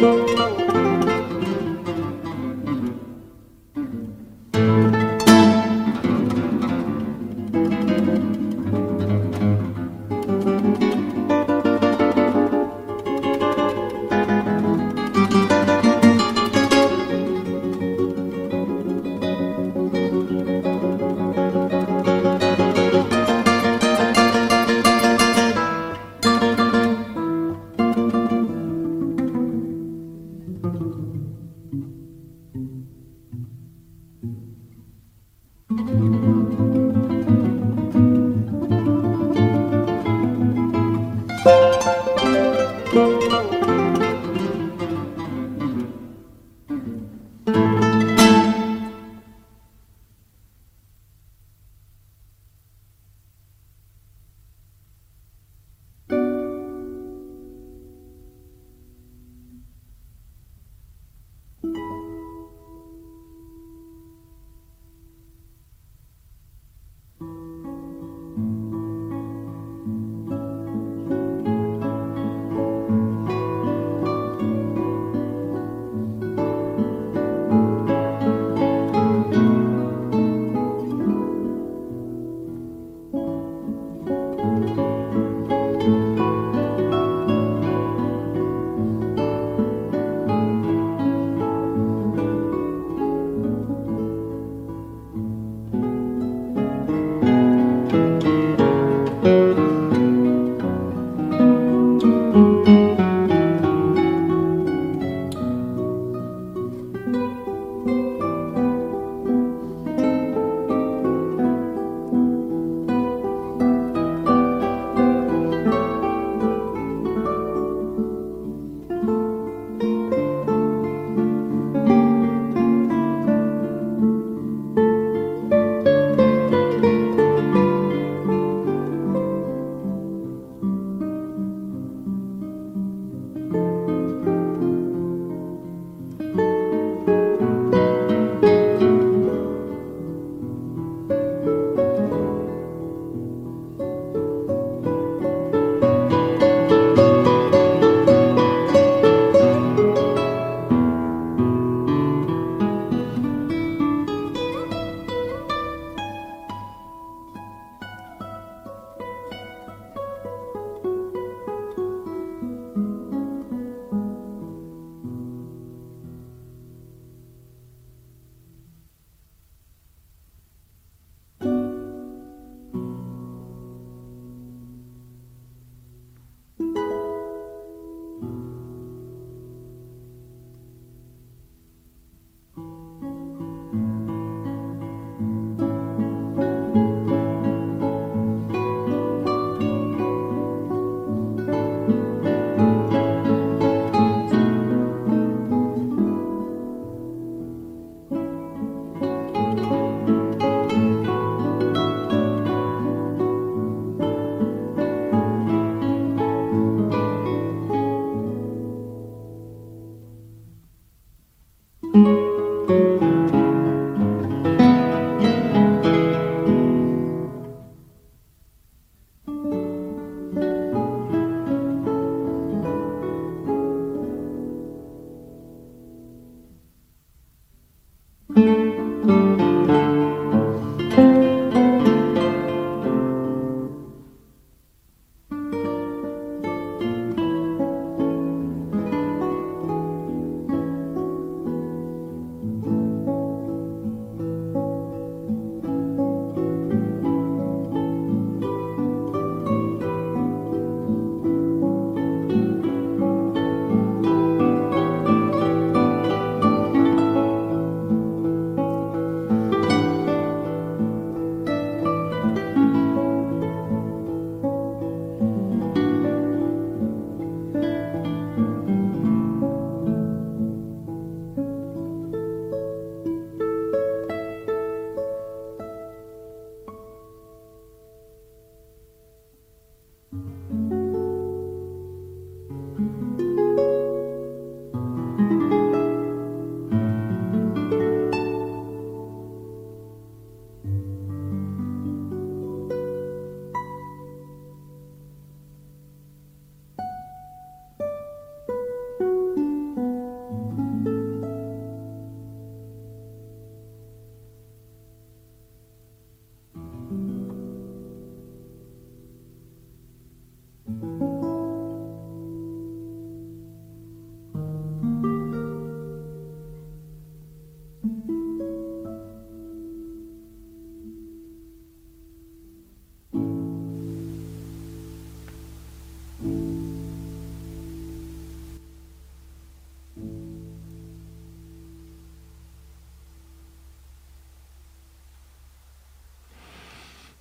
Música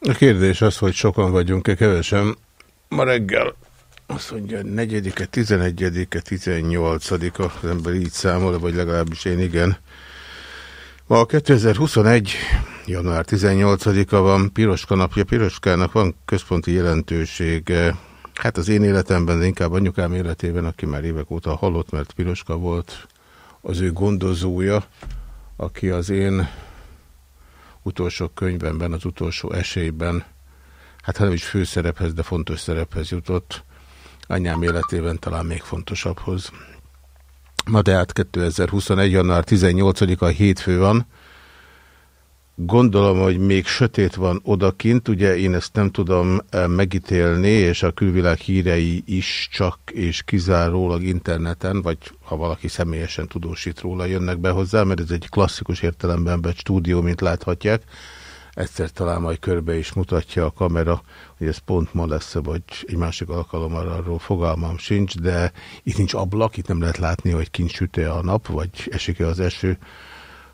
A kérdés az, hogy sokan vagyunk-e kevesen. Ma reggel azt mondja, 4-e, 11-e, 18-a, az ember így számol, vagy legalábbis én igen. Ma a 2021. január 18-a van, Piroska napja. Piroskának van központi jelentősége. Hát az én életemben, de inkább anyukám életében, aki már évek óta halott, mert Piroska volt az ő gondozója, aki az én utolsó könyvemben, az utolsó esélyben, hát ha nem is főszerephez, de fontos szerephez jutott, anyám életében talán még fontosabbhoz. Ma tehát 2021. január 18-a hétfő van, Gondolom, hogy még sötét van odakint, ugye én ezt nem tudom eh, megítélni, és a külvilág hírei is csak és kizárólag interneten, vagy ha valaki személyesen tudósít róla, jönnek be hozzá, mert ez egy klasszikus értelemben egy stúdió, mint láthatják. Egyszer talán majd körbe is mutatja a kamera, hogy ez pont ma lesz, vagy egy másik alkalommal arról fogalmam sincs, de itt nincs ablak, itt nem lehet látni, hogy kint süte a nap, vagy esik-e az eső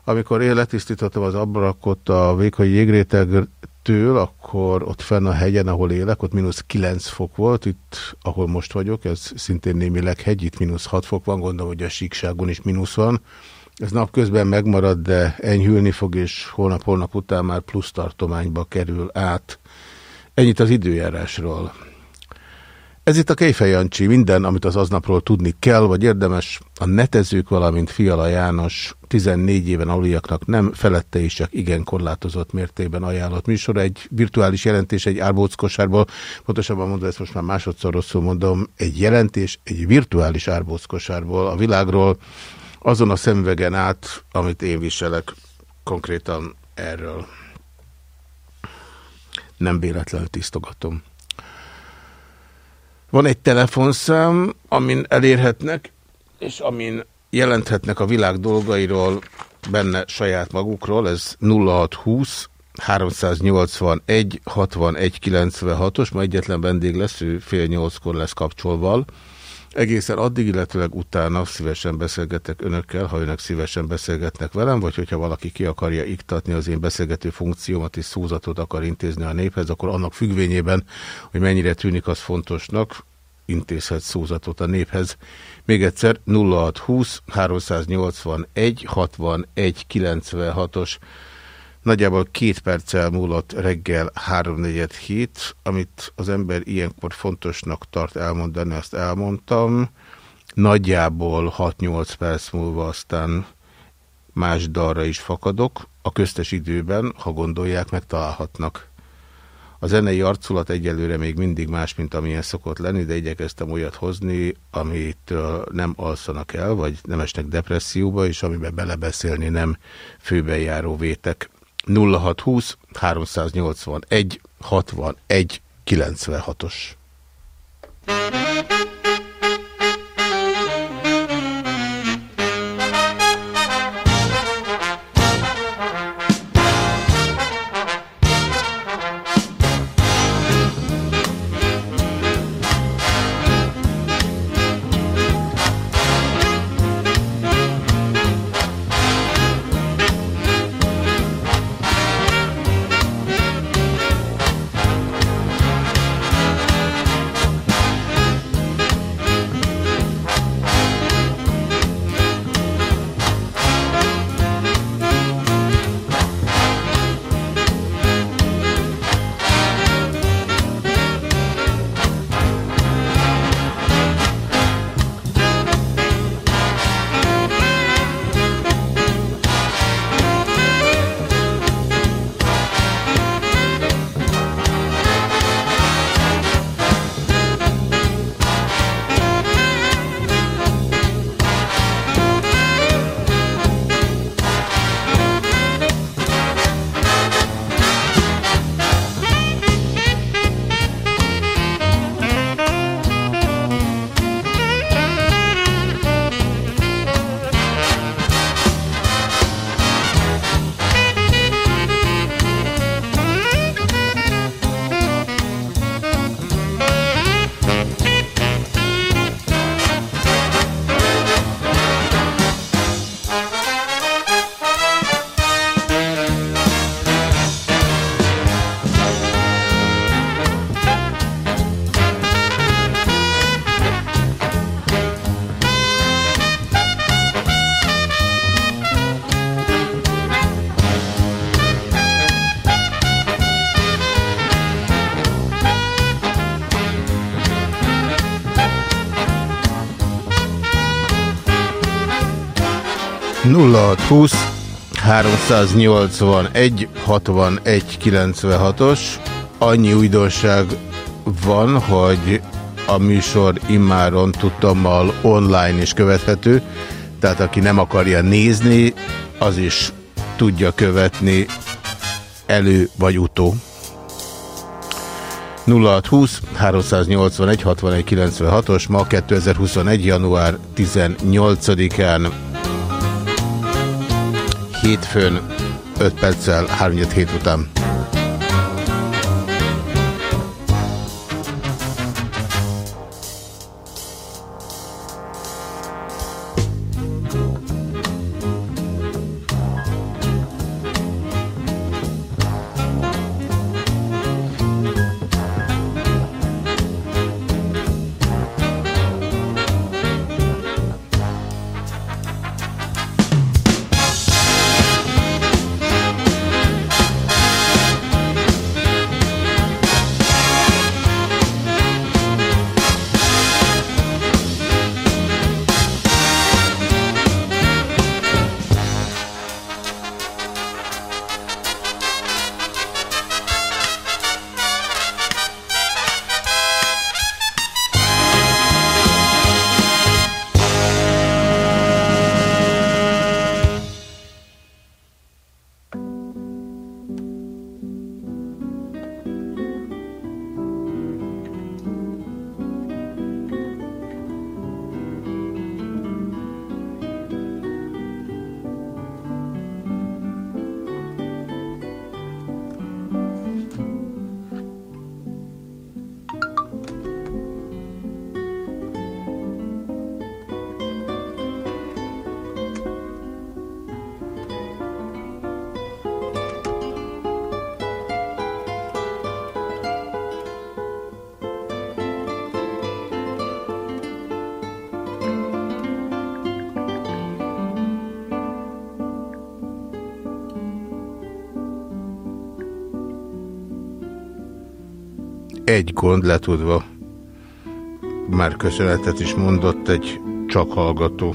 amikor én letisztítottam az ablakot a vékony jégrétegtől, akkor ott fenn a hegyen, ahol élek, ott mínusz 9 fok volt, itt, ahol most vagyok, ez szintén némileg hegy, itt mínusz 6 fok van, gondolom, hogy a síkságon is mínusz van. Ez napközben megmarad, de enyhülni fog, és holnap-holnap után már plusz tartományba kerül át. Ennyit az időjárásról. Ez itt a Kejfej Jancsi, minden, amit az aznapról tudni kell, vagy érdemes, a netezők, valamint Fiala János 14 éven aluliaknak nem, felette is csak igen korlátozott mértékben ajánlott műsor. Egy virtuális jelentés egy árbóckosárból, pontosabban mondom, ezt most már másodszor rosszul mondom, egy jelentés egy virtuális árbóckosárból a világról, azon a szemvegen át, amit én viselek konkrétan erről. Nem véletlenül tisztogatom. Van egy telefonszám, amin elérhetnek, és amin jelenthetnek a világ dolgairól, benne saját magukról, ez 0620 381 61 96-os, ma egyetlen vendég lesz, ő fél nyolckor lesz kapcsolval. Egészen addig, illetőleg utána szívesen beszélgetek önökkel, ha önök szívesen beszélgetnek velem, vagy hogyha valaki ki akarja iktatni az én beszélgető funkciómat és szózatot akar intézni a néphez, akkor annak függvényében, hogy mennyire tűnik az fontosnak, intézhet szózatot a néphez. Még egyszer 0620 381 61 96-os Nagyjából két perccel múlott reggel 3-4 amit az ember ilyenkor fontosnak tart elmondani, azt elmondtam. Nagyjából 6-8 perc múlva aztán más dalra is fakadok. A köztes időben, ha gondolják, megtalálhatnak. A zenei arculat egyelőre még mindig más, mint amilyen szokott lenni, de igyekeztem olyat hozni, amit nem alszanak el, vagy nem esnek depresszióba, és amiben belebeszélni nem főbejáró vétek. 0620 381 61 96-os. 0620 381 61 96-os. Annyi újdonság van, hogy a műsor immáron tudtommal online is követhető, tehát aki nem akarja nézni, az is tudja követni elő vagy utó. 0620 381 61 96-os, ma 2021. január 18-án hétfőn 5 perccel 3 hét után. Egy gond letudva. Már köszönetet is mondott egy csak hallgató.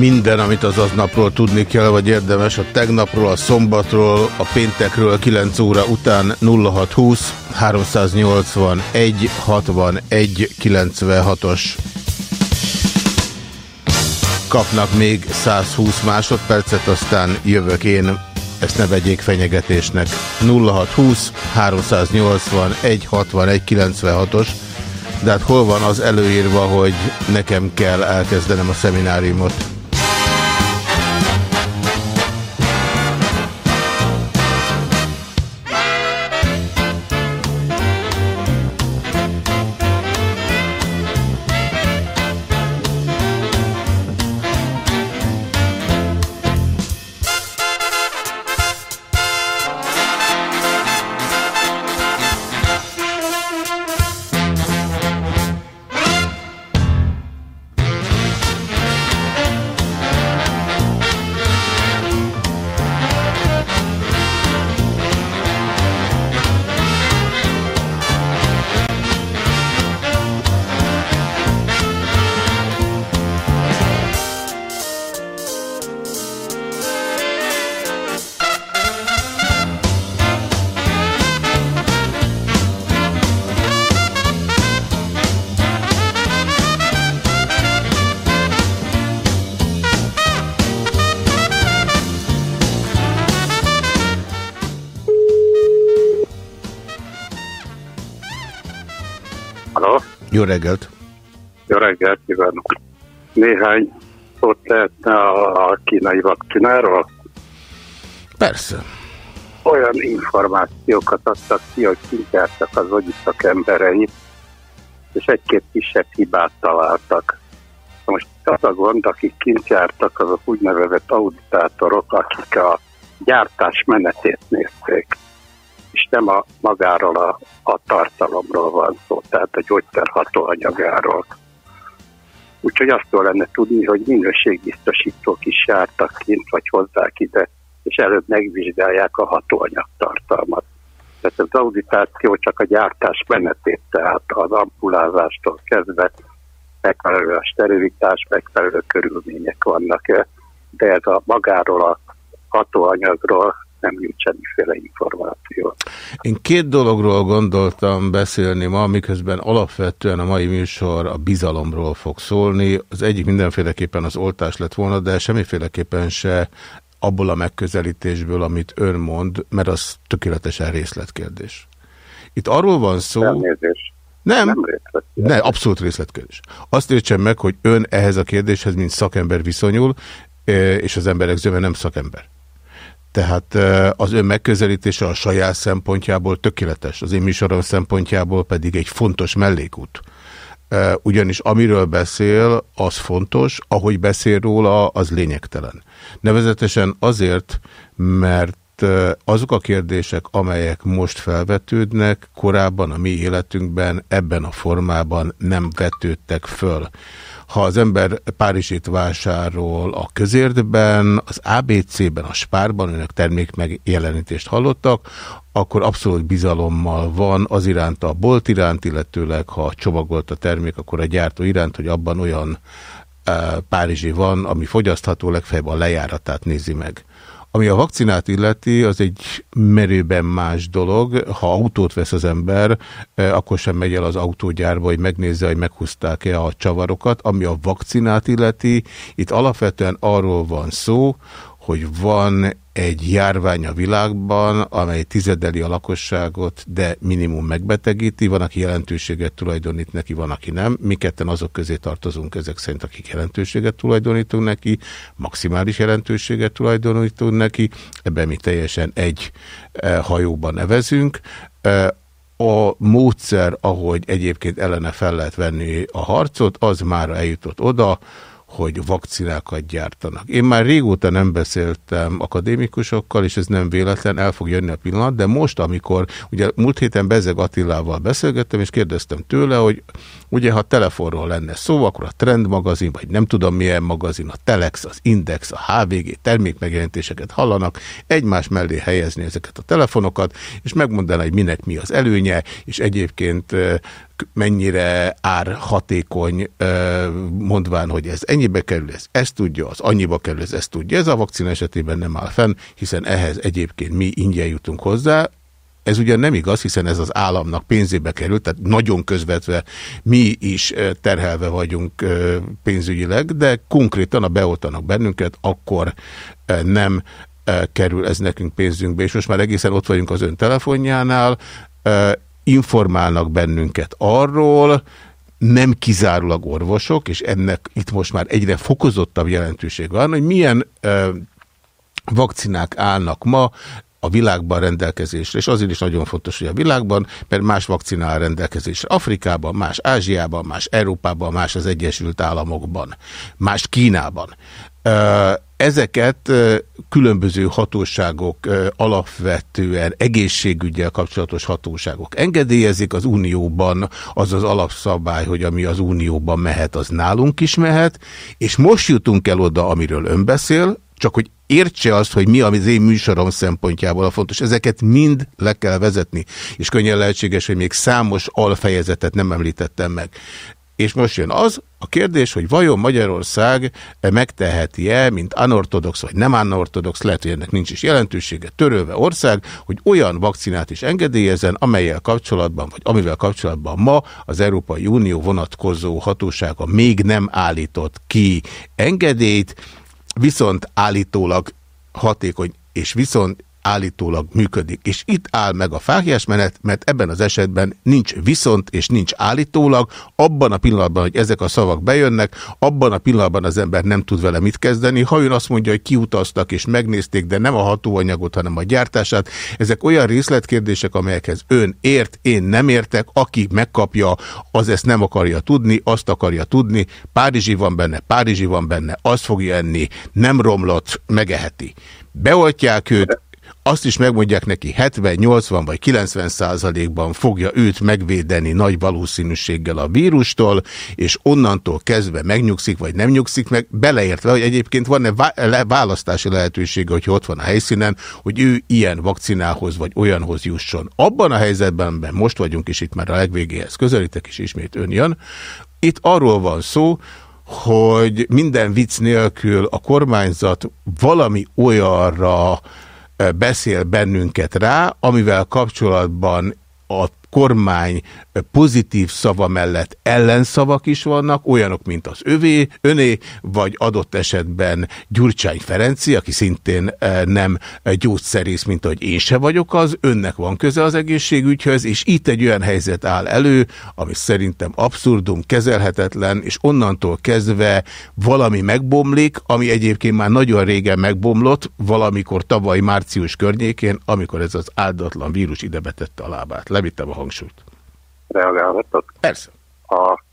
Minden, amit az aznapról tudni kell, vagy érdemes, a tegnapról, a szombatról, a péntekről 9 óra után 0620 381 61 96-os. Kapnak még 120 másodpercet, aztán jövök én. Ezt ne vegyék fenyegetésnek. 0620 381 61 96-os de hát hol van az előírva, hogy nekem kell elkezdenem a szemináriumot? Reggelt! Jó reggelt kívánok! Néhány szót lehetne a, kínai vakcináról? Persze. Olyan információkat adtak ki, hogy kinkártak az agyiszak emberei, és egy-két kisebb hibát találtak. Most az a gond, akik kint jártak, azok úgynevezett auditátorok, akik a gyártás menetét nézték és nem a magáról a, a tartalomról van szó, tehát a gyógyszer hatóanyagáról. Úgyhogy azt lenne tudni, hogy minőségbiztosítók is jártak kint, vagy hozzák ide, és előbb megvizsgálják a hatóanyagtartalmat. Tehát az auditáció csak a gyártás menetét, tehát az ampulázástól kezdve megfelelő a sterilitás, megfelelő körülmények vannak, de ez a magáról a hatóanyagról nem jut semmiféle információ. Én két dologról gondoltam beszélni ma, miközben alapvetően a mai műsor a bizalomról fog szólni. Az egyik mindenféleképpen az oltás lett volna, de semmiféleképpen se abból a megközelítésből, amit ön mond, mert az tökéletesen részletkérdés. Itt arról van szó... Elnézést. Nem, nem, nem, abszolút részletkérdés. Azt értsem meg, hogy ön ehhez a kérdéshez, mint szakember viszonyul, eh, és az emberek zöve nem szakember. Tehát az ön megközelítése a saját szempontjából tökéletes, az én műsorom szempontjából pedig egy fontos mellékút. Ugyanis amiről beszél, az fontos, ahogy beszél róla, az lényegtelen. Nevezetesen azért, mert azok a kérdések, amelyek most felvetődnek, korábban a mi életünkben ebben a formában nem vetődtek föl ha az ember Párizsit vásárol a közértben, az ABC-ben, a Spárban, önök termék megjelenítést hallottak, akkor abszolút bizalommal van az iránt a bolt iránt, illetőleg ha csomagolt a termék, akkor a gyártó iránt, hogy abban olyan e, Párizsi van, ami fogyasztható, legfeljebb a lejáratát nézi meg. Ami a vakcinát illeti, az egy merőben más dolog. Ha autót vesz az ember, eh, akkor sem megy el az autógyárba, hogy megnézze, hogy meghúzták-e a csavarokat. Ami a vakcinát illeti, itt alapvetően arról van szó, hogy van egy járvány a világban, amely tizedeli a lakosságot, de minimum megbetegíti, van, aki jelentőséget tulajdonít neki, van, aki nem. Mi ketten azok közé tartozunk ezek szerint, akik jelentőséget tulajdonítunk neki, maximális jelentőséget tulajdonítunk neki, ebben mi teljesen egy eh, hajóban nevezünk. Eh, a módszer, ahogy egyébként ellene fel lehet venni a harcot, az már eljutott oda, hogy vakcinákat gyártanak. Én már régóta nem beszéltem akadémikusokkal, és ez nem véletlen, el fog jönni a pillanat, de most, amikor, ugye múlt héten Bezeg Attilával beszélgettem, és kérdeztem tőle, hogy ugye ha telefonról lenne szó, akkor a Trend magazin, vagy nem tudom milyen magazin, a Telex, az Index, a HVG termékmegjelenítéseket hallanak, egymás mellé helyezni ezeket a telefonokat, és megmondaná, hogy minek mi az előnye, és egyébként mennyire árhatékony, mondván, hogy ez ennyibe kerül, ez ezt tudja, az annyiba kerül, ez ezt tudja. Ez a vakcina esetében nem áll fenn, hiszen ehhez egyébként mi ingyen jutunk hozzá, ez ugyan nem igaz, hiszen ez az államnak pénzébe került, tehát nagyon közvetve mi is terhelve vagyunk pénzügyileg, de konkrétan a beoltanak bennünket, akkor nem kerül ez nekünk pénzünkbe, és most már egészen ott vagyunk az ön telefonjánál, informálnak bennünket arról, nem kizárólag orvosok, és ennek itt most már egyre fokozottabb jelentőség van, hogy milyen vakcinák állnak ma a világban rendelkezésre, és azért is nagyon fontos, hogy a világban, mert más vakcina áll rendelkezésre Afrikában, más Ázsiában, más Európában, más az Egyesült Államokban, más Kínában. Ezeket különböző hatóságok, alapvetően egészségügyel kapcsolatos hatóságok engedélyezik. Az Unióban az az alapszabály, hogy ami az Unióban mehet, az nálunk is mehet, és most jutunk el oda, amiről ön beszél, csak hogy értse azt, hogy mi az én műsorom szempontjából a fontos. Ezeket mind le kell vezetni, és könnyen lehetséges, hogy még számos alfejezetet nem említettem meg. És most jön az a kérdés, hogy vajon Magyarország megteheti-e, mint anortodox vagy nem anortodox, lehet, hogy ennek nincs is jelentősége, törölve ország, hogy olyan vakcinát is engedélyezen, amelyel kapcsolatban, vagy amivel kapcsolatban ma az Európai Unió vonatkozó hatósága még nem állított ki engedélyt, viszont állítólag hatékony, és viszont állítólag működik. És itt áll meg a fáhiás menet, mert ebben az esetben nincs viszont és nincs állítólag. Abban a pillanatban, hogy ezek a szavak bejönnek, abban a pillanatban az ember nem tud vele mit kezdeni. Ha ön azt mondja, hogy kiutaztak és megnézték, de nem a hatóanyagot, hanem a gyártását, ezek olyan részletkérdések, amelyekhez ön ért, én nem értek, aki megkapja, az ezt nem akarja tudni, azt akarja tudni, Párizsi van benne, Párizsi van benne, azt fogja enni, nem romlott, megeheti. Beoltják őt, azt is megmondják neki 70, 80 vagy 90 százalékban fogja őt megvédeni nagy valószínűséggel a vírustól, és onnantól kezdve megnyugszik, vagy nem nyugszik meg, beleértve, hogy egyébként van-e választási lehetősége, hogy ott van a helyszínen, hogy ő ilyen vakcinához vagy olyanhoz jusson. Abban a helyzetben, most vagyunk, és itt már a legvégéhez közelítek, és ismét ön jön, itt arról van szó, hogy minden vicc nélkül a kormányzat valami olyanra beszél bennünket rá, amivel kapcsolatban a kormány pozitív szava mellett ellenszavak is vannak, olyanok, mint az övé, öné, vagy adott esetben Gyurcsány Ferenci, aki szintén nem gyógyszerész, mint ahogy én se vagyok az, önnek van köze az egészségügyhöz, és itt egy olyan helyzet áll elő, ami szerintem abszurdum, kezelhetetlen, és onnantól kezdve valami megbomlik, ami egyébként már nagyon régen megbomlott, valamikor tavaly március környékén, amikor ez az áldatlan vírus ide betette a lábát. Levittem a hangsúlyt reagálhatok? Persze. A,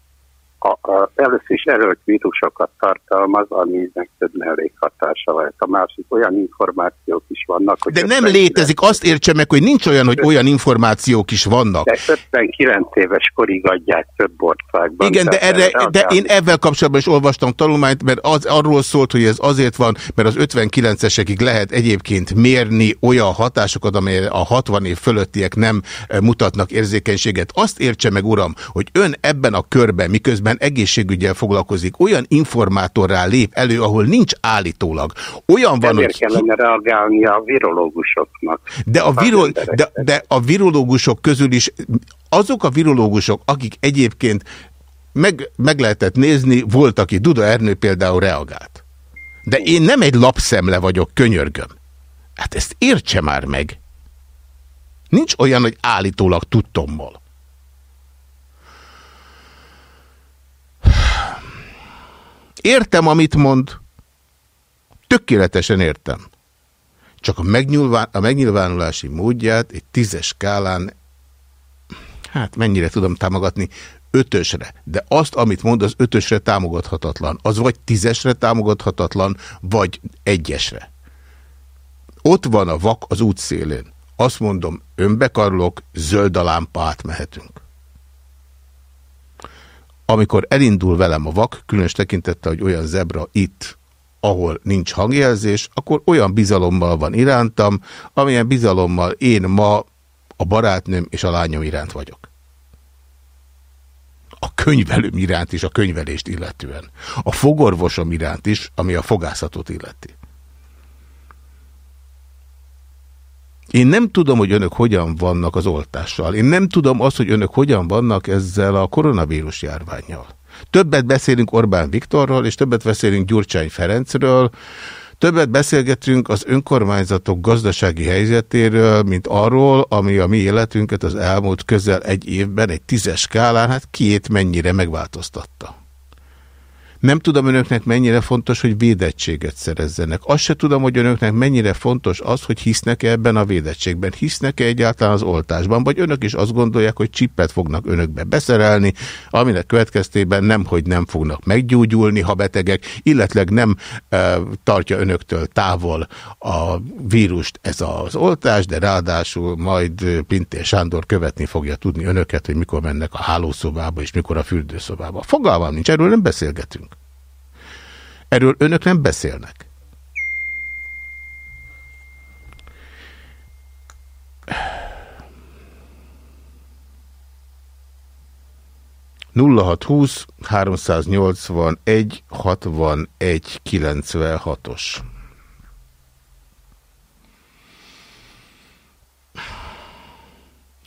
a, a, először is erőlt vírusokat tartalmaz, aminek több mellékhatása lehet. A másik olyan információk is vannak, hogy... De nem létezik, azt értse meg, hogy nincs olyan, hogy olyan információk is vannak. De 59 éves korig adják több országban. Igen, de, erre, de én ebben kapcsolatban is olvastam tanulmányt, mert az arról szólt, hogy ez azért van, mert az 59-esekig lehet egyébként mérni olyan hatásokat, amely a 60 év fölöttiek nem eh, mutatnak érzékenységet. Azt értse meg, uram, hogy ön ebben a körben, miközben egészségügyel foglalkozik, olyan informátorrá lép elő, ahol nincs állítólag. Olyan van, Ezért hogy... kellene reagálni a virológusoknak. De a, viro... de, de a virológusok közül is azok a virológusok, akik egyébként meg, meg lehetett nézni, volt, aki Duda Ernő például reagált. De én nem egy lapszemle vagyok, könyörgöm. Hát ezt értse már meg. Nincs olyan, hogy állítólag tudtommal. Értem, amit mond. Tökéletesen értem. Csak a, a megnyilvánulási módját egy tízes skálán, hát mennyire tudom támogatni, ötösre. De azt, amit mond, az ötösre támogathatatlan. Az vagy tízesre támogathatatlan, vagy egyesre. Ott van a vak az útszélén. Azt mondom, önbekarlok, zöld a lámpa átmehetünk. Amikor elindul velem a vak, különös tekintette, hogy olyan zebra itt, ahol nincs hangjelzés, akkor olyan bizalommal van irántam, amilyen bizalommal én ma a barátnőm és a lányom iránt vagyok. könyvelőm iránt is, a könyvelést illetően. A fogorvosom iránt is, ami a fogászatot illeti. Én nem tudom, hogy önök hogyan vannak az oltással. Én nem tudom azt, hogy önök hogyan vannak ezzel a koronavírus járványjal. Többet beszélünk Orbán Viktorról, és többet beszélünk Gyurcsány Ferencről, Többet beszélgetünk az önkormányzatok gazdasági helyzetéről, mint arról, ami a mi életünket az elmúlt közel egy évben egy tízes skálán, hát két mennyire megváltoztatta. Nem tudom önöknek mennyire fontos, hogy védettséget szerezzenek. Azt se tudom, hogy önöknek mennyire fontos az, hogy hisznek -e ebben a védettségben. Hisznek-e egyáltalán az oltásban, vagy önök is azt gondolják, hogy csippet fognak önökbe beszerelni, aminek következtében nem, hogy nem fognak meggyógyulni, ha betegek, illetleg nem e, tartja önöktől távol a vírust ez az oltás, de ráadásul majd Pintér Sándor követni fogja tudni önöket, hogy mikor mennek a hálószobába és mikor a fürdőszobába. Fogalmam nincs, erről nem beszélgetünk. Erről önök nem beszélnek. nulla hat húsz háromszáznyolcvanegy hatvanegy kilencvenhatos.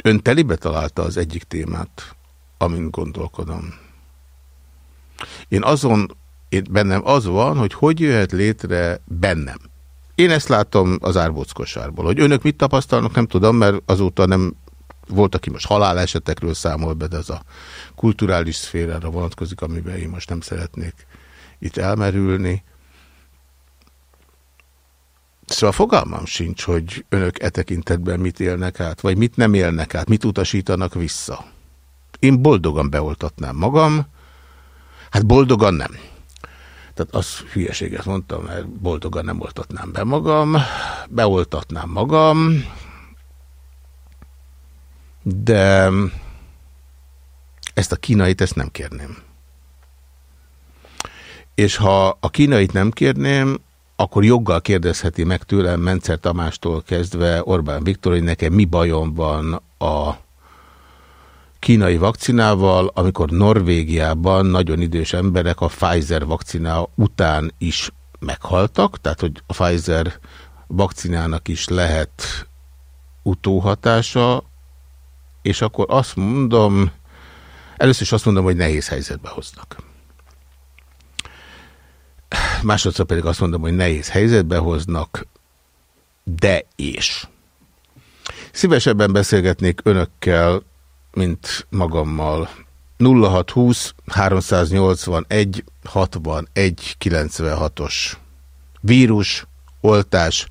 Ön telibe találta az egyik témát, amint gondolkodom. Én azon én bennem az van, hogy hogy jöhet létre bennem. Én ezt látom az árbóckosárból. Hogy önök mit tapasztalnak, nem tudom, mert azóta nem volt, aki most halálesetekről számol be, de ez a kulturális szférára vonatkozik, amiben én most nem szeretnék itt elmerülni. Szóval fogalmam sincs, hogy önök e tekintetben mit élnek át, vagy mit nem élnek át, mit utasítanak vissza. Én boldogan beoltatnám magam, hát boldogan nem. Tehát az hülyeséget mondtam, mert boldogan nem oltatnám be magam, beoltatnám magam, de ezt a kínait ezt nem kérném. És ha a kínait nem kérném, akkor joggal kérdezheti meg tőlem Mencer Tamástól kezdve Orbán Viktor, hogy nekem mi bajom van a kínai vakcinával, amikor Norvégiában nagyon idős emberek a Pfizer vakcina után is meghaltak, tehát hogy a Pfizer vakcinának is lehet utóhatása, és akkor azt mondom, először is azt mondom, hogy nehéz helyzetbe hoznak. Másodszor pedig azt mondom, hogy nehéz helyzetbe hoznak, de és. Szívesebben beszélgetnék önökkel mint magammal. 0620 381 61 96-os vírus, oltás,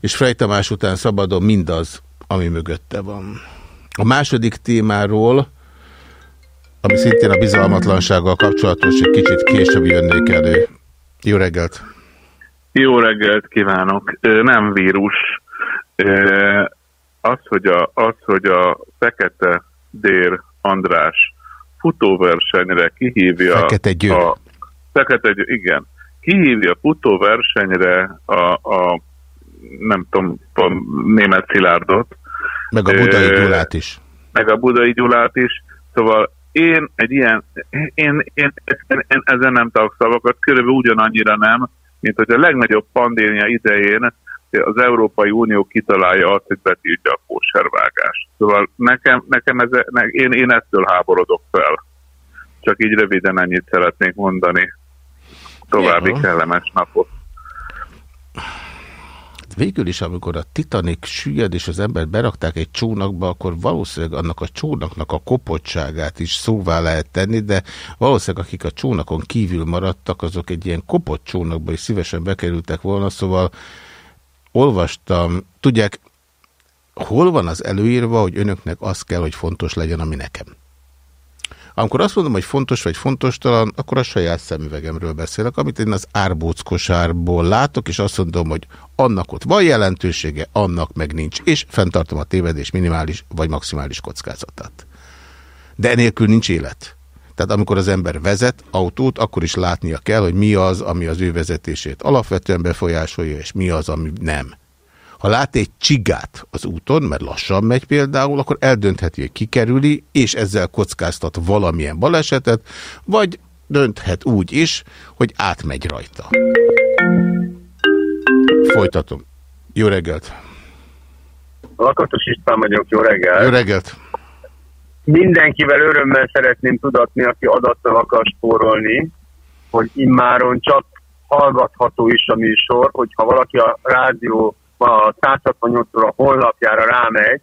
és Frey után szabadon mindaz, ami mögötte van. A második témáról, ami szintén a bizalmatlansággal kapcsolatos, egy kicsit később jönnék elő. Jó reggelt! Jó reggelt kívánok! Nem vírus. Az, hogy a, az, hogy a fekete Dér András futóversenyre kihívja... Fekete Győr. A, Fekete Győr, igen. Kihívja futóversenyre a, a nem tudom, a német Szilárdot. Meg a Budai Gyulát is. Meg a Budai Gyulát is. Szóval én egy ilyen, én, én, én, én ezen nem tudok szavakat, körülbelül ugyanannyira nem, mint hogy a legnagyobb pandémia idején az Európai Unió kitalálja azt, hogy betiltja a kóservágást. Szóval nekem, nekem ez, ne, én, én ettől háborodok fel. Csak így röviden ennyit szeretnék mondani. További Jó. kellemes napot. Végül is, amikor a Titanic süllyed és az embert berakták egy csónakba, akkor valószínűleg annak a csónaknak a kopottságát is szóvá lehet tenni, de valószínűleg akik a csónakon kívül maradtak, azok egy ilyen kopott csónakba is szívesen bekerültek volna, szóval olvastam, tudják, hol van az előírva, hogy önöknek az kell, hogy fontos legyen, ami nekem. Amikor azt mondom, hogy fontos vagy fontos talán, akkor a saját szemüvegemről beszélek, amit én az árbóckosárból látok, és azt mondom, hogy annak ott van jelentősége, annak meg nincs, és fenntartom a tévedés minimális vagy maximális kockázatát. De enélkül nincs élet. Tehát amikor az ember vezet autót, akkor is látnia kell, hogy mi az, ami az ő vezetését alapvetően befolyásolja, és mi az, ami nem. Ha lát egy csigát az úton, mert lassan megy például, akkor eldöntheti, hogy kikerüli, és ezzel kockáztat valamilyen balesetet, vagy dönthet úgy is, hogy átmegy rajta. Folytatom. Jó reggelt! Lakatos István vagyok, jó reggelt! Jó reggelt! Mindenkivel örömmel szeretném tudatni, aki adattól akar spórolni, hogy immáron csak hallgatható is a műsor, hogyha valaki a rádió a 168 a honlapjára rámegy,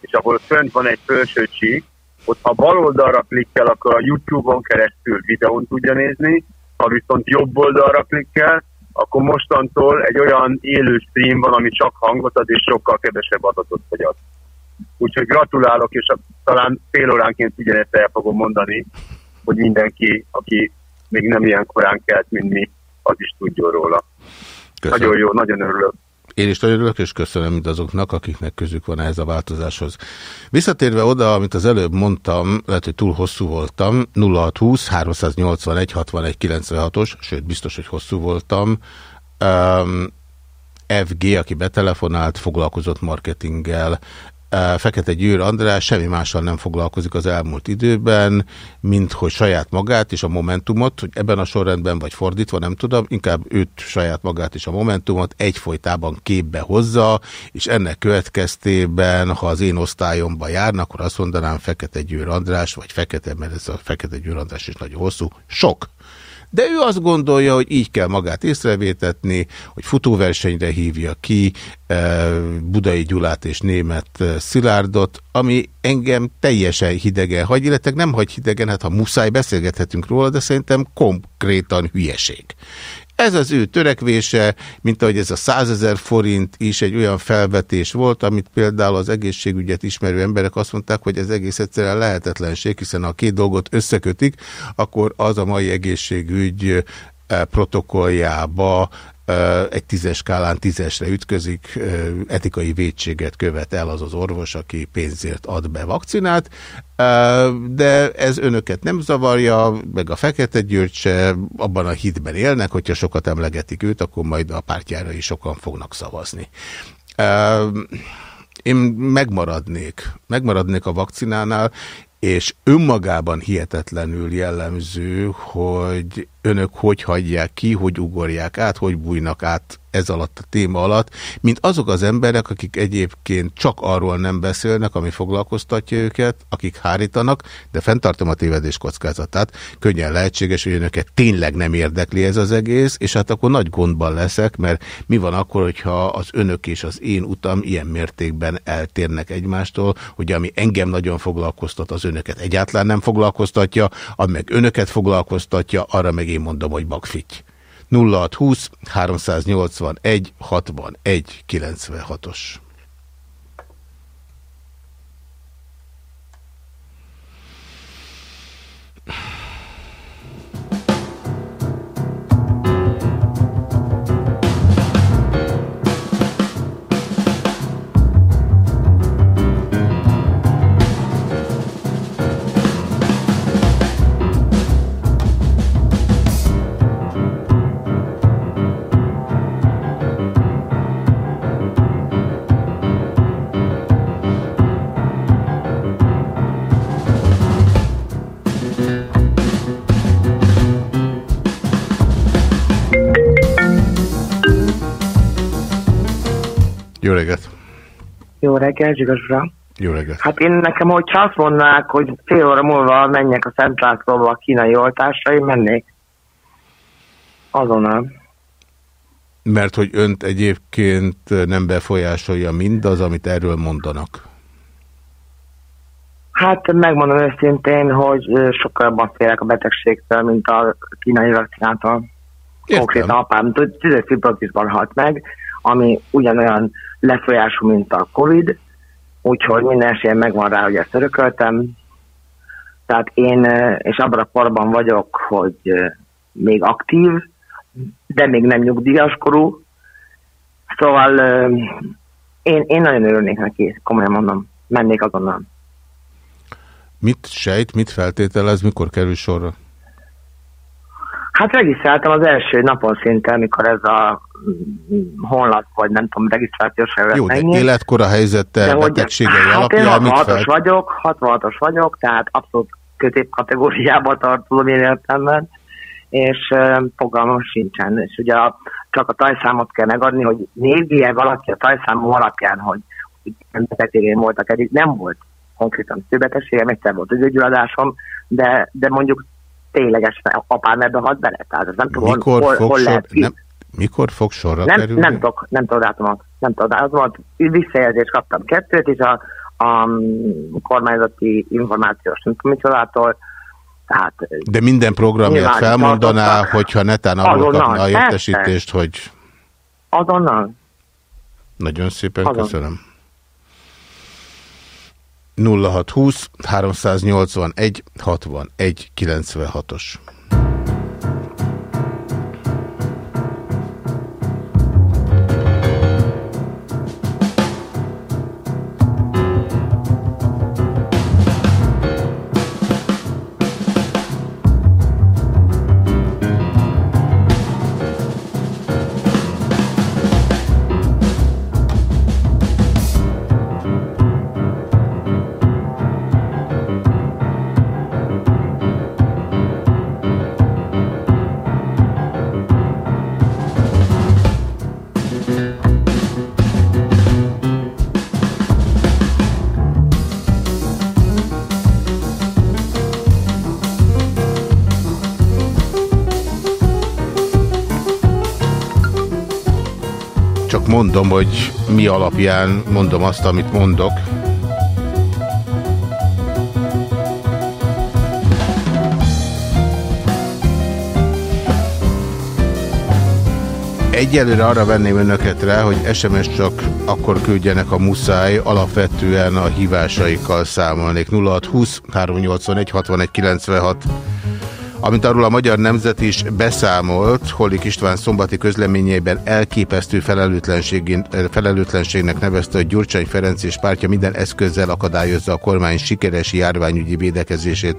és ahol fönt van egy felső csík, ott ha bal oldalra klikkel, akkor a YouTube-on keresztül videón tudja nézni, ha viszont jobb oldalra klikkel, akkor mostantól egy olyan élő stream van, ami csak hangot ad, és sokkal kevesebb adatot fogyat. Úgyhogy gratulálok, és a, talán fél óránként ugyanezt el fogom mondani, hogy mindenki, aki még nem ilyen korán kelt, mint mi, az is tudjon róla. Köszönöm. Nagyon jó, nagyon örülök. Én is nagyon örülök, és köszönöm mindazoknak, akiknek közük van ehhez a változáshoz. Visszatérve oda, amit az előbb mondtam, lehet, hogy túl hosszú voltam, 0620 381 61 96-os, sőt, biztos, hogy hosszú voltam. Um, FG, aki betelefonált, foglalkozott marketinggel, Fekete Győr András semmi mással nem foglalkozik az elmúlt időben, mint hogy saját magát és a Momentumot, hogy ebben a sorrendben vagy fordítva, nem tudom, inkább őt saját magát és a Momentumot egyfolytában képbe hozza, és ennek következtében, ha az én osztályomba járnak, akkor azt mondanám Fekete Győr András, vagy Fekete, mert ez a Fekete Győr András is nagyon hosszú, sok de ő azt gondolja, hogy így kell magát észrevétetni, hogy futóversenyre hívja ki eh, Budai Gyulát és német eh, Szilárdot, ami engem teljesen hidegen hagy, illetve nem hagy hidegen, hát ha muszáj beszélgethetünk róla, de szerintem konkrétan hülyeség. Ez az ő törekvése, mint ahogy ez a százezer forint is egy olyan felvetés volt, amit például az egészségügyet ismerő emberek azt mondták, hogy ez egész egyszerűen lehetetlenség, hiszen ha a két dolgot összekötik, akkor az a mai egészségügy eh, protokolljába egy tízes skálán tízesre ütközik, etikai védséget követ el az az orvos, aki pénzért ad be vakcinát, de ez önöket nem zavarja, meg a Fekete György se abban a hitben élnek, hogyha sokat emlegetik őt, akkor majd a pártjára is sokan fognak szavazni. Én megmaradnék, megmaradnék a vakcinánál, és önmagában hihetetlenül jellemző, hogy önök hogy hagyják ki, hogy ugorják át, hogy bújnak át ez alatt a téma alatt, mint azok az emberek, akik egyébként csak arról nem beszélnek, ami foglalkoztatja őket, akik hárítanak, de fenntartom a tévedés kockázatát. Könnyen lehetséges, hogy önöket tényleg nem érdekli ez az egész, és hát akkor nagy gondban leszek, mert mi van akkor, hogyha az önök és az én utam ilyen mértékben eltérnek egymástól, hogy ami engem nagyon foglalkoztat, az önöket egyáltalán nem foglalkoztatja, ami meg önöket foglalkoztatja, arra meg én mondom, hogy magfitty. 0620 381 61 96-os. Jó reggelt! Jó reggelt, Zsigas uram! Jó reggelt! Hát én nekem, hogyha azt mondnák, hogy fél óra múlva menjek a Szent Lászlóba a kínai oltásra, én mennék. Azonnal. Mert hogy önt egyébként nem befolyásolja mindaz, amit erről mondanak? Hát megmondom őszintén, hogy sokkal jobban félek a betegségtől, mint a kínai vakcinától. Konkrétan apám tüdőfibrotisban halt meg, ami ugyanolyan lefolyású, mint a Covid, úgyhogy minden esélyem megvan rá, hogy ezt örököltem. Tehát én, és abban a korban vagyok, hogy még aktív, de még nem nyugdíjas korú. Szóval én, én nagyon örülnék neki, komolyan mondom, mennék azonnal. Mit sejt, mit feltételez, mikor kerül sorra? Hát regisztráltam az első napon szinte, amikor ez a honlap, vagy nem tudom, regisztrációs felület Jó, de életkora helyzettel, betegségei hát alapján hát mit 66-os vagyok, 66-os vagyok, tehát abszolút középkategóriába tartozom én értelemben, és uh, fogalmam sincsen. És ugye a, csak a tajszámot kell megadni, hogy nézi-e valaki a tajszámom alapján, hogy, hogy betegségén voltak eddig. Nem volt konkrétan szőbetegségem, egyszer volt ügygyuladásom, de, de mondjuk ténylegesen apám ebbe hat bele. Tehát nem tudom, mikor hol, fog hol sor, nem, Mikor fog sorra nem, kerülni? Nem tudok, nem tudok dátumot. Nem tudok dátumot. Visszajelzést kaptam kettőt, és a, a kormányzati információs nem tudom micsodától, tehát, De minden programját felmondaná, tartottak. hogyha netán arról kapna a értesítést, hogy... Azonnal. Nagyon szépen Azon. köszönöm. 0620 381 61 96-os. Mondom, hogy mi alapján mondom azt, amit mondok. Egyelőre arra venném önöket rá, hogy SMS csak akkor küldjenek a muszáj, alapvetően a hívásaikkal számolnék. 0620 381 61 96 Amint arról a Magyar Nemzet is beszámolt, Hollik István szombati közleményében elképesztő felelőtlenségnek nevezte, hogy Gyurcsány Ferenc és pártja minden eszközzel akadályozza a kormány sikeres járványügyi védekezését.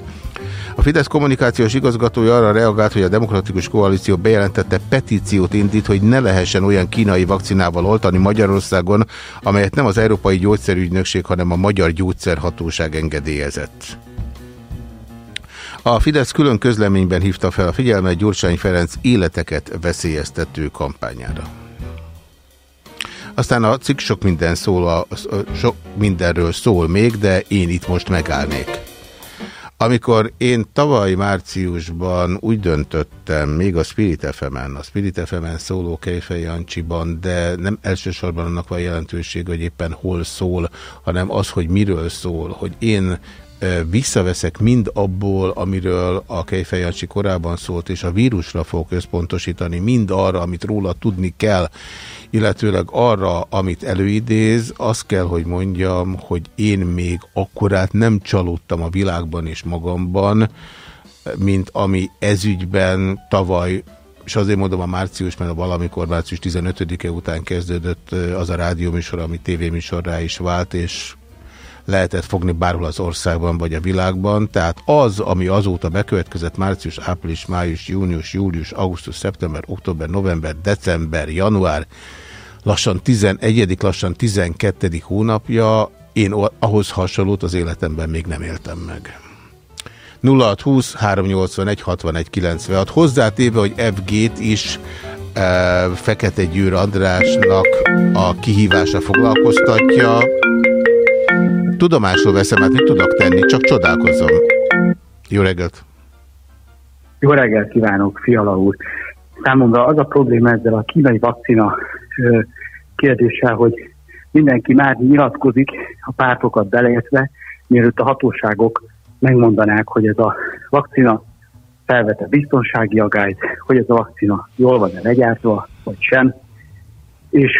A Fidesz kommunikációs igazgatója arra reagált, hogy a Demokratikus Koalíció bejelentette petíciót indít, hogy ne lehessen olyan kínai vakcinával oltani Magyarországon, amelyet nem az Európai Gyógyszerügynökség, hanem a Magyar Gyógyszerhatóság engedélyezett. A Fidesz külön közleményben hívta fel a figyelmet Gyurcsány Ferenc életeket veszélyeztető kampányára. Aztán a cikk sok, minden szól, a, sok mindenről szól még, de én itt most megállnék. Amikor én tavaly márciusban úgy döntöttem, még a Spirit fm a Spirit fm szóló Kejfej Jancsiban, de nem elsősorban annak van jelentőség, hogy éppen hol szól, hanem az, hogy miről szól, hogy én visszaveszek mind abból, amiről a Kejfejancsi korábban szólt, és a vírusra fog központosítani, mind arra, amit róla tudni kell, illetőleg arra, amit előidéz, azt kell, hogy mondjam, hogy én még akkorát nem csalódtam a világban és magamban, mint ami ezügyben tavaly és azért mondom a március, mert a valamikor március 15-e után kezdődött az a rádióműsor, ami tévéműsorrá is vált, és lehetett fogni bárhol az országban vagy a világban. Tehát az, ami azóta bekövetkezett március, április, május, június, július, augusztus, szeptember, október, november, december, január, lassan 11. lassan 12. hónapja, én ahhoz hasonlót az életemben még nem éltem meg. 0620 381 61 96 hozzátéve, hogy FG-t is e, Fekete Győr Andrásnak a kihívása foglalkoztatja. Tudomásul veszem, hát mit tudok tenni, csak csodálkozom. Jó reggelt! Jó reggelt kívánok, Fiala úr! Számomra az a probléma ezzel a kínai vakcina kérdéssel, hogy mindenki már nyilatkozik, a pártokat beleértve, mielőtt a hatóságok megmondanák, hogy ez a vakcina felvette biztonsági agályt, hogy ez a vakcina jól van-e legyártva, vagy sem. És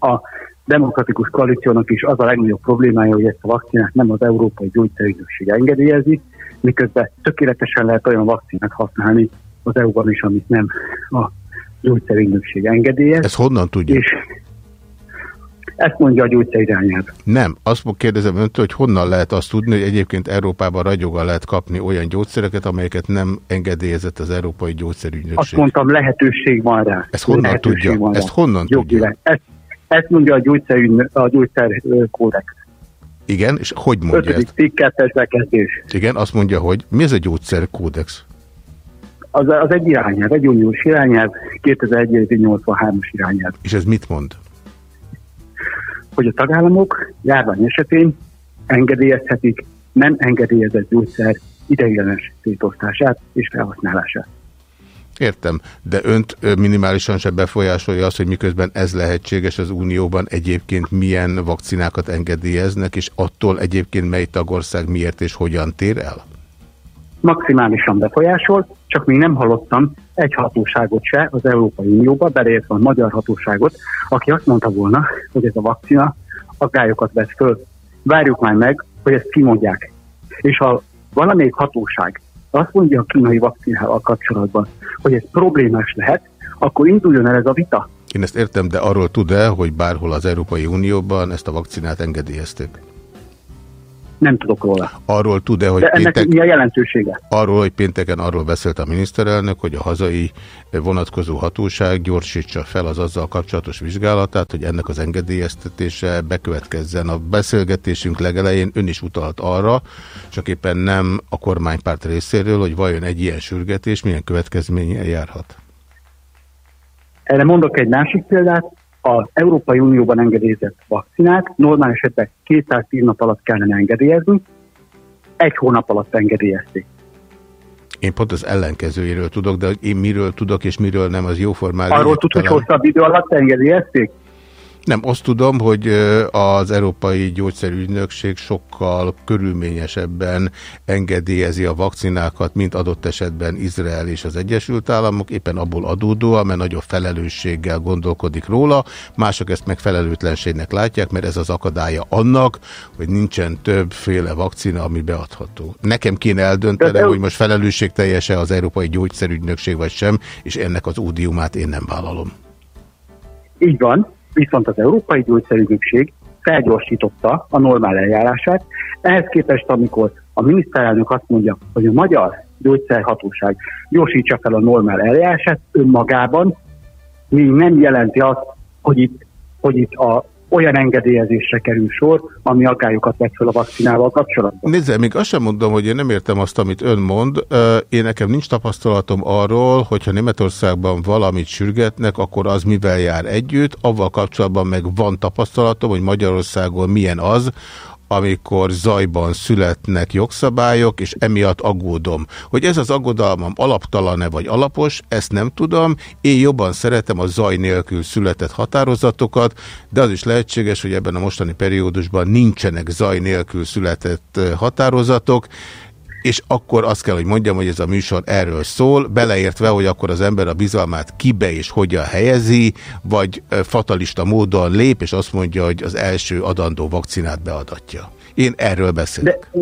a demokratikus koalíciónak is az a legnagyobb problémája, hogy ezt a vakcinát nem az Európai Gyógyszerügynökség engedélyezi, miközben tökéletesen lehet olyan vakcinát használni az EU-ban is, amit nem a gyógyszerügynökség engedélyez. Ez honnan tudja? És Ezt mondja a gyógyszerirányelv. Nem, azt kérdezem öntől, hogy honnan lehet azt tudni, hogy egyébként Európában ragyoggal lehet kapni olyan gyógyszereket, amelyeket nem engedélyezett az Európai Gyógyszerügynökség. Azt mondtam, lehetőség van rá. Ezt honnan lehetőség tudja? Ezt honnan tudja? Ezt, ezt mondja a, gyógyszer, a gyógyszerkódex. Igen, és hogy mondja Ötödik ezt? cikk, bekezdés. Igen, azt mondja, hogy mi ez a gyógyszerkódex? Az, az egy irányelv, egy uniós irányelv, 2001-83-as irányelv. És ez mit mond? Hogy a tagállamok járvány esetén engedélyezhetik nem engedélyezett gyógyszer ideiglenes szétosztását és felhasználását. Értem, de önt minimálisan se befolyásolja az, hogy miközben ez lehetséges az Unióban egyébként milyen vakcinákat engedélyeznek, és attól egyébként mely tagország miért és hogyan tér el? Maximálisan befolyásol, csak még nem hallottam egy hatóságot se az Európai Unióba, beleértve a magyar hatóságot, aki azt mondta volna, hogy ez a vakcina aggályokat vesz föl. Várjuk már meg, hogy ezt kimondják. És ha valamelyik hatóság azt mondja a kínai vakcinával kapcsolatban, hogy ez problémás lehet, akkor induljon el ez a vita. Én ezt értem, de arról tud-e, hogy bárhol az Európai Unióban ezt a vakcinát engedélyezték? Nem tudok róla. Arról tud-e, hogy De ennek péntek... mi a jelentősége? Arról, hogy pénteken arról beszélt a miniszterelnök, hogy a hazai vonatkozó hatóság gyorsítsa fel az azzal kapcsolatos vizsgálatát, hogy ennek az engedélyeztetése bekövetkezzen. A beszélgetésünk legelején ön is utalt arra, csak éppen nem a kormánypárt részéről, hogy vajon egy ilyen sürgetés milyen következménye járhat. Erre mondok egy másik példát az Európai Unióban engedélyezett vakcinát normál esetben 210 nap alatt kellene engedélyezni, egy hónap alatt engedélyezték. Én pont az ellenkezőjéről tudok, de én miről tudok és miről nem, az jóformán. Arról tud, hogy hosszabb idő alatt engedélyezték? Nem, azt tudom, hogy az Európai Gyógyszerügynökség sokkal körülményesebben engedélyezi a vakcinákat, mint adott esetben Izrael és az Egyesült Államok, éppen abból adódóan, mert nagyobb felelősséggel gondolkodik róla, mások ezt meg felelőtlenségnek látják, mert ez az akadálya annak, hogy nincsen többféle vakcina, ami beadható. Nekem kéne eldönteni, hogy most felelősségteljese az Európai Gyógyszerügynökség vagy sem, és ennek az ódiumát én nem vállalom. Így van, viszont az Európai Gyógyszerügynökség felgyorsította a normál eljárását. Ehhez képest, amikor a miniszterelnök azt mondja, hogy a magyar gyógyszerhatóság gyorsítsa fel a normál eljárását, önmagában még nem jelenti azt, hogy itt, hogy itt a olyan engedélyezésre kerül sor, ami aggályokat vett fel a vakcinával kapcsolatban. Nézze, még azt sem mondom, hogy én nem értem azt, amit ön mond. Én nekem nincs tapasztalatom arról, hogyha Németországban valamit sürgetnek, akkor az mivel jár együtt. Avval kapcsolatban meg van tapasztalatom, hogy Magyarországon milyen az, amikor zajban születnek jogszabályok, és emiatt aggódom. Hogy ez az aggodalmam alaptalan-e vagy alapos, ezt nem tudom. Én jobban szeretem a zaj nélkül született határozatokat, de az is lehetséges, hogy ebben a mostani periódusban nincsenek zaj nélkül született határozatok, és akkor azt kell, hogy mondjam, hogy ez a műsor erről szól, beleértve, hogy akkor az ember a bizalmát kibe és hogyan helyezi, vagy fatalista módon lép, és azt mondja, hogy az első adandó vakcinát beadatja. Én erről beszélek. De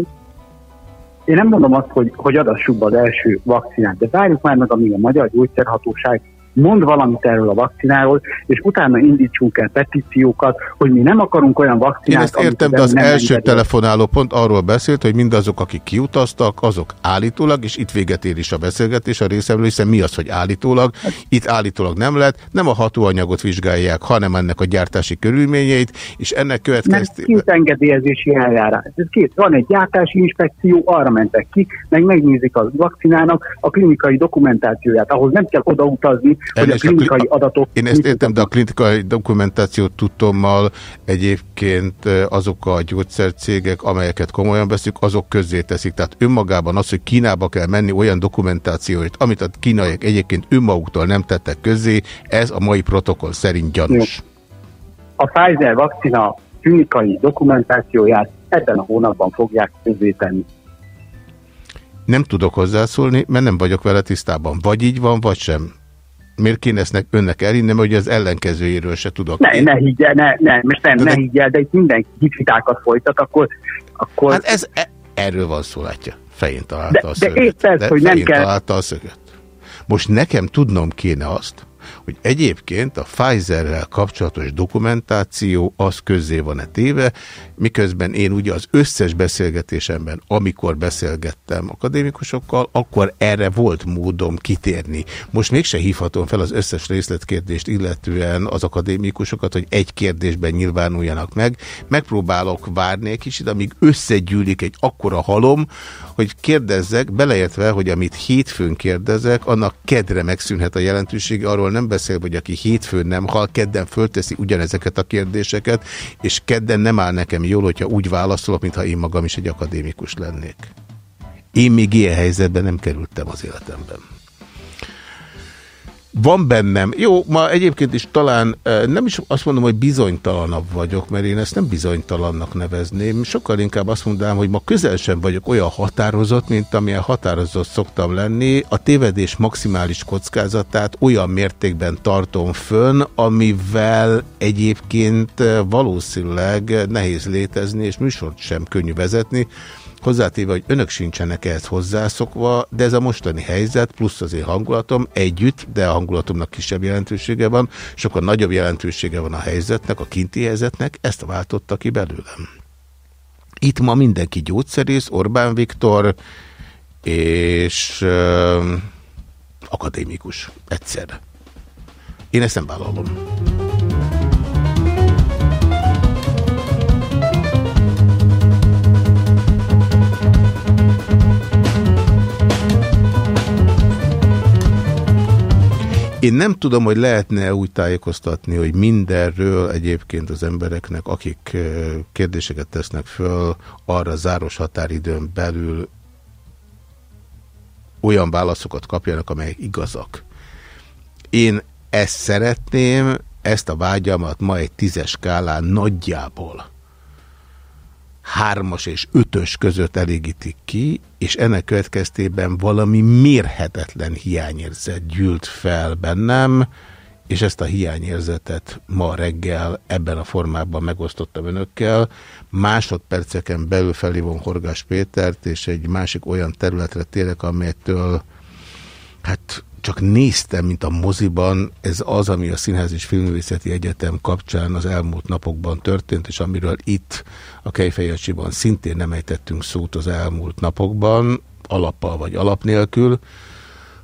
én nem mondom azt, hogy, hogy adassuk be az első vakcinát, de várjuk már meg, amíg a Magyar Gyógyszerhatóság mond valamit erről a vakcináról, és utána indítsunk el petíciókat, hogy mi nem akarunk olyan vakcinát. Én ezt értem, de az első engedett. telefonáló pont arról beszélt, hogy mindazok, akik kiutaztak, azok állítólag, és itt véget ér is a beszélgetés a részemről, hiszen mi az, hogy állítólag? Itt állítólag nem lehet, nem a hatóanyagot vizsgálják, hanem ennek a gyártási körülményeit, és ennek következtében... Két engedélyezési eljárás. Ez két. Van egy gyártási inspekció, arra mentek ki, meg megnézik a vakcinának a klinikai dokumentációját, ahhoz nem kell odautazni, hogy a klinikai a, adatok... Én ezt értem, de a klinikai dokumentáció tudtommal egyébként azok a gyógyszercégek, amelyeket komolyan veszik, azok közzé teszik. Tehát önmagában az, hogy Kínába kell menni olyan dokumentációt, amit a kínaiak egyébként önmaguktól nem tettek közzé, ez a mai protokoll szerint gyanús. A Pfizer vakcina klinikai dokumentációját ebben a hónapban fogják közzétenni. Nem tudok hozzászólni, mert nem vagyok vele tisztában. Vagy így van, vagy sem miért kéne ezt önnek elhinnem, hogy az ellenkezőjéről se tudok. Ne, ne higgyel, ne, ne, most nem, ne higgyel, de itt mindenki hitvitálkat folytat, akkor... akkor... Hát ez, e, erről van szó, látja. Fején találta de, a szöget. De épp ez, de hogy nem kell... találta a szöget. Most nekem tudnom kéne azt, hogy egyébként a Pfizerrel kapcsolatos dokumentáció az közzé van-e téve, miközben én ugye az összes beszélgetésemben, amikor beszélgettem akadémikusokkal, akkor erre volt módom kitérni. Most mégse hívhatom fel az összes részletkérdést illetően az akadémikusokat, hogy egy kérdésben nyilvánuljanak meg. Megpróbálok várni egy kicsit, amíg összegyűlik egy akkora halom, hogy kérdezzek, beleértve, hogy amit hétfőn kérdezek, annak kedre megszűnhet a jelentősége, arról nem beszél, hogy aki hétfőn nem hal, kedden fölteszi ugyanezeket a kérdéseket, és kedden nem áll nekem jól, hogyha úgy válaszolok, mintha én magam is egy akadémikus lennék. Én még ilyen helyzetben nem kerültem az életemben. Van bennem, jó, ma egyébként is talán nem is azt mondom, hogy bizonytalanabb vagyok, mert én ezt nem bizonytalannak nevezném. Sokkal inkább azt mondanám, hogy ma közel sem vagyok olyan határozott, mint amilyen határozott szoktam lenni. A tévedés maximális kockázatát olyan mértékben tartom fönn, amivel egyébként valószínűleg nehéz létezni, és műsort sem könnyű vezetni. Hozzátéve, hogy önök sincsenek ehhez hozzászokva, de ez a mostani helyzet, plusz az én hangulatom együtt, de a hangulatomnak kisebb jelentősége van, sokkal nagyobb jelentősége van a helyzetnek, a kinti helyzetnek, ezt váltotta ki belőlem. Itt ma mindenki gyógyszerész, Orbán Viktor és euh, akadémikus egyszerre. Én ezt nem vállalom. Én nem tudom, hogy lehetne úgy tájékoztatni, hogy mindenről egyébként az embereknek, akik kérdéseket tesznek föl, arra záros határidőn belül olyan válaszokat kapjanak, amelyek igazak. Én ezt szeretném, ezt a vágyamat ma egy tízes skálán nagyjából hármas és ötös között elégítik ki, és ennek következtében valami mérhetetlen hiányérzet gyűlt fel bennem, és ezt a hiányérzetet ma reggel ebben a formában megosztottam önökkel. Másodperceken belül felhívom Horgás Pétert, és egy másik olyan területre térek, amelytől hát csak néztem, mint a moziban, ez az, ami a Színház és Filmművészeti Egyetem kapcsán az elmúlt napokban történt, és amiről itt a Kejfejacsiban szintén nem ejtettünk szót az elmúlt napokban, alappal vagy alap nélkül.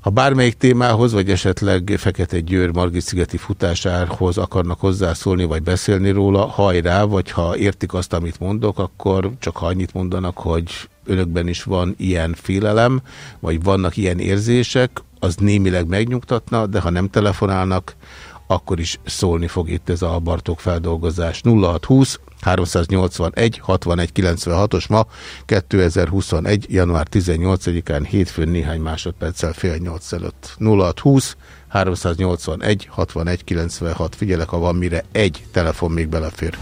Ha bármelyik témához, vagy esetleg Fekete Győr Margit-szigeti futásához akarnak hozzászólni, vagy beszélni róla, hajrá, vagy ha értik azt, amit mondok, akkor csak ha annyit mondanak, hogy önökben is van ilyen félelem, vagy vannak ilyen érzések, az némileg megnyugtatna, de ha nem telefonálnak, akkor is szólni fog itt ez a Bartók feldolgozás. 0620 381 61 96-os ma 2021. január 18-án hétfőn néhány másodperccel fél nyolc előtt. 0620 381 61 96. Figyelek, ha van mire egy telefon még belefér.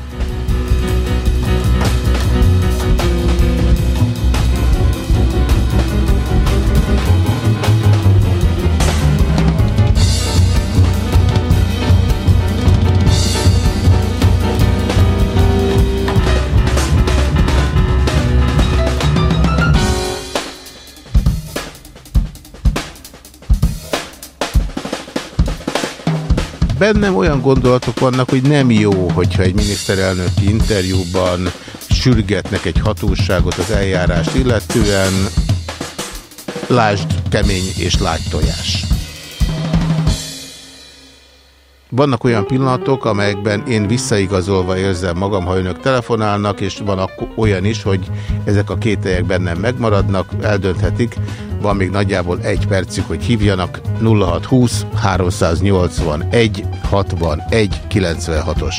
Bennem olyan gondolatok vannak, hogy nem jó, hogyha egy miniszterelnöki interjúban sürgetnek egy hatóságot az eljárást illetően, lásd kemény és lágy tojás. Vannak olyan pillanatok, amelyekben én visszaigazolva érzem magam, ha önök telefonálnak, és van olyan is, hogy ezek a kételyek bennem megmaradnak, eldönthetik, van még nagyjából egy percük, hogy hívjanak 0620 381 61 96-os.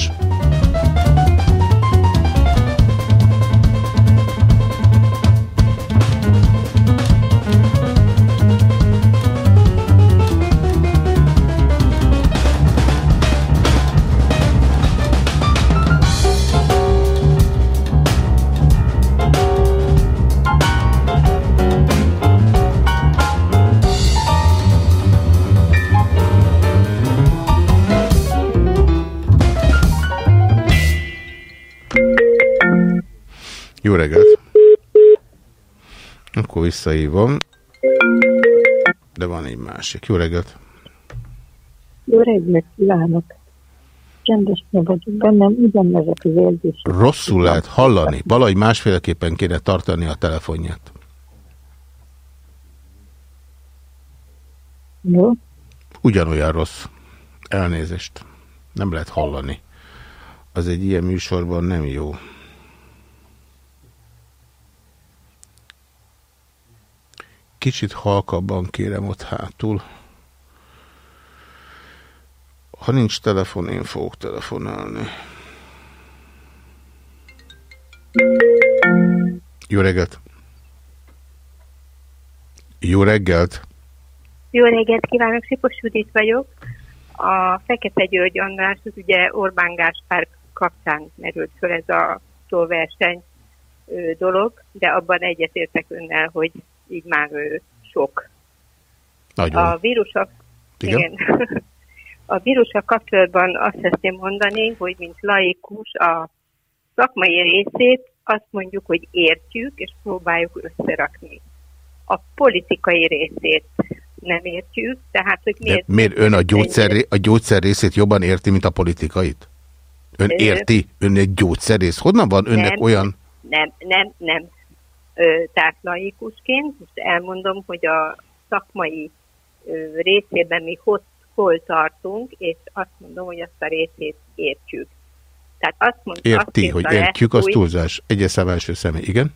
Jó reggelt! Akkor visszahívom. De van egy másik. Jó reggelt! Jó reggelt kívánok! Csendesen vagyok bennem, ugyanezek az érzések. Rosszul lehet hallani. Valahogy másféleképpen kéne tartani a telefonját. Jó. Ugyanolyan rossz. Elnézést. Nem lehet hallani. Az egy ilyen műsorban nem jó. Kicsit halkabban kérem ott hátul. Ha nincs telefon, én fogok telefonálni. Jó reggelt! Jó reggelt! Jó reggelt kívánok, Sipos Judit vagyok. A Fekete György András, az ugye Orbán Gáspár kapcsán merült föl ez a tolverseny dolog, de abban egyetértek önnel, hogy így már sok. Nagyon. A vírusok, igen. igen. a vírussal kapcsolatban azt szeretném mondani, hogy mint laikus a szakmai részét azt mondjuk, hogy értjük, és próbáljuk összerakni. A politikai részét nem értjük, tehát hogy miért... De miért ön a gyógyszer, a gyógyszer részét jobban érti, mint a politikait? Ön érti? Ön egy gyógyszerész? Honnan van önnek nem, olyan... Nem, nem, nem. Tehát laikusként most elmondom, hogy a szakmai részében mi hol, hol tartunk, és azt mondom, hogy azt a részét értjük. Tehát azt mond, Érti, azt hogy értjük, az túlzás. Egyes szám első személy, igen?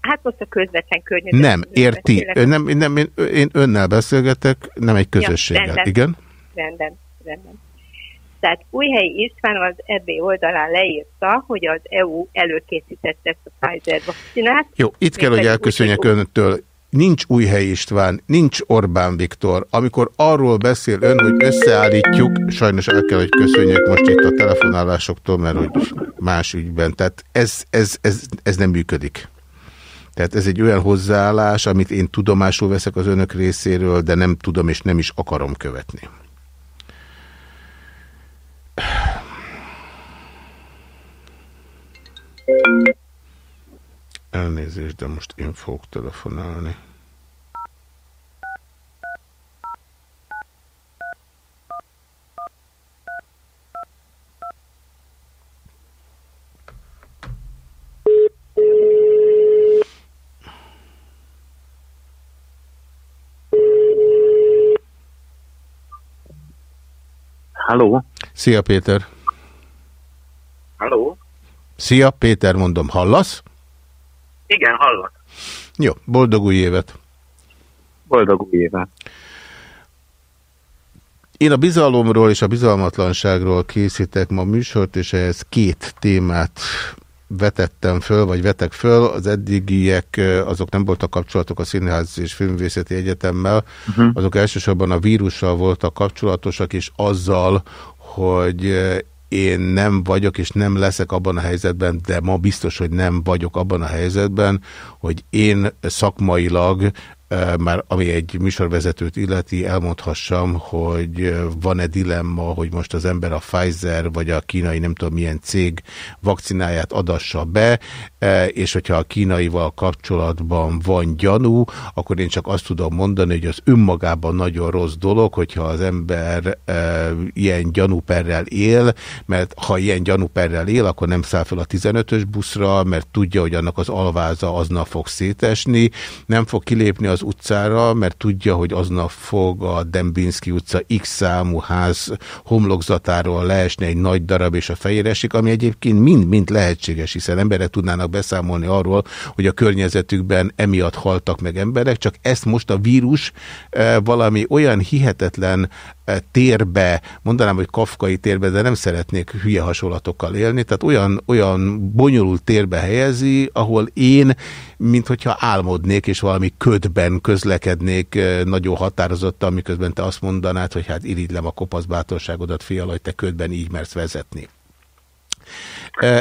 Hát most a közvetlen környezet. Nem, érti. Ön, nem, nem, én, én önnel beszélgetek, nem egy közösséggel. Ja, rendben, igen? Rendben, rendben. Tehát Újhelyi István az EB oldalán leírta, hogy az EU előkészítette ezt a Pfizer vakcinát. Jó, itt kell, hogy elköszönjek öntől. Nincs Újhelyi István, nincs Orbán Viktor. Amikor arról beszél ön, hogy összeállítjuk, sajnos el kell, hogy köszönjek most itt a telefonálásoktól, mert hogy más ügyben. Tehát ez, ez, ez, ez nem működik. Tehát ez egy olyan hozzáállás, amit én tudomásul veszek az önök részéről, de nem tudom és nem is akarom követni. Elnézést, de most én fogok telefonálni. Halló? Szia Péter! Halló? Szia Péter, mondom, hallasz? Igen, hallak. Jó, boldog új évet! Boldog új évet! Én a bizalomról és a bizalmatlanságról készítek ma műsort, és ehhez két témát vetettem föl, vagy vetek föl, az eddigiek, azok nem voltak kapcsolatok a Színház és Filmvészeti Egyetemmel, uh -huh. azok elsősorban a vírussal voltak kapcsolatosak, és azzal, hogy én nem vagyok, és nem leszek abban a helyzetben, de ma biztos, hogy nem vagyok abban a helyzetben, hogy én szakmailag már ami egy műsorvezetőt illeti, elmondhassam, hogy van-e dilemma, hogy most az ember a Pfizer vagy a kínai nem tudom milyen cég vakcináját adassa be, és hogyha a kínaival kapcsolatban van gyanú, akkor én csak azt tudom mondani, hogy az önmagában nagyon rossz dolog, hogyha az ember ilyen gyanúperrel él, mert ha ilyen gyanúperrel él, akkor nem száll fel a 15-ös buszra, mert tudja, hogy annak az alváza aznap fog szétesni, nem fog kilépni az utcára, mert tudja, hogy aznap fog a Dembinski utca X számú ház homlokzatáról leesni egy nagy darab, és a fejére esik, ami egyébként mind-mind lehetséges, hiszen emberek tudnának beszámolni arról, hogy a környezetükben emiatt haltak meg emberek, csak ezt most a vírus eh, valami olyan hihetetlen eh, térbe, mondanám, hogy kafkai térbe, de nem szeretnék hülye hasonlatokkal élni, tehát olyan, olyan bonyolult térbe helyezi, ahol én, mint hogyha álmodnék, és valami ködben közlekednék nagyon határozottan, miközben te azt mondanád, hogy hát irigylem a kopasz bátorságodat, fiala, hogy te ködben így mersz vezetni.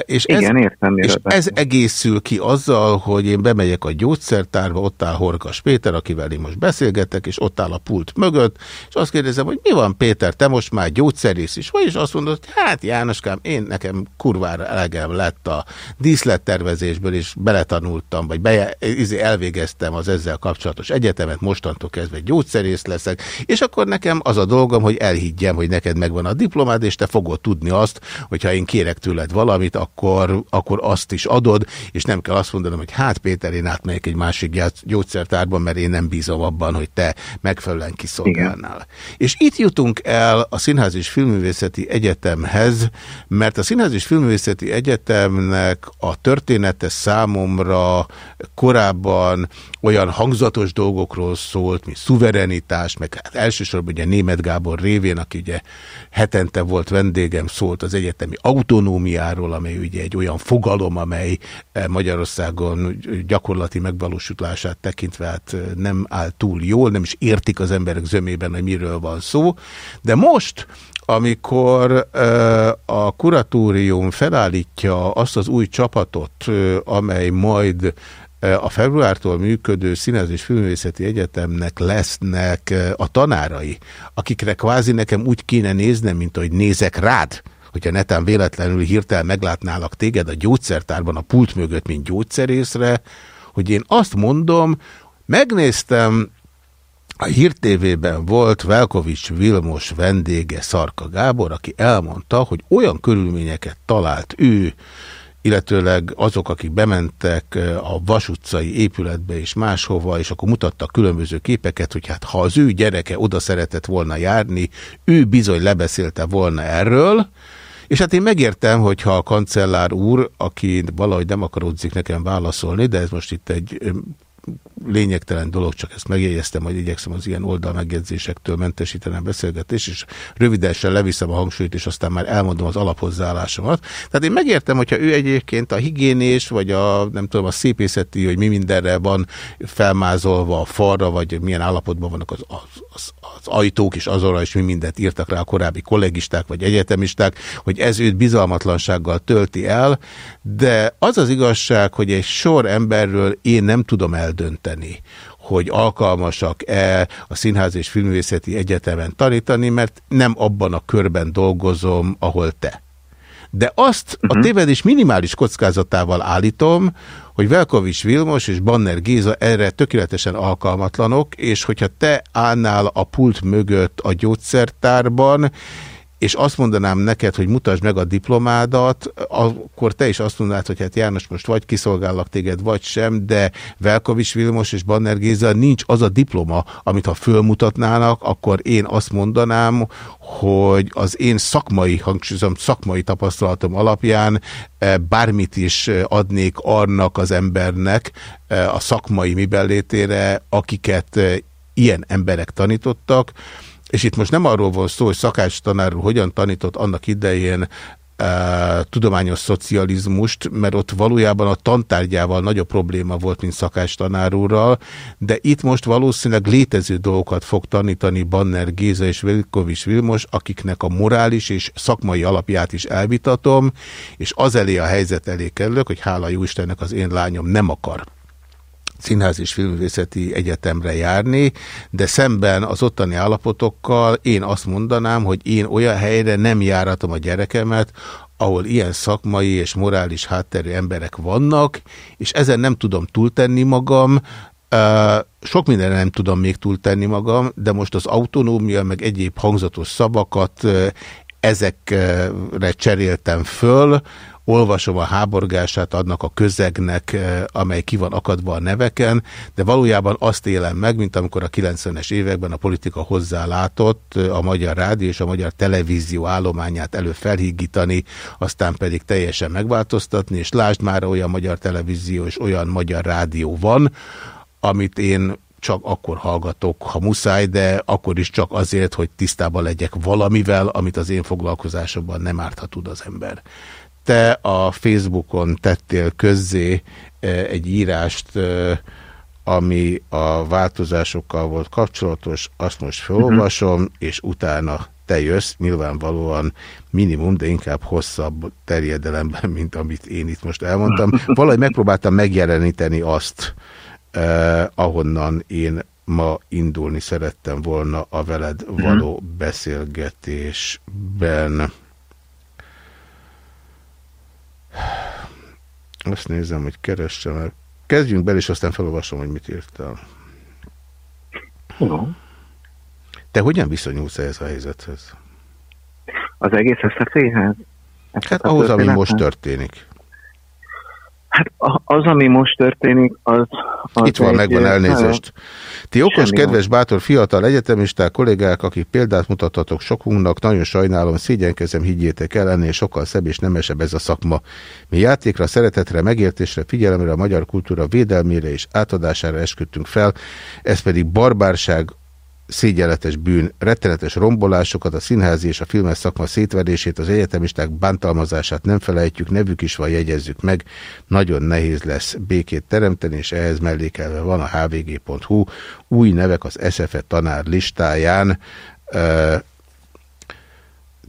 És ez, Igen, értem, és ez egészül ki azzal, hogy én bemegyek a gyógyszertárba, ott áll Horgas Péter, akivel én most beszélgetek, és ott áll a pult mögött, és azt kérdezem, hogy mi van Péter, te most már gyógyszerész is vagy, és azt mondod, hogy hát Jánoskám, én nekem kurvára elegem lett a díszlettervezésből, és beletanultam, vagy be, izé elvégeztem az ezzel kapcsolatos egyetemet, mostantól kezdve gyógyszerész leszek, és akkor nekem az a dolgom, hogy elhiggyem, hogy neked megvan a diplomád, és te fogod tudni azt, hogyha én kérek tőled valamit, akkor, akkor azt is adod, és nem kell azt mondanom, hogy hát Péter, én átmegyek egy másik gyógyszertárban, mert én nem bízom abban, hogy te megfelelően kiszolgálnál. És itt jutunk el a Színház és Filmművészeti Egyetemhez, mert a Színház és Filmművészeti Egyetemnek a története számomra korábban olyan hangzatos dolgokról szólt, mint szuverenitás, meg hát elsősorban ugye Német Gábor révén, aki ugye hetente volt vendégem, szólt az egyetemi autonómiáról, amely ugye egy olyan fogalom, amely eh, Magyarországon gyakorlati megvalósítását tekintve hát eh, nem áll túl jól, nem is értik az emberek zömében, hogy miről van szó. De most, amikor uh, a kuratórium felállítja azt az új csapatot, amely majd a februártól működő Színház és Filmvészeti Egyetemnek lesznek a tanárai, akikre kvázi nekem úgy kéne néznem, mint hogy nézek rád, hogyha netán véletlenül hirtelen meglátnálak téged a gyógyszertárban a pult mögött, mint gyógyszerészre, hogy én azt mondom, megnéztem, a hírtévében volt Velkovics Vilmos vendége Szarka Gábor, aki elmondta, hogy olyan körülményeket talált ő, illetőleg azok, akik bementek a Vas utcai épületbe és máshova, és akkor mutattak különböző képeket, hogy hát ha az ő gyereke oda szeretett volna járni, ő bizony lebeszélte volna erről, és hát én megértem, hogyha a kancellár úr, aki valahogy nem akarodzik nekem válaszolni, de ez most itt egy lényegtelen dolog, csak ezt megjegyeztem, hogy igyekszem az ilyen oldal megjegyzésektől mentesíteni a beszélgetés, és rövidesen leviszem a hangsúlyt, és aztán már elmondom az alaphozzáállásomat. Tehát én megértem, hogyha ő egyébként a higiénés, vagy a nem tudom, a szépészeti, hogy mi mindenre van felmázolva a falra, vagy milyen állapotban vannak az, az, az, az ajtók, és azonra is mi mindent írtak rá a korábbi kollégisták, vagy egyetemisták, hogy ez őt bizalmatlansággal tölti el, de az az igazság, hogy egy sor emberről én nem tudom el eldönteni, hogy alkalmasak-e a Színház és Filmvészeti Egyetemen tanítani, mert nem abban a körben dolgozom, ahol te. De azt a mhm. tévedés minimális kockázatával állítom, hogy Velkovics Vilmos és Banner Géza erre tökéletesen alkalmatlanok, és hogyha te állnál a pult mögött a gyógyszertárban, és azt mondanám neked, hogy mutasd meg a diplomádat, akkor te is azt mondanád, hogy hát János, most vagy kiszolgállak téged, vagy sem, de Velkovics Vilmos és Banner Géza nincs az a diploma, amit ha fölmutatnának, akkor én azt mondanám, hogy az én szakmai, hangsúlyozom, szakmai tapasztalatom alapján eh, bármit is adnék annak az embernek eh, a szakmai mibenlétére, akiket eh, ilyen emberek tanítottak, és itt most nem arról van szó, hogy szakács tanár hogyan tanított annak idején e, tudományos szocializmust, mert ott valójában a tantárgyával nagyobb probléma volt, mint szakács tanárúrral, de itt most valószínűleg létező dolgokat fog tanítani Banner Géza és Vilkovics Vilmos, akiknek a morális és szakmai alapját is elvitatom, és az elé a helyzet elé kerülök, hogy hála jó Istennek az én lányom nem akar Színház és Filmvészeti Egyetemre járni, de szemben az ottani állapotokkal én azt mondanám, hogy én olyan helyre nem járatom a gyerekemet, ahol ilyen szakmai és morális hátterű emberek vannak, és ezen nem tudom túltenni magam, sok minden nem tudom még túltenni magam, de most az autonómia, meg egyéb hangzatos szavakat ezekre cseréltem föl, olvasom a háborgását adnak a közegnek, eh, amely ki van akadva a neveken, de valójában azt élem meg, mint amikor a 90-es években a politika hozzálátott eh, a Magyar Rádió és a Magyar Televízió állományát elő felhígítani, aztán pedig teljesen megváltoztatni, és lásd már olyan Magyar Televízió és olyan Magyar Rádió van, amit én csak akkor hallgatok, ha muszáj, de akkor is csak azért, hogy tisztában legyek valamivel, amit az én foglalkozásomban nem árt, ha tud az ember te a Facebookon tettél közzé e, egy írást, e, ami a változásokkal volt kapcsolatos, azt most felolvasom, uh -huh. és utána te jössz, nyilvánvalóan minimum, de inkább hosszabb terjedelemben, mint amit én itt most elmondtam. Valahogy megpróbáltam megjeleníteni azt, eh, ahonnan én ma indulni szerettem volna a veled való hmm. beszélgetésben. Azt nézem, hogy keressem Kezdjünk bele, és aztán felolvasom, hogy mit írtál. No. Te hogyan viszonyulsz ehhez a helyzethez? Az egész összeféhez? Hát ahhoz, ami most történik. Hát az, ami most történik, az... az Itt van, megvan elnézést. Ti okos, kedves, bátor, fiatal egyetemisták, kollégák, akik példát mutattatok sokunknak, nagyon sajnálom, szégyenkezem, higgyétek el, ennél sokkal szebb és nemesebb ez a szakma. Mi játékra, szeretetre, megértésre, figyelemre, a magyar kultúra védelmére és átadására esküdtünk fel, ez pedig barbárság, szégyenletes bűn, rettenetes rombolásokat, a színházi és a filmes szakma szétverését, az egyetemisták bántalmazását nem felejtjük, nevük is van, jegyezzük meg. Nagyon nehéz lesz békét teremteni, és ehhez mellékelve van a hvg.hu új nevek az SFE tanár listáján uh,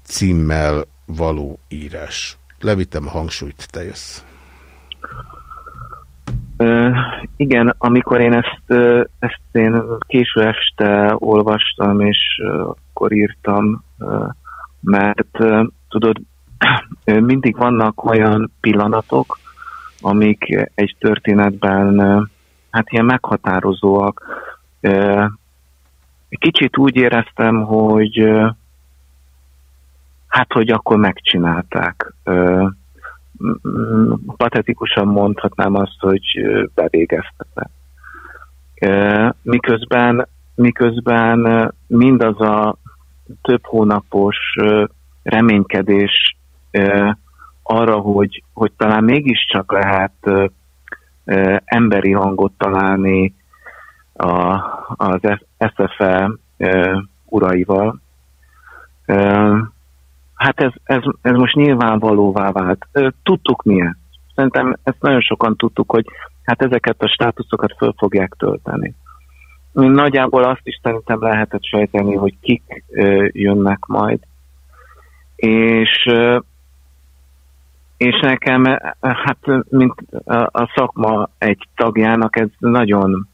címmel való írás. Levittem a hangsúlyt, te jössz. Igen, amikor én ezt, ezt én késő este olvastam, és uh, akkor írtam, mert tudod, mindig vannak olyan pillanatok, amik egy történetben hát ilyen meghatározóak. Kicsit úgy éreztem, hogy hát, hogy akkor megcsinálták. Patetikusan mondhatnám azt, hogy bevégeztetve. Miközben, miközben mindaz a több hónapos reménykedés arra, hogy, hogy talán mégiscsak lehet emberi hangot találni a, az SFE uraival, Hát ez, ez, ez most nyilvánvalóvá vált. Tudtuk miért. Szerintem ezt nagyon sokan tudtuk, hogy hát ezeket a státuszokat föl fogják tölteni. Nagyjából azt is szerintem lehetett sejteni, hogy kik jönnek majd. És, és nekem, hát mint a szakma egy tagjának ez nagyon,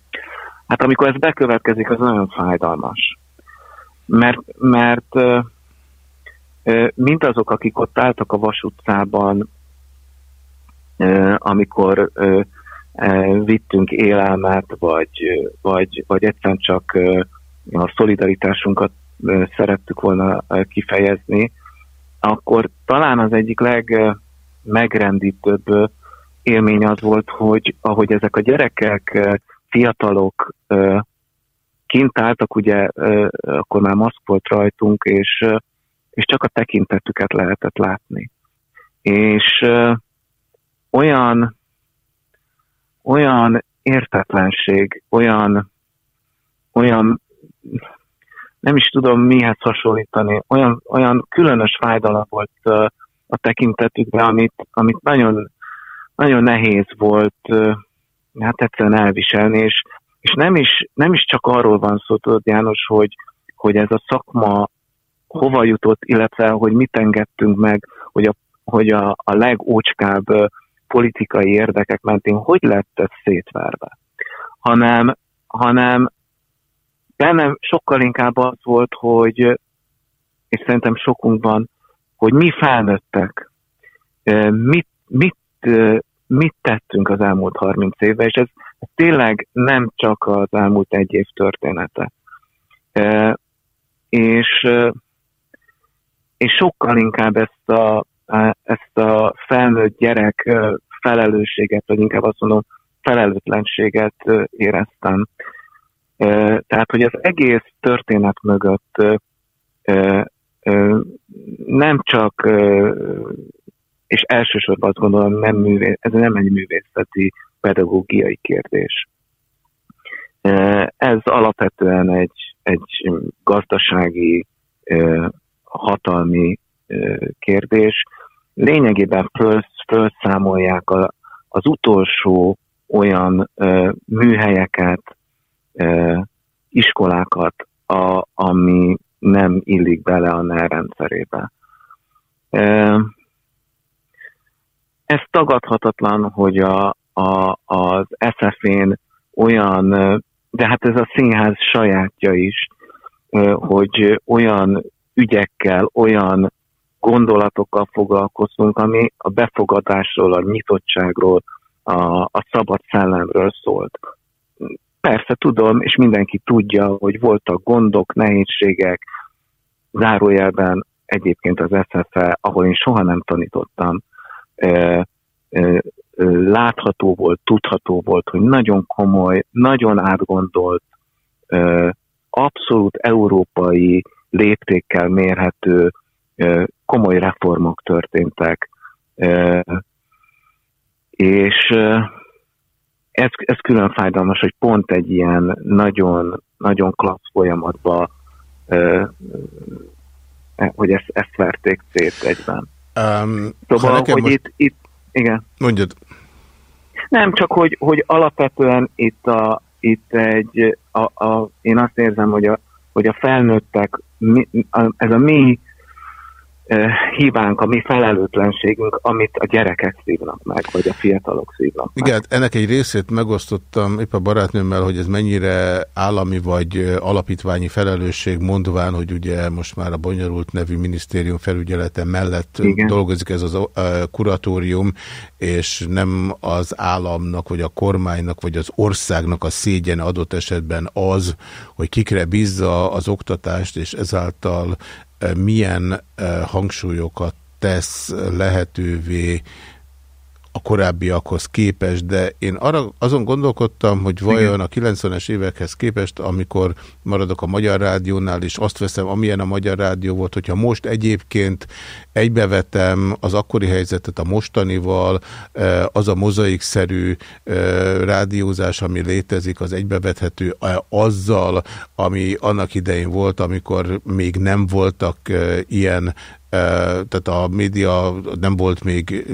hát amikor ez bekövetkezik, az nagyon fájdalmas. Mert, mert mint azok, akik ott álltak a Vas utcában, amikor vittünk élelmet, vagy, vagy, vagy egyszerűen csak a szolidaritásunkat szerettük volna kifejezni, akkor talán az egyik legmegrendítőbb élmény az volt, hogy ahogy ezek a gyerekek, fiatalok kint álltak, ugye akkor már maszk volt rajtunk, és és csak a tekintetüket lehetett látni. És ö, olyan, olyan értetlenség, olyan, olyan nem is tudom mihez hasonlítani, olyan, olyan különös fájdalom volt ö, a tekintetükben, amit, amit nagyon, nagyon nehéz volt ö, hát egyszerűen elviselni, és, és nem, is, nem is csak arról van szó, tudod János, hogy, hogy ez a szakma hova jutott, illetve hogy mit engedtünk meg, hogy a, hogy a, a legócskább politikai érdekek mentén hogy lett ez szétverve. Hanem, hanem bennem sokkal inkább az volt, hogy, és szerintem sokunkban, hogy mi felnőttek, mit, mit, mit tettünk az elmúlt 30 évben, és ez, ez tényleg nem csak az elmúlt egy év története. És és sokkal inkább ezt a, ezt a felnőtt gyerek felelősséget, vagy inkább azt mondom, felelőtlenséget éreztem. Tehát, hogy az egész történet mögött nem csak, és elsősorban azt gondolom, nem művé, ez nem egy művészeti pedagógiai kérdés. Ez alapvetően egy, egy gazdasági hatalmi kérdés. Lényegében föl, felszámolják a, az utolsó olyan műhelyeket, iskolákat, a, ami nem illik bele a NER rendszerébe. Ez tagadhatatlan, hogy a, a, az SF-én olyan, de hát ez a színház sajátja is, hogy olyan ügyekkel, olyan gondolatokkal foglalkozunk, ami a befogadásról, a nyitottságról, a, a szabad szellemről szólt. Persze tudom, és mindenki tudja, hogy voltak gondok, nehézségek, zárójelben egyébként az SFE, ahol én soha nem tanítottam, látható volt, tudható volt, hogy nagyon komoly, nagyon átgondolt, abszolút európai léptékkel mérhető komoly reformok történtek. És ez, ez külön fájdalmas, hogy pont egy ilyen nagyon, nagyon klassz folyamatba hogy ezt, ezt verték szét egyben. Um, szóval, hogy most... itt, itt, igen. Mondjad. Nem, csak hogy, hogy alapvetően itt, a, itt egy, a, a, én azt érzem, hogy a, hogy a felnőttek, mi, a, ez a mi hibánk, a mi felelőtlenségünk, amit a gyerekek szívnak meg, vagy a fiatalok szívnak meg. Igen, ennek egy részét megosztottam épp a barátnőmmel, hogy ez mennyire állami vagy alapítványi felelősség, mondván, hogy ugye most már a bonyolult nevű minisztérium felügyelete mellett Igen. dolgozik ez az kuratórium, és nem az államnak, vagy a kormánynak, vagy az országnak a szégyen adott esetben az, hogy kikre bízza az oktatást, és ezáltal milyen hangsúlyokat tesz lehetővé a korábbiakhoz képest, de én arra, azon gondolkodtam, hogy vajon a 90-es évekhez képest, amikor maradok a Magyar Rádiónál, és azt veszem, amilyen a Magyar Rádió volt, hogyha most egyébként egybevetem az akkori helyzetet a mostanival, az a mozaikszerű rádiózás, ami létezik, az egybevethető azzal, ami annak idején volt, amikor még nem voltak ilyen tehát a média nem volt még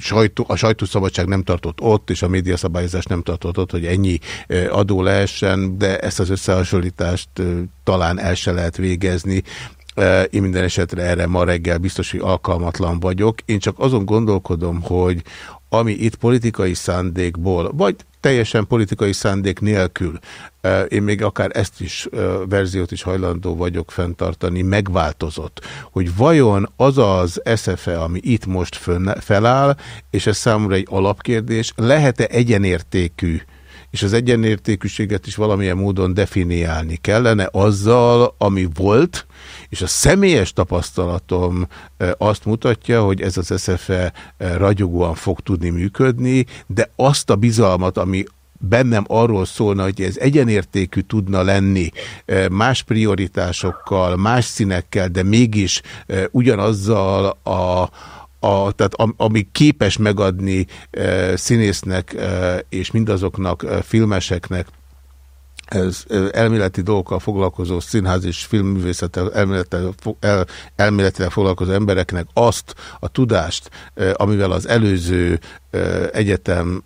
sajtó, a sajtószabadság nem tartott ott, és a médiaszabályozás nem tartott ott, hogy ennyi adó lehessen, de ezt az összehasonlítást talán el se lehet végezni. Én minden esetre erre ma reggel biztos, hogy alkalmatlan vagyok. Én csak azon gondolkodom, hogy ami itt politikai szándékból, vagy teljesen politikai szándék nélkül, én még akár ezt is, verziót is hajlandó vagyok fenntartani, megváltozott, hogy vajon az az SFE, ami itt most feláll, és ez számomra egy alapkérdés, lehet-e egyenértékű és az egyenértékűséget is valamilyen módon definiálni kellene azzal, ami volt, és a személyes tapasztalatom azt mutatja, hogy ez az SZFE ragyogóan fog tudni működni, de azt a bizalmat, ami bennem arról szólna, hogy ez egyenértékű tudna lenni más prioritásokkal, más színekkel, de mégis ugyanazzal a a, tehát ami képes megadni e, színésznek e, és mindazoknak e, filmeseknek, ez elméleti dolgokkal foglalkozó színház és filmművészettel elméletileg, el, elméletileg foglalkozó embereknek azt a tudást, amivel az előző egyetem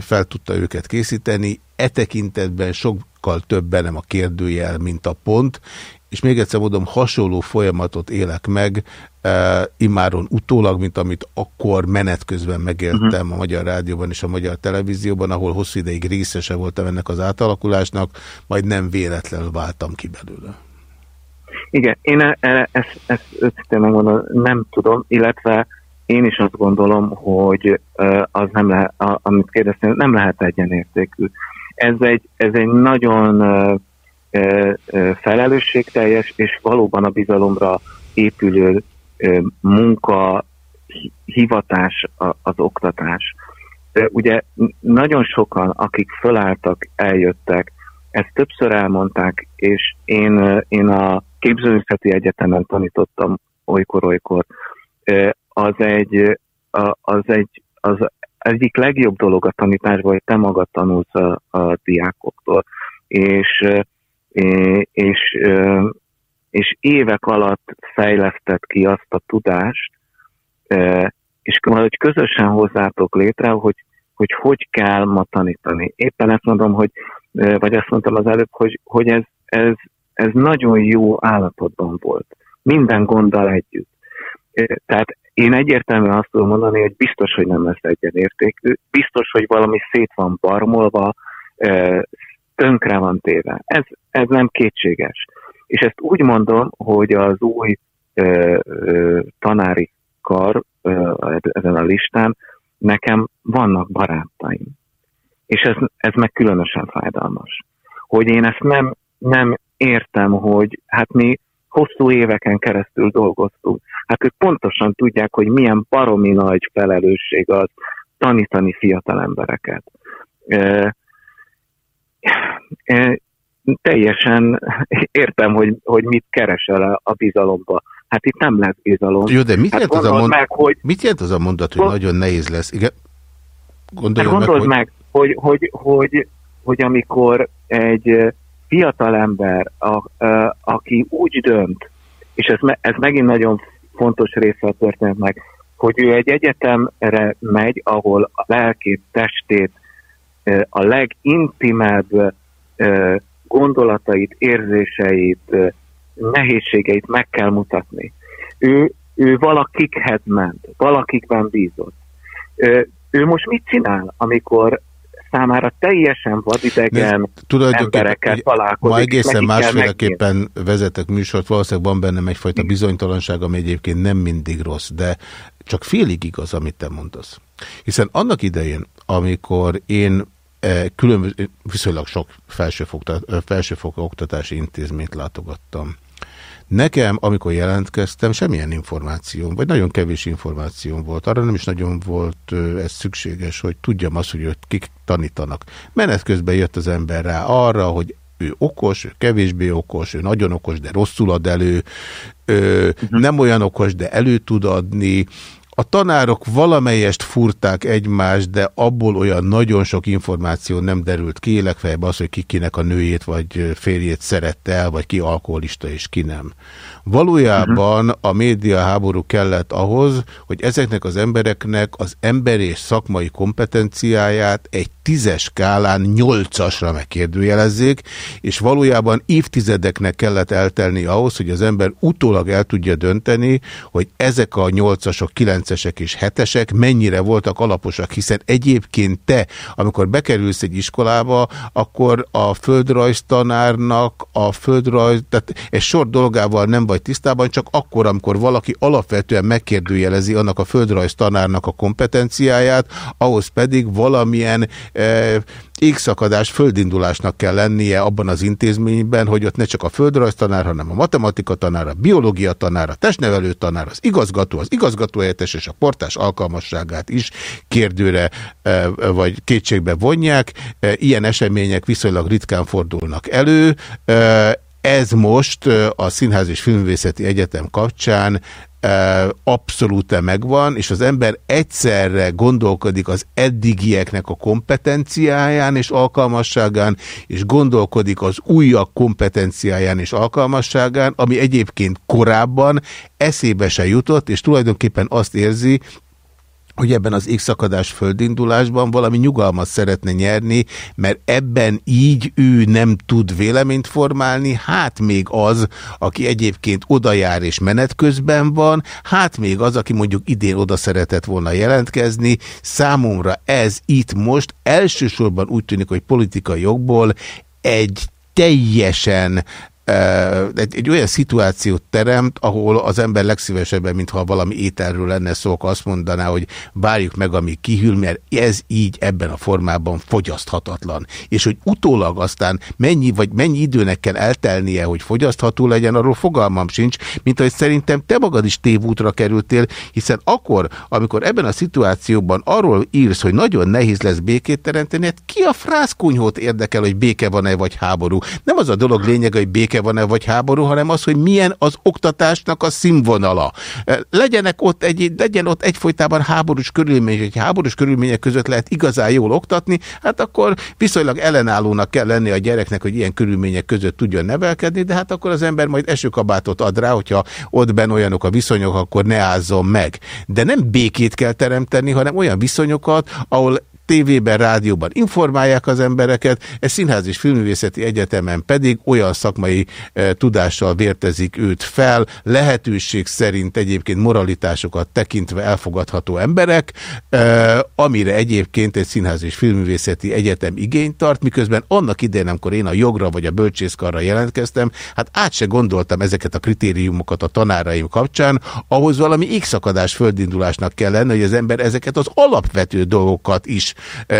fel tudta őket készíteni, e tekintetben sokkal több bennem a kérdőjel, mint a pont, és még egyszer mondom, hasonló folyamatot élek meg, uh, immáron utólag, mint amit akkor menet közben megéltem uh -huh. a Magyar Rádióban és a Magyar Televízióban, ahol hosszú ideig részese voltam ennek az átalakulásnak, majd nem véletlenül váltam ki belőle. Igen, én e, e, ezt, ezt őszintén megmondom, nem tudom, illetve én is azt gondolom, hogy az nem lehet, amit kérdeztem, nem lehet egyenértékű. Ez egy, ez egy nagyon felelősségteljes és valóban a bizalomra épülő munka, hivatás az oktatás. Ugye nagyon sokan, akik fölálltak, eljöttek, ezt többször elmondták, és én, én a képzőművészeti egyetemen tanítottam olykor-olykor. Az egy, az egy, az egyik legjobb dolog a tanításban, hogy te magad tanulsz a, a diákoktól. És és, és évek alatt fejlesztett ki azt a tudást, és hogy közösen hozzátok létre, hogy, hogy hogy kell ma tanítani. Éppen ezt mondom, hogy, vagy ezt mondtam az előbb, hogy, hogy ez, ez, ez nagyon jó állapotban volt. Minden gonddal együtt. Tehát én egyértelműen azt tudom mondani, hogy biztos, hogy nem lesz egyenértékű, biztos, hogy valami szét van barmolva, tönkre van téve. Ez, ez nem kétséges. És ezt úgy mondom, hogy az új ö, ö, tanári kar ö, ezen a listán nekem vannak barátaim. És ez, ez meg különösen fájdalmas. Hogy én ezt nem, nem értem, hogy hát mi hosszú éveken keresztül dolgoztunk. Hát ők pontosan tudják, hogy milyen baromi nagy felelősség az tanítani fiatal embereket. Teljesen értem, hogy, hogy mit keresel a bizalomba. Hát itt nem lesz bizalom. Jó, de mit, hát jelent, az a mond... meg, hogy... mit jelent az a mondat, hogy nagyon nehéz lesz? Igen? Gondolod, hát gondold meg, hogy... meg hogy, hogy, hogy, hogy amikor egy fiatal ember, a, a, aki úgy dönt, és ez, ez megint nagyon fontos része a történetnek, hogy ő egy egyetemre megy, ahol a lelkét, testét, a legintimebb gondolatait, érzéseit, nehézségeit meg kell mutatni. Ő, ő valakikhez ment, valakikben bízott. Ő most mit csinál, amikor számára teljesen vadidegen emberekkel találkozik. Ma egészen másféleképpen vezetek műsort, valószínűleg van bennem egyfajta bizonytalanság, ami egyébként nem mindig rossz, de csak félig igaz, amit te mondasz. Hiszen annak idején, amikor én különböző, viszonylag sok felsőfokú oktatási intézményt látogattam, Nekem, amikor jelentkeztem, semmilyen információm, vagy nagyon kevés információm volt. Arra nem is nagyon volt ez szükséges, hogy tudjam azt, hogy őt kik tanítanak. Menet közben jött az ember rá arra, hogy ő okos, ő kevésbé okos, ő nagyon okos, de rosszul ad elő, ő mhm. nem olyan okos, de elő tud adni, a tanárok valamelyest furták egymást, de abból olyan nagyon sok információ nem derült ki, legfeljebb az, hogy ki kinek a nőjét vagy férjét szerette el, vagy ki alkoholista és ki nem. Valójában -huh. a média háború kellett ahhoz, hogy ezeknek az embereknek az ember és szakmai kompetenciáját egy tízes skálán nyolcasra megkérdőjelezzék, és valójában évtizedeknek kellett eltelni ahhoz, hogy az ember utólag el tudja dönteni, hogy ezek a nyolcasok, kilencesek és hetesek mennyire voltak alaposak, hiszen egyébként te, amikor bekerülsz egy iskolába, akkor a földrajztanárnak a földrajz, tehát egy sor dolgával nem vagy tisztában, csak akkor, amikor valaki alapvetően megkérdőjelezi annak a földrajztanárnak a kompetenciáját, ahhoz pedig valamilyen égszakadás, földindulásnak kell lennie abban az intézményben, hogy ott ne csak a földrajztanár, hanem a matematika tanár, a biológia tanár, a testnevelő tanár, az igazgató, az igazgatóhelyettes és a portás alkalmasságát is kérdőre vagy kétségbe vonják. Ilyen események viszonylag ritkán fordulnak elő. Ez most a Színház és Filmvészeti Egyetem kapcsán abszolút megvan, és az ember egyszerre gondolkodik az eddigieknek a kompetenciáján és alkalmasságán, és gondolkodik az újabb kompetenciáján és alkalmasságán, ami egyébként korábban eszébe se jutott, és tulajdonképpen azt érzi, hogy ebben az égszakadás földindulásban valami nyugalmat szeretne nyerni, mert ebben így ő nem tud véleményt formálni, hát még az, aki egyébként oda jár és menet közben van, hát még az, aki mondjuk idén oda szeretett volna jelentkezni, számomra ez itt most elsősorban úgy tűnik, hogy politikai jogból egy teljesen egy, egy olyan szituációt teremt, ahol az ember legszívesebben, mintha valami ételről lenne szó, azt mondaná, hogy várjuk meg, ami kihűl, mert ez így ebben a formában fogyaszthatatlan. És hogy utólag aztán mennyi, vagy mennyi időnek kell eltelnie, hogy fogyasztható legyen, arról fogalmam sincs, mint hogy szerintem te magad is tévútra kerültél, hiszen akkor, amikor ebben a szituációban arról írsz, hogy nagyon nehéz lesz békét teremteni, hát ki a frászkunyhót érdekel, hogy béke van-e vagy háború? Nem az a dolog lényeg, hogy béke béke van-e vagy háború, hanem az, hogy milyen az oktatásnak a színvonala. Legyenek ott egy, legyen ott egyfolytában háborús körülmény, hogy háborús körülmények között lehet igazán jól oktatni, hát akkor viszonylag ellenállónak kell lenni a gyereknek, hogy ilyen körülmények között tudjon nevelkedni, de hát akkor az ember majd esőkabátot ad rá, hogyha ott ben olyanok a viszonyok, akkor ne ázzon meg. De nem békét kell teremteni, hanem olyan viszonyokat, ahol tévében, rádióban informálják az embereket, ez Színház és Filművészeti Egyetemen pedig olyan szakmai e, tudással vértezik őt fel, lehetőség szerint egyébként moralitásokat tekintve elfogadható emberek, e, amire egyébként egy Színház és Filművészeti Egyetem igényt tart, miközben annak idején, amikor én a jogra vagy a bölcsészkarra jelentkeztem, hát át se gondoltam ezeket a kritériumokat a tanáraim kapcsán, ahhoz valami x-akadás földindulásnak kell lenni, hogy az ember ezeket az alapvető dolgokat is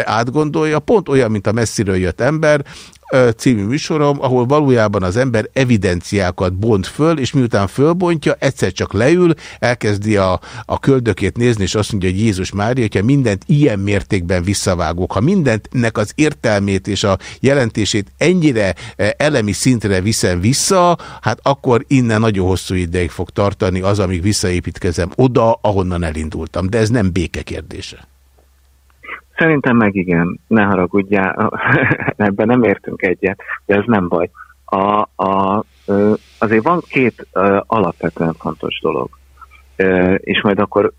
átgondolja, pont olyan, mint a messziről jött ember, című műsorom, ahol valójában az ember evidenciákat bont föl, és miután fölbontja, egyszer csak leül, elkezdi a, a köldökét nézni, és azt mondja, hogy Jézus Mária, hogyha mindent ilyen mértékben visszavágok, ha mindentnek az értelmét és a jelentését ennyire elemi szintre viszem vissza, hát akkor innen nagyon hosszú ideig fog tartani az, amíg visszaépítkezem oda, ahonnan elindultam. De ez nem béke kérdése. Szerintem meg igen, ne haragudjál, ebben nem értünk egyet, de ez nem baj. A, a, azért van két alapvetően fontos dolog, és majd akkor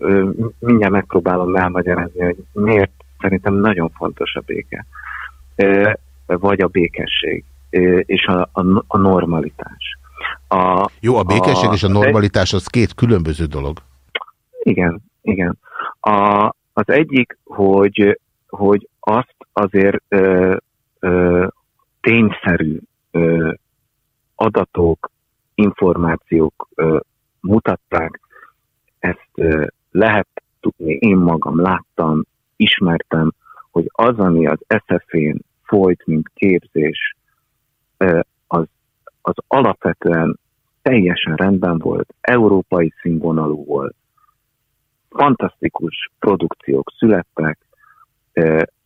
mindjárt megpróbálom elmagyarázni, hogy miért szerintem nagyon fontos a béke, vagy a békesség, és a, a, a normalitás. A, Jó, a békesség a, és a normalitás az két különböző dolog. Igen, igen. A, az egyik, hogy hogy azt azért ö, ö, tényszerű ö, adatok, információk ö, mutatták, ezt ö, lehet tudni, én magam láttam, ismertem, hogy az, ami az SZF-én folyt, mint képzés, ö, az, az alapvetően teljesen rendben volt, európai színvonalú volt, fantasztikus produkciók születtek,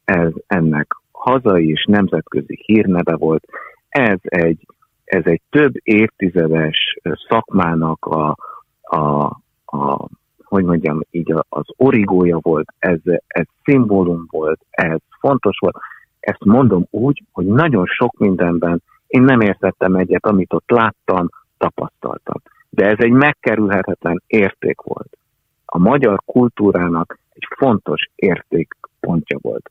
ez ennek hazai és nemzetközi hírneve volt. Ez egy, ez egy több évtizedes szakmának a, a, a hogy mondjam, így az origója volt, ez, ez szimbólum volt, ez fontos volt. Ezt mondom úgy, hogy nagyon sok mindenben én nem értettem egyet, amit ott láttam, tapasztaltam. De ez egy megkerülhetetlen érték volt. A magyar kultúrának egy fontos érték pontja volt.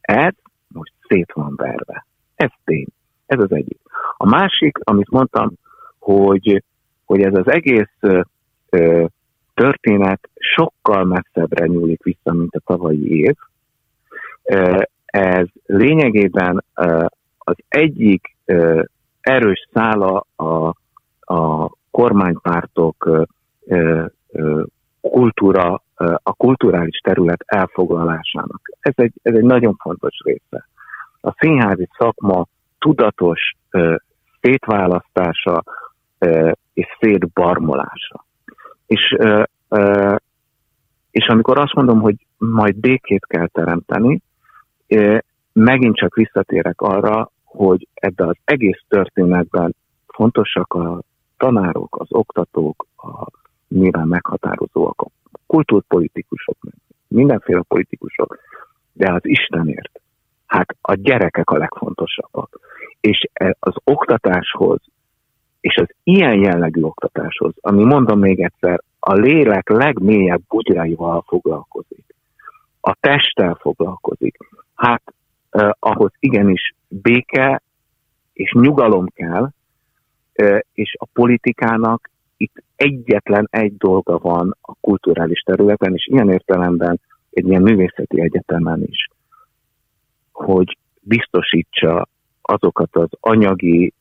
Ez most szét van verve. Ez tény. Ez az egyik. A másik, amit mondtam, hogy, hogy ez az egész ö, történet sokkal messzebbre nyúlik vissza, mint a tavalyi év. Ö, ez lényegében ö, az egyik ö, erős szála a, a kormánypártok ö, ö, kultúra a kulturális terület elfoglalásának. Ez egy, ez egy nagyon fontos része. A színházi szakma tudatos szétválasztása és szétbarmolása. És, és amikor azt mondom, hogy majd békét kell teremteni, megint csak visszatérek arra, hogy ebben az egész történetben fontosak a tanárok, az oktatók, a nyilván meghatározóak a kultúrpolitikusok, mindenféle politikusok, de az Istenért. Hát a gyerekek a legfontosabbak. És e, az oktatáshoz, és az ilyen jellegű oktatáshoz, ami mondom még egyszer, a lélek legmélyebb bugyraival foglalkozik, a testtel foglalkozik, hát eh, ahhoz igenis béke és nyugalom kell, eh, és a politikának itt egyetlen egy dolga van a kulturális területen, és ilyen értelemben egy ilyen művészeti egyetemen is, hogy biztosítsa azokat az anyagi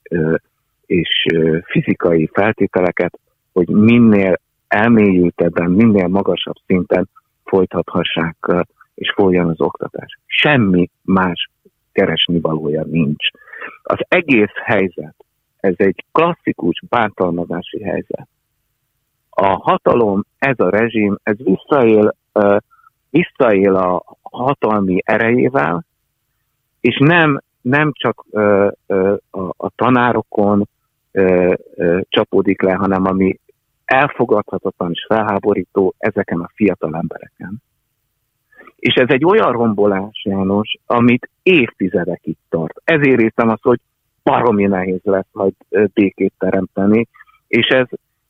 és fizikai feltételeket, hogy minél elmélyültebben, minél magasabb szinten folytathassák és folyjon az oktatás. Semmi más keresni valója nincs. Az egész helyzet ez egy klasszikus bántalmazási helyzet. A hatalom, ez a rezsim, ez visszaél, visszaél a hatalmi erejével, és nem, nem csak a, tanárokon csapódik le, hanem ami elfogadhatatlan és felháborító ezeken a fiatal embereken. És ez egy olyan rombolás, János, amit évtizedekig tart. Ezért értem azt, hogy baromi nehéz lesz majd békét teremteni, és ez,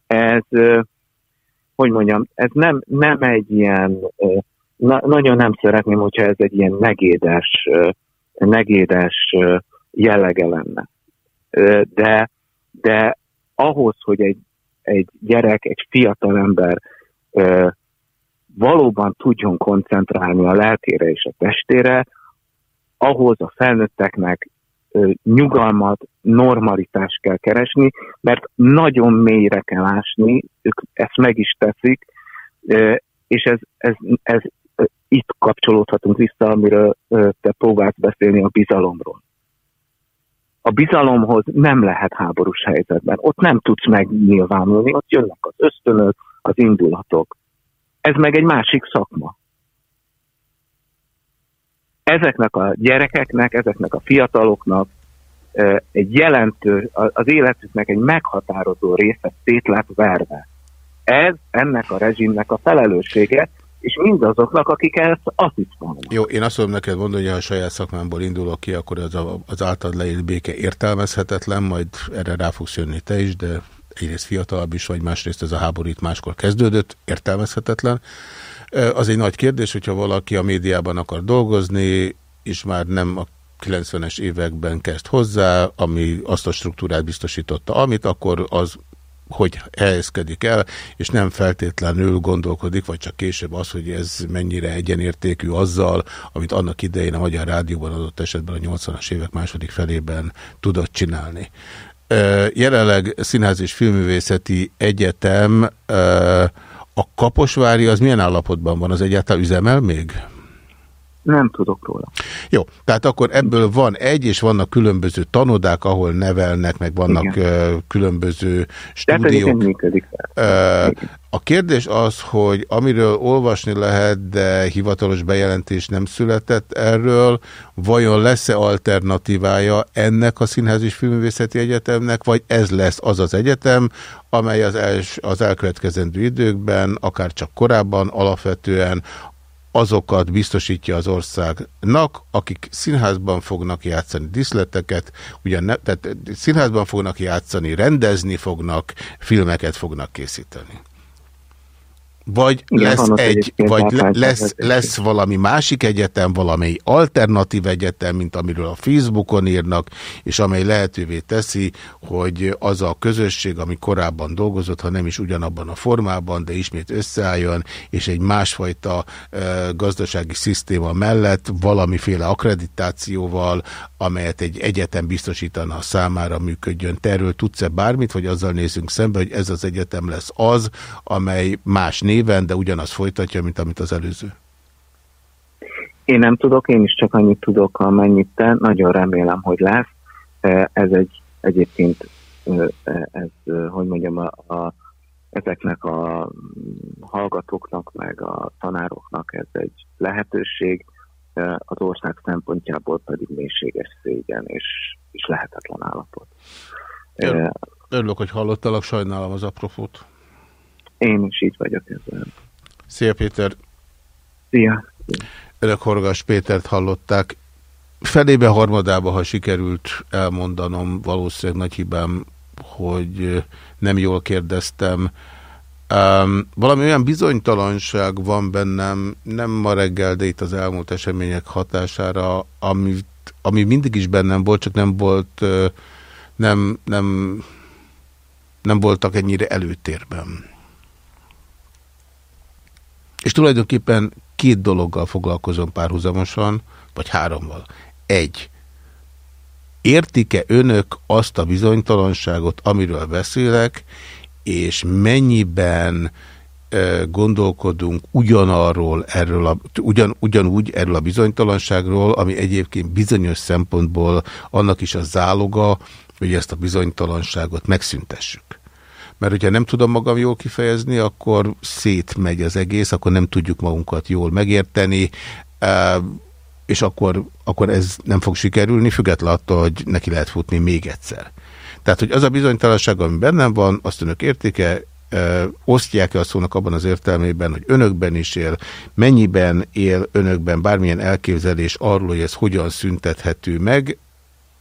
ez hogy mondjam, ez nem, nem egy ilyen na, nagyon nem szeretném, hogyha ez egy ilyen negédes, negédes jellege lenne. De, de ahhoz, hogy egy, egy gyerek, egy fiatal ember valóban tudjon koncentrálni a lelkére és a testére, ahhoz a felnőtteknek nyugalmat, normalitást kell keresni, mert nagyon mélyre kell ásni, ők ezt meg is teszik, és ez, ez, ez itt kapcsolódhatunk vissza, amiről te próbálsz beszélni a bizalomról. A bizalomhoz nem lehet háborús helyzetben. Ott nem tudsz megnyilvánulni, ott jönnek az ösztönök, az indulatok. Ez meg egy másik szakma. Ezeknek a gyerekeknek, ezeknek a fiataloknak egy jelentő, az életüknek egy meghatározó része szét lett verve. Ez ennek a rezsimnek a felelőssége, és mindazoknak, akik ezt asszisztálnak. Jó, én azt tudom neked mondani, hogy ha a saját szakmámból indulok ki, akkor az, a, az által leírt béke értelmezhetetlen, majd erre rá fogsz jönni te is, de egyrészt fiatalabb is vagy, másrészt ez a háború itt máskor kezdődött, értelmezhetetlen. Az egy nagy kérdés, hogyha valaki a médiában akar dolgozni, és már nem a 90-es években kezd hozzá, ami azt a struktúrát biztosította, amit akkor az hogy helyezkedik el, és nem feltétlenül gondolkodik, vagy csak később az, hogy ez mennyire egyenértékű azzal, amit annak idején a Magyar Rádióban adott esetben a 80-as évek második felében tudott csinálni. Jelenleg Színház és Filművészeti Egyetem a Kaposvári az milyen állapotban van? Az egyáltalán üzemel még? Nem tudok róla. Jó, tehát akkor ebből van egy, és vannak különböző tanodák, ahol nevelnek, meg vannak Igen. különböző stúdiók. Működik. A kérdés az, hogy amiről olvasni lehet, de hivatalos bejelentés nem született erről, vajon lesz-e alternatívája ennek a Színház és Filművészeti Egyetemnek, vagy ez lesz az az egyetem, amely az, els, az elkövetkezendő időkben, akár csak korábban alapvetően azokat biztosítja az országnak, akik színházban fognak játszani diszleteket, ugyan tehát színházban fognak játszani, rendezni fognak, filmeket fognak készíteni. Vagy Igen, lesz egy, vagy lesz, lesz valami másik egyetem, valami alternatív egyetem, mint amiről a Facebookon írnak, és amely lehetővé teszi, hogy az a közösség, ami korábban dolgozott, ha nem is ugyanabban a formában, de ismét összeálljon, és egy másfajta gazdasági szisztéma mellett valamiféle akkreditációval, amelyet egy egyetem biztosítana számára működjön. Te erről tudsz-e bármit, vagy azzal nézzünk szembe, hogy ez az egyetem lesz az, amely más név néven, de ugyanaz folytatja, mint amit az előző? Én nem tudok, én is csak annyit tudok, amennyit te. Nagyon remélem, hogy lesz. Ez egy egyébként, ez, hogy mondjam, a, a, ezeknek a hallgatóknak, meg a tanároknak ez egy lehetőség, az ország szempontjából pedig mélységes szégyen és, és lehetetlen állapot. Örülök, hogy hallottalak, sajnálom az apropót. Én is így vagyok ezzel. Szia Péter! Szia! Önök Horgas Pétert hallották. Felébe harmadába, ha sikerült elmondanom, valószínűleg nagy hibám, hogy nem jól kérdeztem. Um, valami olyan bizonytalanság van bennem, nem ma reggel, de itt az elmúlt események hatására, ami, ami mindig is bennem volt, csak nem volt, nem, nem, nem voltak ennyire előtérben. Tulajdonképpen két dologgal foglalkozom párhuzamosan, vagy hárommal. Egy, értik-e önök azt a bizonytalanságot, amiről beszélek, és mennyiben gondolkodunk ugyanarról, erről a, ugyan, ugyanúgy erről a bizonytalanságról, ami egyébként bizonyos szempontból annak is a záloga, hogy ezt a bizonytalanságot megszüntessük mert hogyha nem tudom magam jól kifejezni, akkor szétmegy az egész, akkor nem tudjuk magunkat jól megérteni, és akkor, akkor ez nem fog sikerülni, függetlenül attól, hogy neki lehet futni még egyszer. Tehát, hogy az a bizonytalanság, ami bennem van, azt önök értéke, osztják-e a szónak abban az értelmében, hogy önökben is él, mennyiben él önökben bármilyen elképzelés arról, hogy ez hogyan szüntethető meg,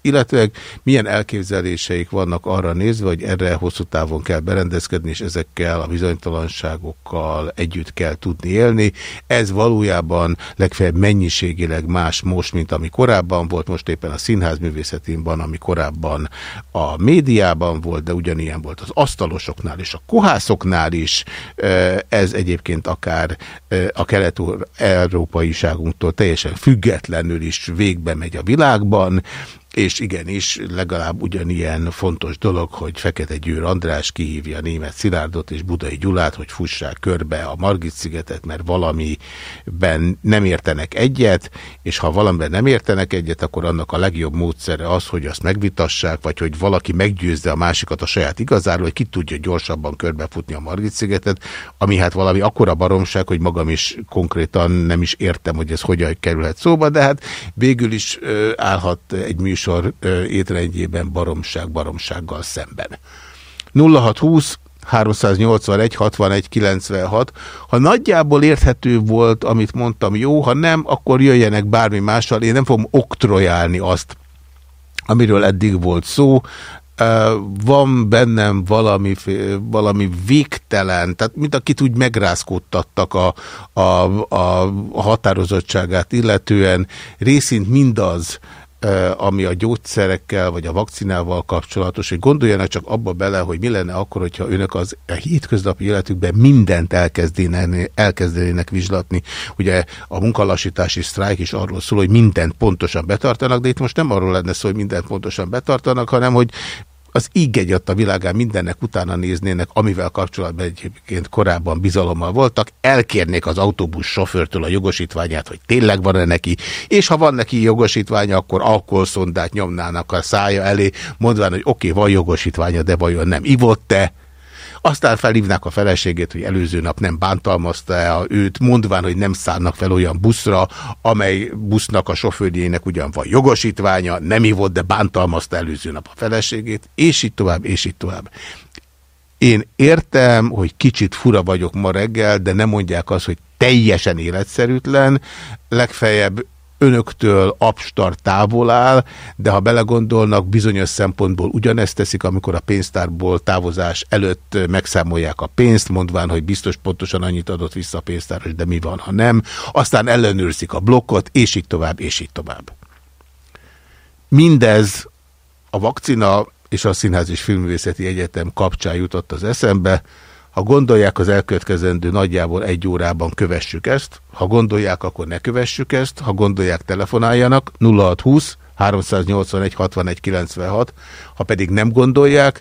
illetve milyen elképzeléseik vannak arra nézve, hogy erre hosszú távon kell berendezkedni, és ezekkel a bizonytalanságokkal együtt kell tudni élni. Ez valójában legfeljebb mennyiségileg más most, mint ami korábban volt, most éppen a színházművészetén van, ami korábban a médiában volt, de ugyanilyen volt az asztalosoknál és a kohászoknál is. Ez egyébként akár a kelet-európaiságunktól teljesen függetlenül is végbe megy a világban, és igenis, legalább ugyanilyen fontos dolog, hogy Fekete Győr András kihívja német Szilárdot és Budai Gyulát, hogy fussák körbe a Margit-szigetet, mert valamiben nem értenek egyet, és ha valamiben nem értenek egyet, akkor annak a legjobb módszere az, hogy azt megvitassák, vagy hogy valaki meggyőzze a másikat a saját igazáról, hogy ki tudja gyorsabban körbefutni a Margit-szigetet, ami hát valami akkora baromság, hogy magam is konkrétan nem is értem, hogy ez hogyan kerülhet szóba, de hát végül is állhat egy műsor műsor étrendjében baromság baromsággal szemben. 0620 381 61 96. Ha nagyjából érthető volt, amit mondtam, jó, ha nem, akkor jöjjenek bármi mással. Én nem fogom oktrojálni azt, amiről eddig volt szó. Van bennem valami, valami végtelen, tehát mint akit úgy megrázkódtattak a, a, a, határozottságát illetően, részint mindaz, ami a gyógyszerekkel vagy a vakcinával kapcsolatos, hogy gondoljanak csak abba bele, hogy mi lenne akkor, hogyha önök az a hétköznapi életükben mindent elkezdenének, elkezdenének vizslatni. Ugye a munkalassítási sztrájk is arról szól, hogy mindent pontosan betartanak, de itt most nem arról lenne szó, hogy mindent pontosan betartanak, hanem hogy az íg a világán mindennek utána néznének, amivel kapcsolatban egyébként korábban bizalommal voltak, elkérnék az autóbusz sofőrtől a jogosítványát, hogy tényleg van-e neki, és ha van neki jogosítványa, akkor alkoholszondát nyomnának a szája elé, mondván, hogy oké, okay, van jogosítványa, de vajon nem ivott-e, aztán felhívnák a feleségét, hogy előző nap nem bántalmazta őt, mondván, hogy nem szállnak fel olyan buszra, amely busznak a sofőrjének ugyan van jogosítványa, nem ivott, de bántalmazta előző nap a feleségét, és így tovább, és így tovább. Én értem, hogy kicsit fura vagyok ma reggel, de nem mondják azt, hogy teljesen életszerűtlen, legfeljebb önöktől abstar távol áll, de ha belegondolnak, bizonyos szempontból ugyanezt teszik, amikor a pénztárból távozás előtt megszámolják a pénzt, mondván, hogy biztos pontosan annyit adott vissza a pénztáros, de mi van, ha nem. Aztán ellenőrzik a blokkot, és így tovább, és így tovább. Mindez a vakcina és a Színház és Filmvészeti Egyetem kapcsán jutott az eszembe, ha gondolják, az elkövetkezendő nagyjából egy órában kövessük ezt. Ha gondolják, akkor ne kövessük ezt. Ha gondolják, telefonáljanak 0620 381 61 96. Ha pedig nem gondolják,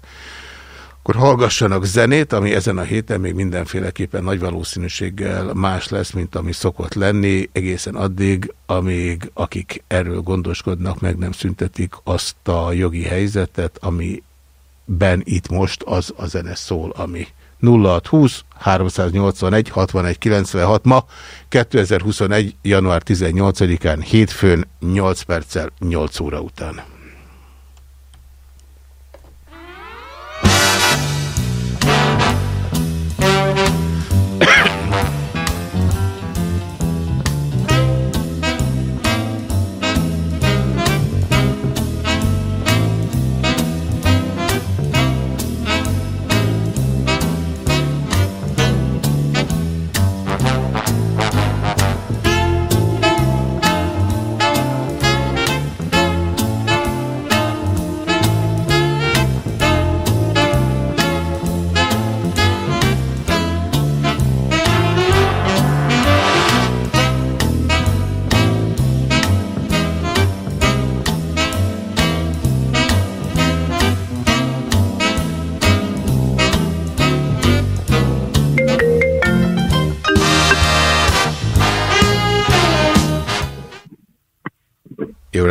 akkor hallgassanak zenét, ami ezen a héten még mindenféleképpen nagy valószínűséggel más lesz, mint ami szokott lenni, egészen addig, amíg akik erről gondoskodnak, meg nem szüntetik azt a jogi helyzetet, amiben itt most az a zene szól, ami 0620 381 61 96 ma 2021. január 18-án hétfőn 8 perccel 8 óra után.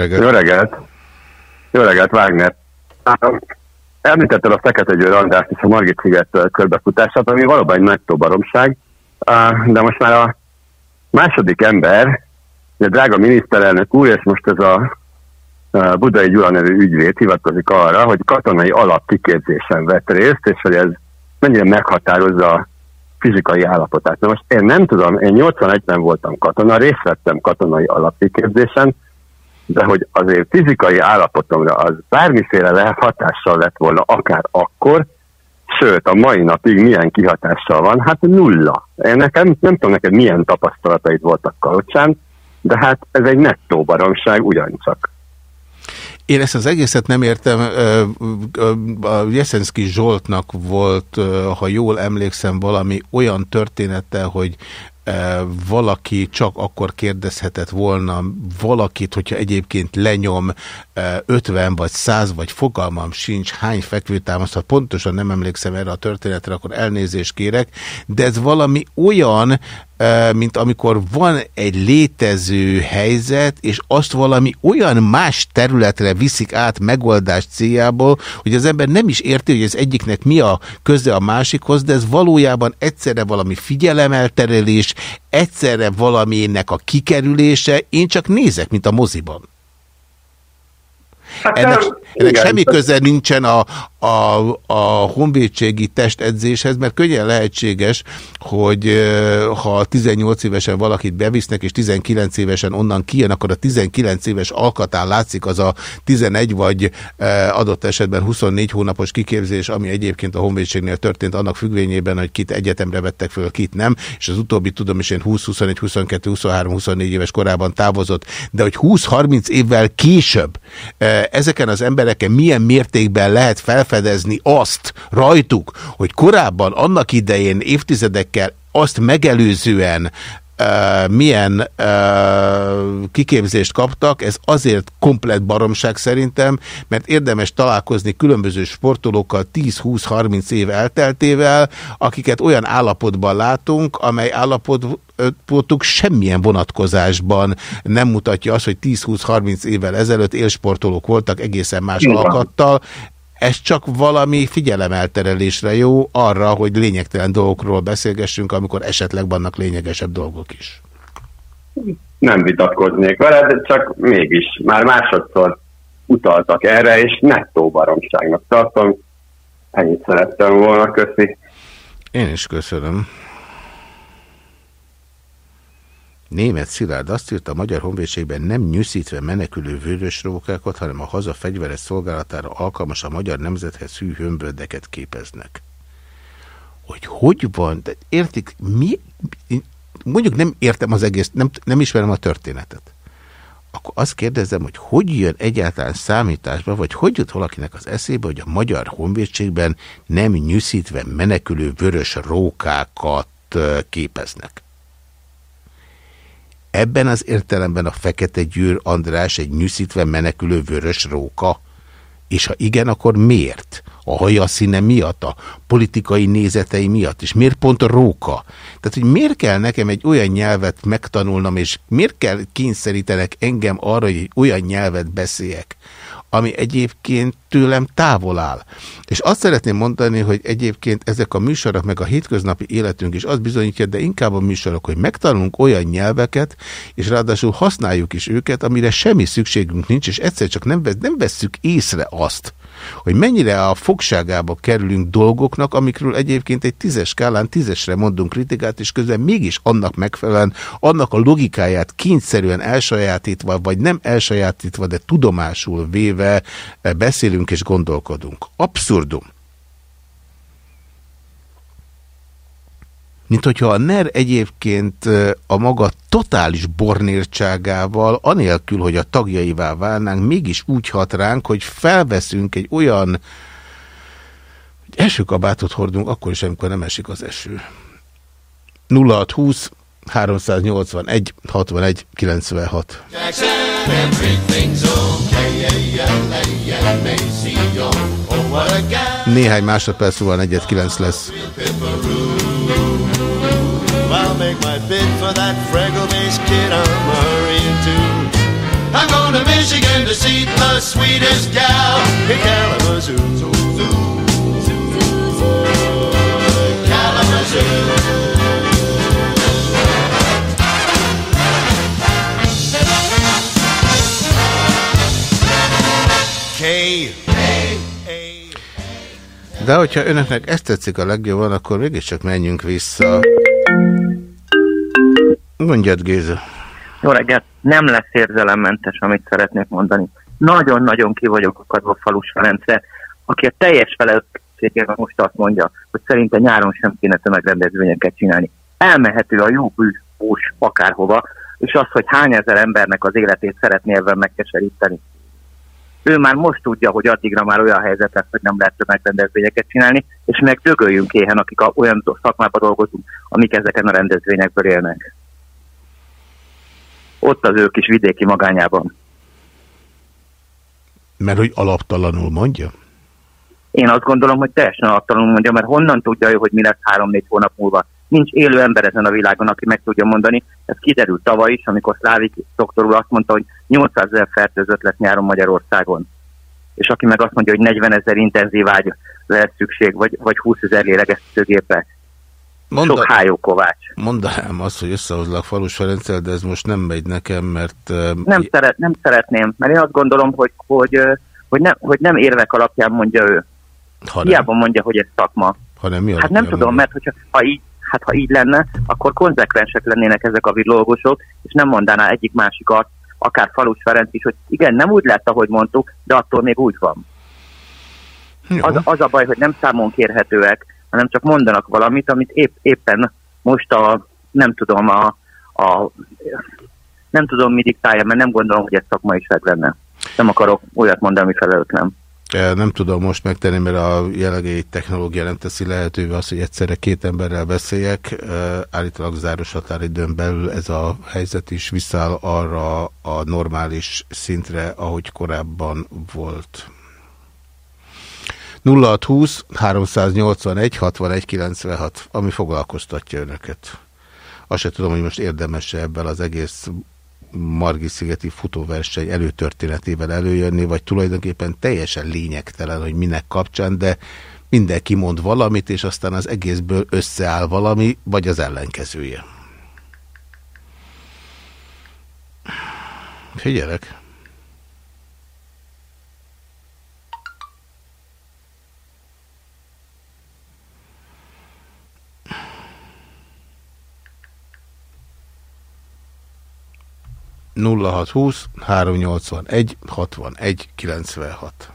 Reggelt! Jó reggelt! Jó reggelt, Wagner! Említetted a Fekete Győr András és a Margit sziget körbefutását, ami valóban egy nettó baromság, de most már a második ember, a drága miniszterelnök úr, és most ez a Budai Gyula nevű ügyvéd hivatkozik arra, hogy katonai alapkiképzésen vett részt, és hogy ez mennyire meghatározza a fizikai állapotát. Na most én nem tudom, én 81-ben voltam katona, részt vettem katonai alapkiképzésen, de hogy azért fizikai állapotomra az bármiféle hatással lett volna akár akkor, sőt a mai napig milyen kihatással van, hát nulla. Én nekem, nem tudom neked milyen tapasztalataid voltak Kalocsán, de hát ez egy nettó baromság ugyancsak. Én ezt az egészet nem értem. A Jeszenszki Zsoltnak volt, ha jól emlékszem, valami olyan története, hogy valaki csak akkor kérdezhetett volna valakit, hogyha egyébként lenyom 50 vagy 100 vagy fogalmam sincs, hány fekvőtámasztat, pontosan nem emlékszem erre a történetre, akkor elnézést kérek, de ez valami olyan, mint amikor van egy létező helyzet, és azt valami olyan más területre viszik át megoldás céljából, hogy az ember nem is érti, hogy ez egyiknek mi a köze a másikhoz, de ez valójában egyszerre valami figyelemelterelés, egyszerre valaminek a kikerülése, én csak nézek, mint a moziban. Hát ennek, ennek semmi köze nincsen a, a, a honvédségi testedzéshez, mert könnyen lehetséges, hogy ha 18 évesen valakit bevisznek, és 19 évesen onnan kijön, akkor a 19 éves alkatán látszik az a 11 vagy adott esetben 24 hónapos kiképzés, ami egyébként a honvédségnél történt annak függvényében, hogy kit egyetemre vettek föl, kit nem, és az utóbbi tudom is én 20, 21, 22, 23, 24 éves korában távozott, de hogy 20-30 évvel később ezeken az embereken milyen mértékben lehet felfedezni azt rajtuk, hogy korábban annak idején évtizedekkel azt megelőzően milyen kiképzést kaptak, ez azért komplet baromság szerintem, mert érdemes találkozni különböző sportolókkal 10-20-30 év elteltével, akiket olyan állapotban látunk, amely állapotuk semmilyen vonatkozásban nem mutatja azt, hogy 10-20-30 évvel ezelőtt élsportolók voltak egészen más alkattal, ez csak valami figyelemelterelésre jó arra, hogy lényegtelen dolgokról beszélgessünk, amikor esetleg vannak lényegesebb dolgok is. Nem vitatkoznék vele, de csak mégis már másodszor utaltak erre, és nettó baromságnak tartom. Ennyit szerettem volna, köszi. Én is köszönöm. Német Szilárd azt írta, a Magyar Honvédségben nem nyűszítve menekülő vörös rókákat, hanem a haza fegyveres szolgálatára alkalmas a magyar nemzethez hű hömböldeket képeznek. Hogy hogy van, de értik, mi, mondjuk nem értem az egész, nem, nem ismerem a történetet. Akkor azt kérdezem, hogy hogy jön egyáltalán számításba, vagy hogy jut valakinek az eszébe, hogy a magyar honvédségben nem nyűszítve menekülő vörös rókákat képeznek. Ebben az értelemben a Fekete Győr András egy nyűszítve menekülő vörös róka? És ha igen, akkor miért? A haja színe miatt, a politikai nézetei miatt, és miért pont a róka? Tehát, hogy miért kell nekem egy olyan nyelvet megtanulnom, és miért kell kényszerítenek engem arra, hogy olyan nyelvet beszéljek, ami egyébként tőlem távol áll. És azt szeretném mondani, hogy egyébként ezek a műsorok, meg a hétköznapi életünk is azt bizonyítja, de inkább a műsorok, hogy megtanulunk olyan nyelveket, és ráadásul használjuk is őket, amire semmi szükségünk nincs, és egyszer csak nem, vesz, nem vesszük észre azt, hogy mennyire a fogságába kerülünk dolgoknak, amikről egyébként egy tízes skálán tízesre mondunk kritikát, és közben mégis annak megfelelően, annak a logikáját kényszerűen elsajátítva, vagy nem elsajátítva, de tudomásul véve beszélünk és gondolkodunk. Abszurdum. Mint hogyha a NER egyébként a maga totális bornértságával, anélkül, hogy a tagjaivá válnánk, mégis úgy hat ránk, hogy felveszünk egy olyan hogy esőkabátot hordunk, akkor is, amikor nem esik az eső. 0620 381 61 96 Néhány másodperc múlva 4-9 lesz. I'll make my bid for that freckle-faced kid I'm hurrying to. I'm going to Michigan to see the sweetest gal in Kalamazoo. Kalamazoo. De hogyha önöknek ezt tetszik a legjobban, akkor mégiscsak menjünk vissza. Mondjad, Géza. Jó reggelt, nem lesz érzelemmentes, amit szeretnék mondani. Nagyon-nagyon ki vagyok akadva Falus Ferencre, aki a teljes felelősségével most azt mondja, hogy szerinte nyáron sem kéne tömegrendezvényeket csinálni. Elmehető a jó bűs akárhova, és az, hogy hány ezer embernek az életét szeretné ebben megkeseríteni. Ő már most tudja, hogy addigra már olyan helyzet lesz, hogy nem lehet tömegrendezvényeket csinálni, és meg dögöljünk éhen, akik a, olyan szakmában dolgozunk, amik ezeken a rendezvényekből élnek. Ott az ő kis vidéki magányában. Mert hogy alaptalanul mondja? Én azt gondolom, hogy teljesen alaptalanul mondja, mert honnan tudja ő, hogy mi lesz három-négy hónap múlva nincs élő ember ezen a világon, aki meg tudja mondani. Ez kiderült tavaly is, amikor Szlávik doktor úr azt mondta, hogy 800 ezer fertőzött lesz nyáron Magyarországon. És aki meg azt mondja, hogy 40 ezer intenzív ágy lehet szükség, vagy, vagy 20 ezer lélegeztetőgépe. Monda, Sok hájó kovács. Mondanám azt, hogy összehozlak Falus Ferenccel, de ez most nem megy nekem, mert... Nem, szeret, nem szeretném, mert én azt gondolom, hogy, hogy, hogy, nem, hogy nem érvek alapján mondja ő. Ha Hiába mondja, hogy ez szakma. Hanem mi hát nem tudom, mert hogyha, ha így, hát ha így lenne, akkor konzekvensek lennének ezek a villógosok, és nem mondaná egyik másikat, akár Falus Ferenc is, hogy igen, nem úgy lett, ahogy mondtuk, de attól még úgy van. Az, az a baj, hogy nem számon kérhetőek, hanem csak mondanak valamit, amit épp, éppen most a, nem tudom, a, a nem tudom, mi diktálja, mert nem gondolom, hogy ez szakmaiság lenne. Nem akarok olyat mondani, ami felelőtlen. Nem tudom most megtenni, mert a jelenlegi technológia nem teszi lehetővé azt, hogy egyszerre két emberrel beszéljek. Állítólag záros határidőn belül ez a helyzet is visszáll arra a normális szintre, ahogy korábban volt. 0620 381 61 96, ami foglalkoztatja önöket. Azt sem tudom, hogy most érdemes -e ebben az egész Margit-szigeti futóverseny előtörténetével előjönni, vagy tulajdonképpen teljesen lényegtelen, hogy minek kapcsán, de mindenki mond valamit, és aztán az egészből összeáll valami, vagy az ellenkezője. Figyelek! 0620 381 61 96.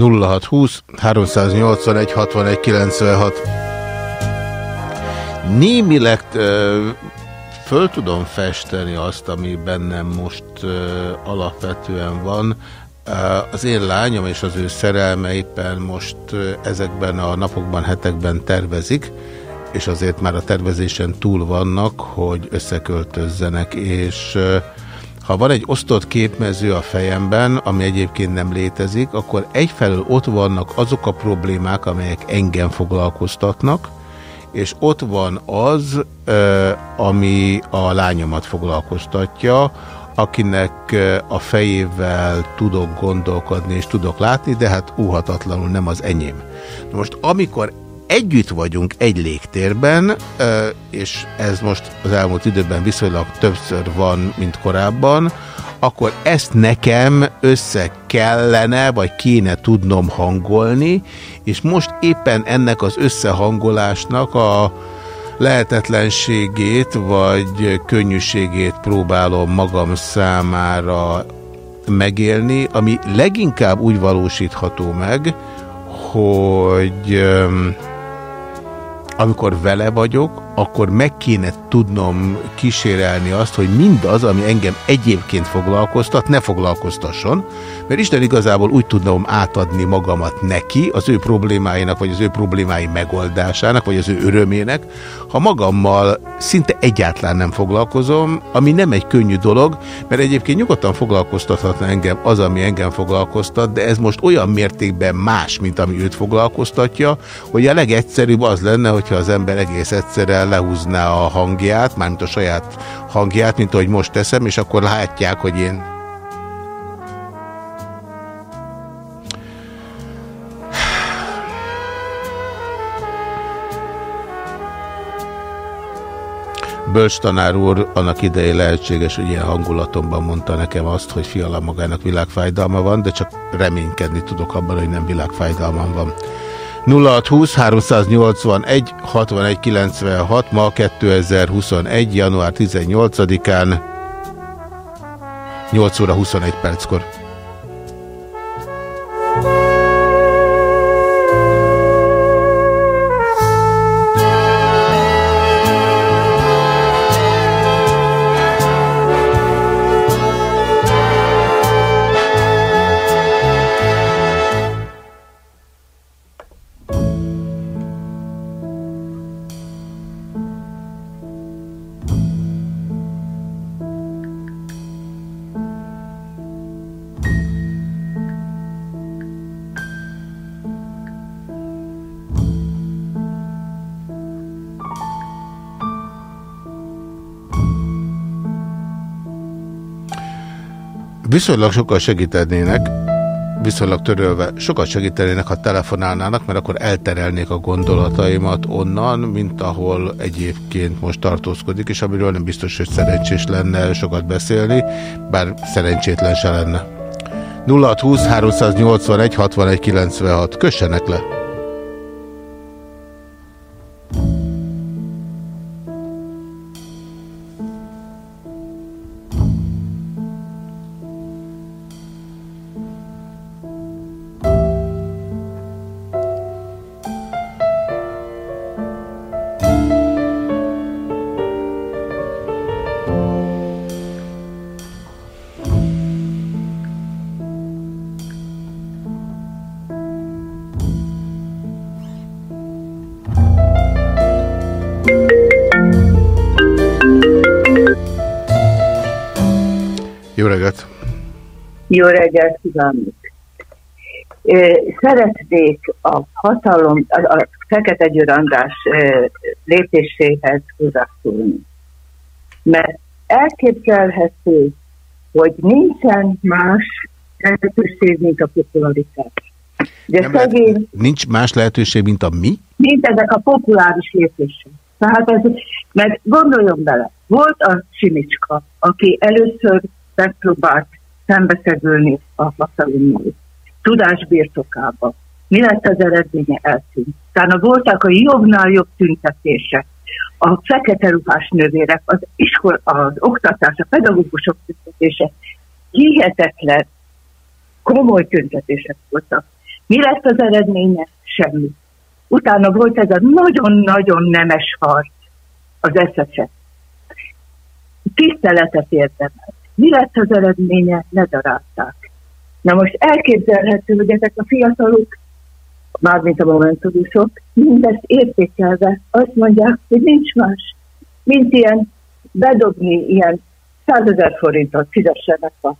0620 381 61 96. Némileg ö, föl tudom festeni azt, ami bennem most ö, alapvetően van. Az én lányom és az ő szerelme éppen most ezekben a napokban, hetekben tervezik, és azért már a tervezésen túl vannak, hogy összeköltözzenek, és ha van egy osztott képmező a fejemben, ami egyébként nem létezik, akkor egyfelől ott vannak azok a problémák, amelyek engem foglalkoztatnak, és ott van az, ami a lányomat foglalkoztatja, akinek a fejével tudok gondolkodni és tudok látni, de hát úhatatlanul nem az enyém. Most amikor együtt vagyunk egy légtérben, és ez most az elmúlt időben viszonylag többször van, mint korábban, akkor ezt nekem össze kellene, vagy kéne tudnom hangolni, és most éppen ennek az összehangolásnak a lehetetlenségét, vagy könnyűségét próbálom magam számára megélni, ami leginkább úgy valósítható meg, hogy amikor vele vagyok, akkor meg kéne tudnom kísérelni azt, hogy mindaz, ami engem egyébként foglalkoztat, ne foglalkoztasson, mert Isten igazából úgy tudnom átadni magamat neki, az ő problémáinak, vagy az ő problémái megoldásának, vagy az ő örömének, ha magammal szinte egyáltalán nem foglalkozom, ami nem egy könnyű dolog, mert egyébként nyugodtan foglalkoztathatna engem az, ami engem foglalkoztat, de ez most olyan mértékben más, mint ami őt foglalkoztatja, hogy a legegyszerűbb az lenne, hogyha az ember egész egyszerűen lehúzná a hangját, mármint a saját hangját, mint ahogy most teszem, és akkor látják, hogy én Bölcs tanár úr annak idején lehetséges, hogy ilyen hangulatomban mondta nekem azt, hogy fiala magának világfájdalma van, de csak reménykedni tudok abban, hogy nem világfájdalmam van. 0620 381 61 96 ma 2021. január 18-án 8 óra 21 perckor. Viszonylag sokkal segítenének, viszonylag törölve, sokat segítenének, ha telefonálnának, mert akkor elterelnék a gondolataimat onnan, mint ahol egyébként most tartózkodik, és amiről nem biztos, hogy szerencsés lenne sokat beszélni, bár szerencsétlen se lenne. 0620 381 61 96. Kössenek le! Jó reggelt kívánok! Szeretnék a hatalom, a Fekete Győr András lépéséhez hozzászólni. Mert elképzelhető, hogy nincsen más lehetőség, mint a popularitás. De Nem szegény, lehet, nincs más lehetőség, mint a mi? Mint ezek a populáris lépések. Tehát ez, mert gondoljon bele, volt a Simicska, aki először megpróbált szembeszegülni a hatalommal. Tudás birtokába. Mi lett az eredménye? Eltűnt. Utána voltak a jobbnál jobb tüntetések. A fekete ruhás nővérek, az, iskol, az oktatás, a pedagógusok tüntetése. Hihetetlen komoly tüntetések voltak. Mi lett az eredménye? Semmi. Utána volt ez a nagyon-nagyon nemes harc az eszecset. Tiszteletet érdemel. Mi lett az eredménye? Ledarálták. Na most elképzelhető, hogy ezek a fiatalok, mármint a momentumosok, mindezt értékelve azt mondják, hogy nincs más, mint ilyen bedobni ilyen százezer forintot fizessenek a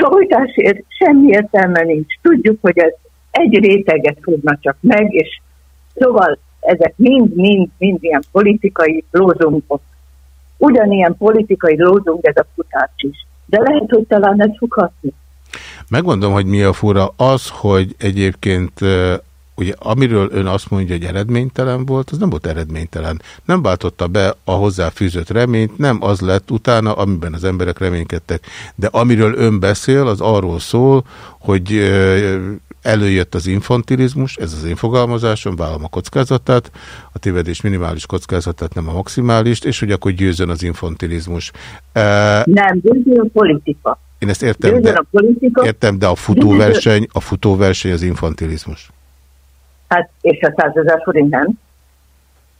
folytásért, semmi értelme nincs. Tudjuk, hogy ez egy réteget fognak csak meg, és szóval ezek mind-mind-mind ilyen politikai lózunkok, ugyanilyen politikai lózunk ez a futács is. De lehet, hogy talán ez fog hatni. Megmondom, hogy mi a fura. Az, hogy egyébként ugye amiről ön azt mondja, hogy eredménytelen volt, az nem volt eredménytelen. Nem váltotta be a hozzáfűzött reményt, nem az lett utána, amiben az emberek reménykedtek. De amiről ön beszél, az arról szól, hogy előjött az infantilizmus, ez az én fogalmazásom, vállalom a kockázatát, a tévedés minimális kockázatát, nem a maximális, és hogy akkor győzön az infantilizmus. Nem, győzön a politika. Én ezt értem, de, a politika, értem, de a futóverseny, a futóverseny az infantilizmus. Hát, és a 100 ezer forint nem?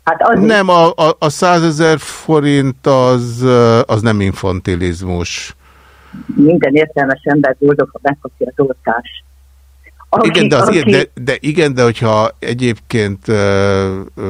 Hát az nem, a, a, a 100 ezer forint az, az nem infantilizmus. Minden értelmes ember boldog, ha megkapja az oltást. Aki, igen, de, az aki... de, de igen, de hogyha egyébként uh, uh,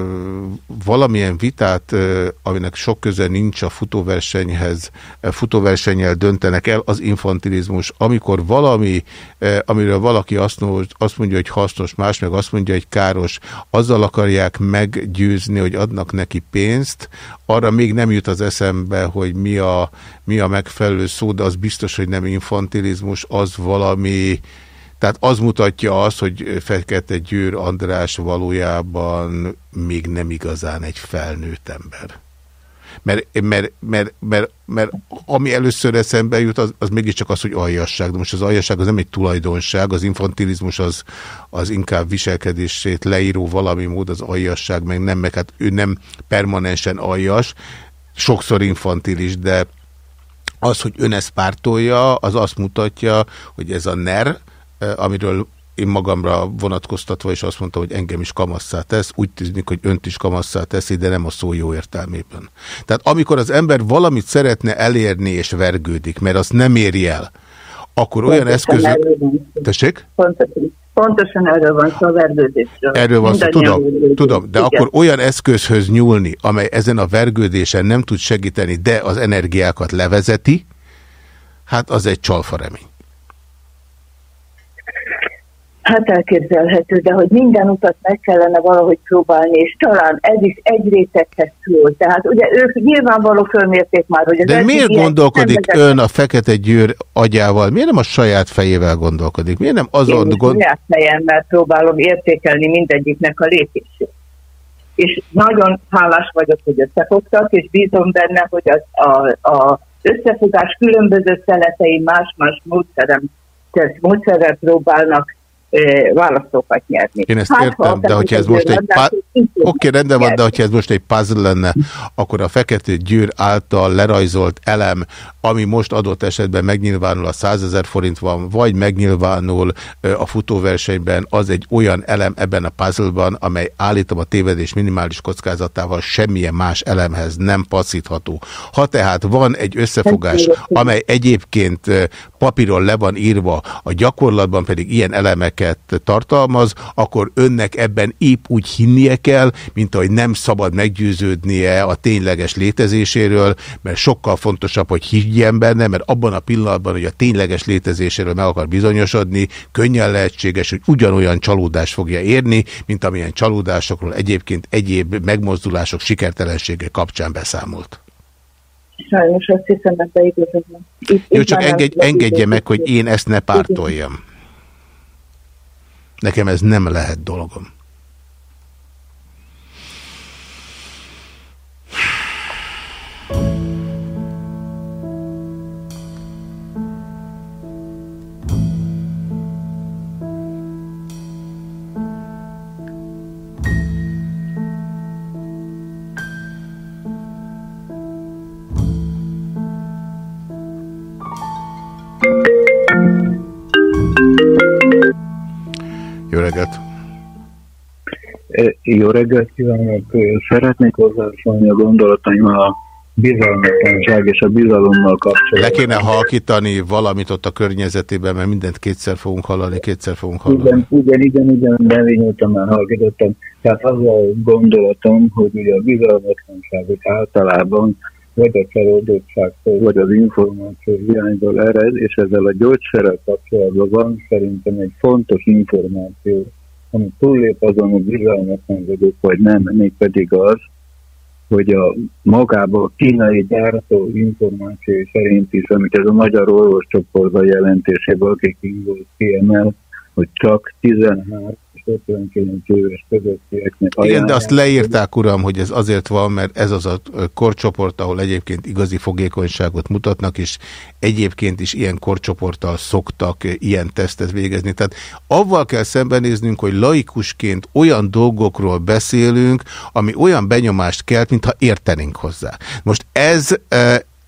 valamilyen vitát, uh, aminek sok köze nincs a futóversenyhez, futóversenyel döntenek el, az infantilizmus. Amikor valami, uh, amiről valaki azt, azt mondja, hogy hasznos, más meg azt mondja, hogy káros, azzal akarják meggyőzni, hogy adnak neki pénzt, arra még nem jut az eszembe, hogy mi a, mi a megfelelő szó, de az biztos, hogy nem infantilizmus, az valami tehát az mutatja azt, hogy Fekete Győr András valójában még nem igazán egy felnőtt ember. Mert, mert, mert, mert, mert ami először eszembe jut, az, az mégiscsak az, hogy aljasság. De most az aljasság az nem egy tulajdonság, az infantilizmus az, az inkább viselkedését leíró valami mód, az aljasság meg nem, meg hát ő nem permanensen aljas, sokszor infantilis, de az, hogy ön ezt pártolja, az azt mutatja, hogy ez a NER, amiről én magamra vonatkoztatva is azt mondta, hogy engem is kamasszá tesz, úgy tűnik, hogy önt is kamasszá teszi, de nem a szó jó értelmében. Tehát amikor az ember valamit szeretne elérni és vergődik, mert azt nem éri el, akkor olyan eszköz... Tessék? Pontosan, pontosan erről van szó, a vergődésről. Erről van szó, tudom, tudom, de Igen. akkor olyan eszközhöz nyúlni, amely ezen a vergődésen nem tud segíteni, de az energiákat levezeti, hát az egy csalfa remény. Hát elképzelhető, de hogy minden utat meg kellene valahogy próbálni, és talán ez is egy réteghez szól. Tehát ugye ők nyilvánvaló fölmérték már, hogy... Az de miért gondolkodik ön ön a Fekete Győr agyával? Miért nem a saját fejével gondolkodik? Miért nem azon... Én gond... saját fejemmel próbálom értékelni mindegyiknek a lépését. És nagyon hálás vagyok, hogy összefogtak, és bízom benne, hogy az, a, a összefogás különböző szeletei más-más módszerem, módszerrel próbálnak választókat nyerni. Én ezt hát, értem, de hogyha ez most egy... Oké, okay, rendben van, de hogyha ez most egy puzzle lenne, akkor a Fekete Győr által lerajzolt elem, ami most adott esetben megnyilvánul a 100 ezer forint van, vagy megnyilvánul a futóversenyben, az egy olyan elem ebben a puzzleban, amely állítom a tévedés minimális kockázatával semmilyen más elemhez nem passzítható. Ha tehát van egy összefogás, amely egyébként papíron le van írva, a gyakorlatban pedig ilyen elemek elemeket tartalmaz, akkor önnek ebben épp úgy hinnie kell, mint ahogy nem szabad meggyőződnie a tényleges létezéséről, mert sokkal fontosabb, hogy higgyen benne, mert abban a pillanatban, hogy a tényleges létezéséről meg akar bizonyosodni, könnyen lehetséges, hogy ugyanolyan csalódást fogja érni, mint amilyen csalódásokról egyébként egyéb megmozdulások sikertelensége kapcsán beszámolt. Sajnos azt hiszem, hogy Jó, csak engedj, engedje meg, hogy én ezt ne pártoljam. Nekem ez nem lehet dolgom. Jó reggelt! Jó reggelt kívánok! Szeretnék hozzászólni a gondolataim a bizalmatlanság és a bizalommal kapcsolatban. Le kéne halkítani valamit ott a környezetében, mert mindent kétszer fogunk hallani, kétszer fogunk hallani. Igen, igen, igen, igen bevényültem, már halkítottam. Tehát az a gondolatom, hogy ugye a bizalmatlanságok általában vagy a csalódottságtól, vagy az információ hiányból ered, és ezzel a gyógyszerrel kapcsolatban van szerintem egy fontos információ, ami túllép azon, hogy bizalmatlan vagyok, vagy nem, mégpedig az, hogy a magába a kínai gyártó információ szerint is, amit ez a magyar orvoscsoportban jelentésében, akik volt kiemel, hogy csak 13 59 éves közöttieknek Igen, de azt leírták, uram, hogy ez azért van, mert ez az a korcsoport, ahol egyébként igazi fogékonyságot mutatnak, és egyébként is ilyen korcsoporttal szoktak ilyen tesztet végezni. Tehát avval kell szembenéznünk, hogy laikusként olyan dolgokról beszélünk, ami olyan benyomást kelt, mintha értenénk hozzá. Most ez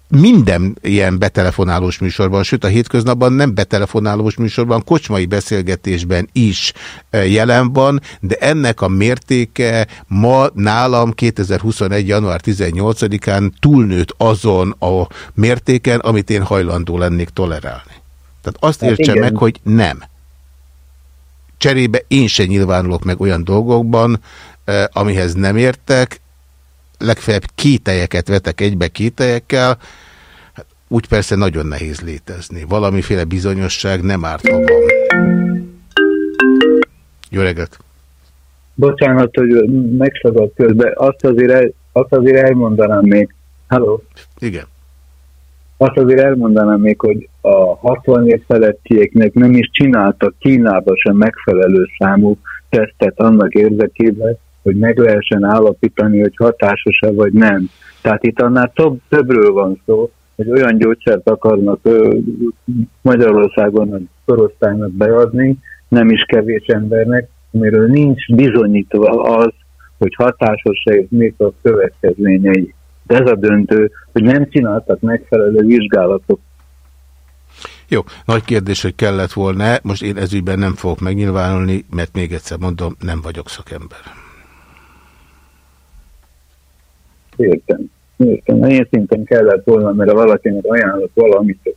minden ilyen betelefonálós műsorban, sőt a hétköznapban nem betelefonálós műsorban, kocsmai beszélgetésben is e, jelen van, de ennek a mértéke ma nálam 2021. január 18-án túlnőtt azon a mértéken, amit én hajlandó lennék tolerálni. Tehát azt hát értse meg, hogy nem. Cserébe én se nyilvánulok meg olyan dolgokban, e, amihez nem értek, legfeljebb kételyeket vetek egybe kételyekkel, hát úgy persze nagyon nehéz létezni. Valamiféle bizonyosság nem árt, ha van. Jó reggelt! Bocsánat, hogy megszagad közben. Azt azért, el, azt azért elmondanám még. Hello? Igen. Azt azért elmondanám még, hogy a 60 év felettieknek nem is csináltak Kínába sem megfelelő számú tesztet annak érdekében, hogy meg lehessen állapítani, hogy hatásos-e vagy nem. Tehát itt annál több, többről van szó, hogy olyan gyógyszert akarnak ö, Magyarországon a korosztálynak beadni, nem is kevés embernek, amiről nincs bizonyítva az, hogy hatásos-e és még a következményei. De ez a döntő, hogy nem csináltak megfelelő vizsgálatok. Jó, nagy kérdés, hogy kellett volna. Most én ezügyben nem fogok megnyilvánulni, mert még egyszer mondom, nem vagyok szakember. Értem. Értem. Ilyen szinten kellett volna, mert ha valakinek ajánlott valamit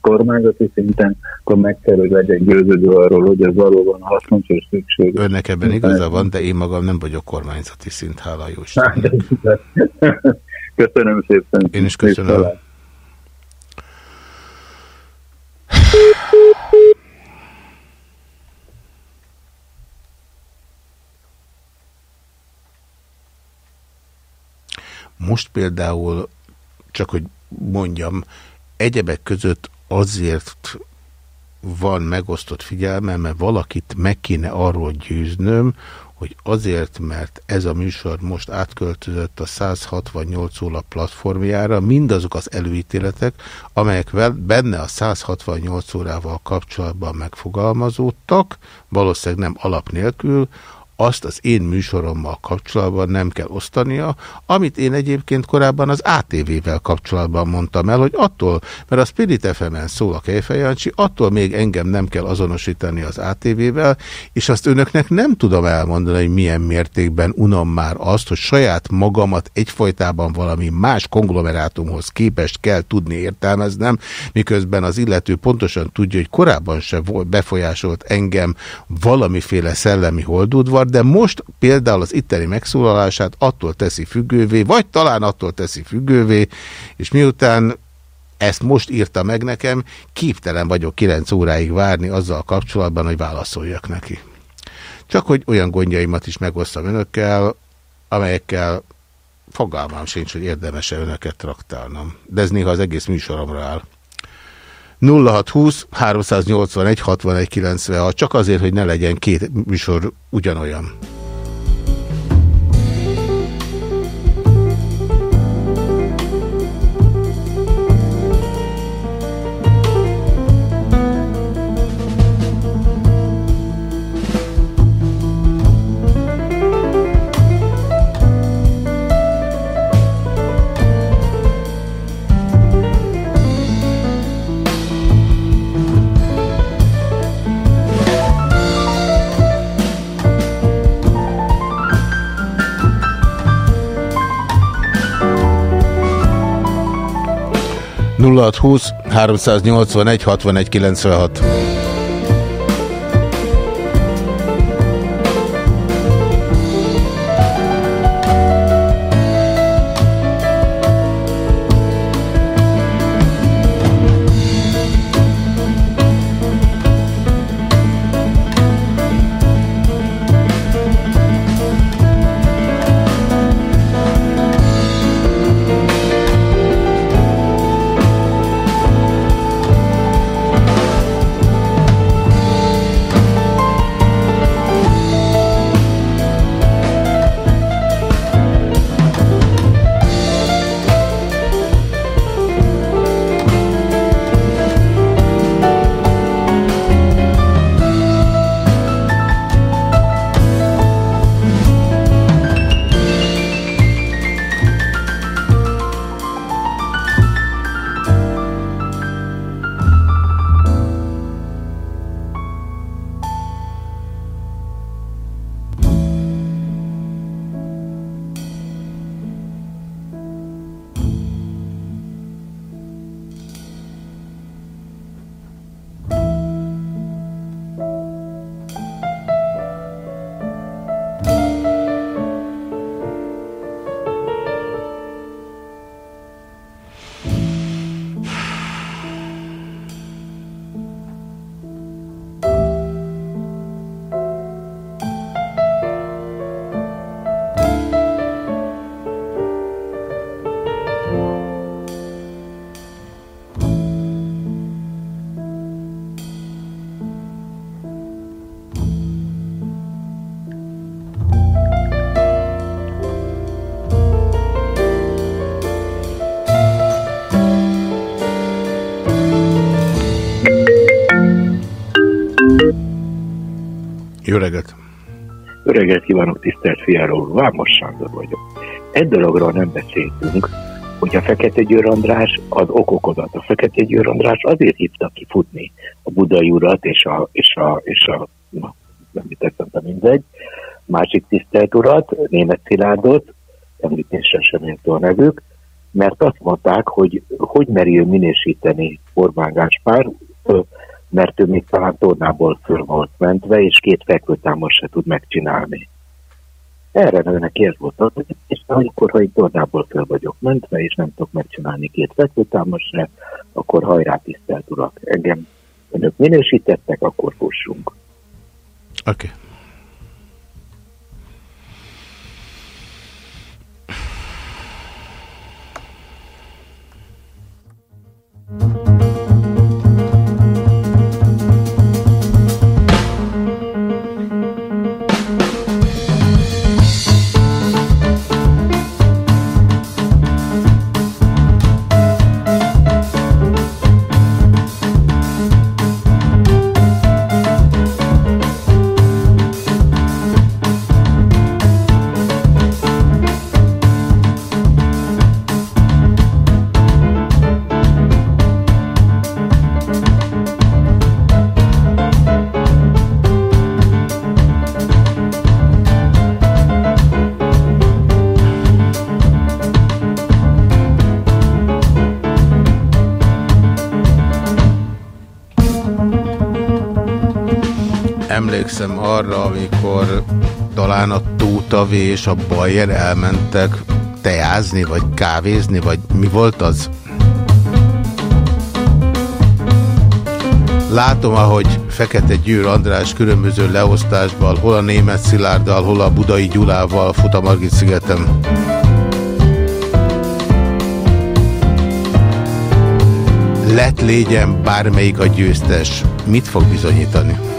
kormányzati szinten, akkor meg kell, hogy legyen győződő arról, hogy ez valóban hasznos és szükség. Önnek ebben igaza van, de én magam nem vagyok kormányzati szint, hála jó Köszönöm szépen. Én is köszönöm. Most például, csak hogy mondjam, egyebek között azért van megosztott figyelme, mert valakit meg kéne arról győznöm, hogy azért, mert ez a műsor most átköltözött a 168 óra platformjára, mindazok az előítéletek, amelyek benne a 168 órával kapcsolatban megfogalmazódtak, valószínűleg nem alap nélkül, azt az én műsorommal kapcsolatban nem kell osztania, amit én egyébként korábban az ATV-vel kapcsolatban mondtam el, hogy attól, mert a Spirit FM-en szól a Kejfejancsi, attól még engem nem kell azonosítani az ATV-vel, és azt önöknek nem tudom elmondani, hogy milyen mértékben unom már azt, hogy saját magamat egyfajtában valami más konglomerátumhoz képest kell tudni értelmeznem, miközben az illető pontosan tudja, hogy korábban se befolyásolt engem valamiféle szellemi holdudvar, akar, de most például az itteni megszólalását attól teszi függővé, vagy talán attól teszi függővé, és miután ezt most írta meg nekem, képtelen vagyok 9 óráig várni azzal kapcsolatban, hogy válaszoljak neki. Csak hogy olyan gondjaimat is megosztam önökkel, amelyekkel fogalmam sincs, hogy érdemes-e önöket traktálnom. De ez néha az egész műsoromra áll. 0620 381 61 96, csak azért, hogy ne legyen két műsor ugyanolyan. 0620 381 61 96. reggelt kívánok, tisztelt Fiáról, Vámos Sándor vagyok. Egy dologról nem beszéltünk, hogy a Fekete Győr András az okokodat. A Fekete Győr András azért hívta ki futni a budai urat és a, és a, és a na, nem mit teszem, mindegy, másik tisztelt urat, német Szilárdot, említésre sem értő a nevük, mert azt mondták, hogy hogy meri ő minősíteni Orbán Gáspár, mert ő még talán tornából föl volt mentve, és két fekvőtámos se tud megcsinálni. Erre nőnek ez volt az, és akkor, ha egy tornából föl vagyok mentve, és nem tudok megcsinálni két fekvőtámos se, akkor hajrá tisztelt urak, engem önök minősítettek, akkor fussunk. Oké. Okay. Emlékszem arra, amikor talán a Tóta V és a Bayer elmentek teázni, vagy kávézni, vagy mi volt az? Látom, ahogy Fekete Győr András különböző leosztásban, hol a német Szilárddal, hol a Budai Gyulával fut a Margit szigetem. Lett légyen bármelyik a győztes. Mit fog bizonyítani?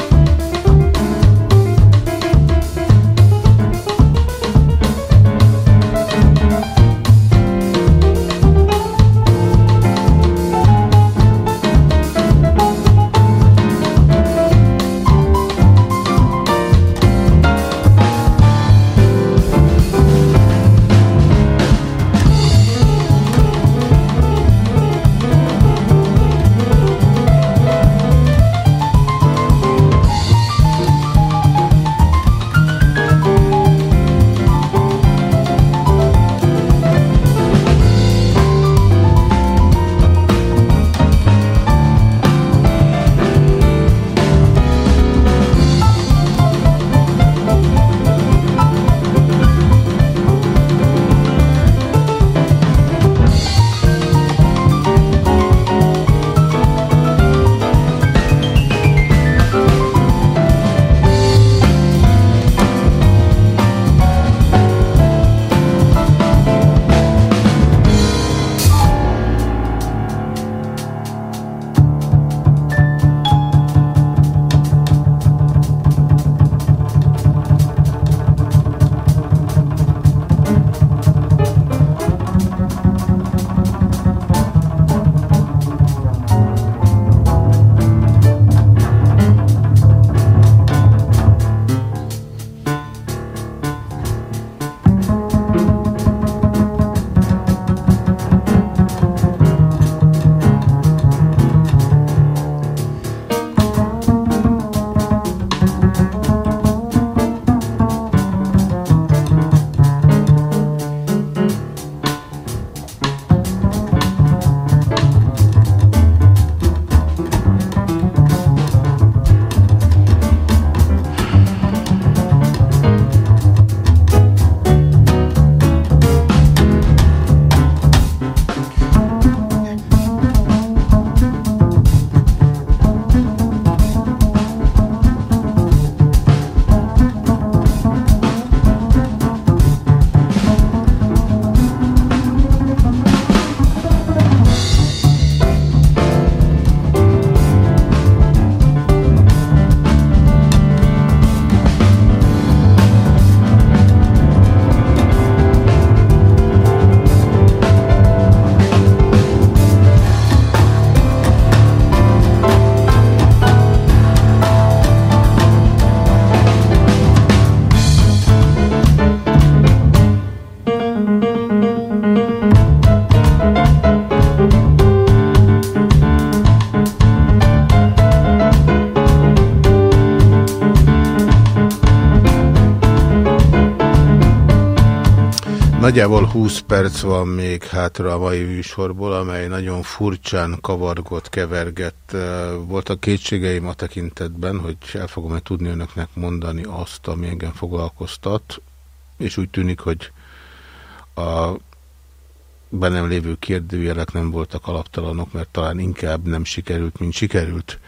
Nagyjából 20 perc van még hátra a mai műsorból, amely nagyon furcsán kavargott, kevergett. Volt a kétségeim a tekintetben, hogy el fogom-e tudni önöknek mondani azt, ami engem foglalkoztat, és úgy tűnik, hogy a bennem lévő kérdőjelek nem voltak alaptalanok, mert talán inkább nem sikerült, mint sikerült.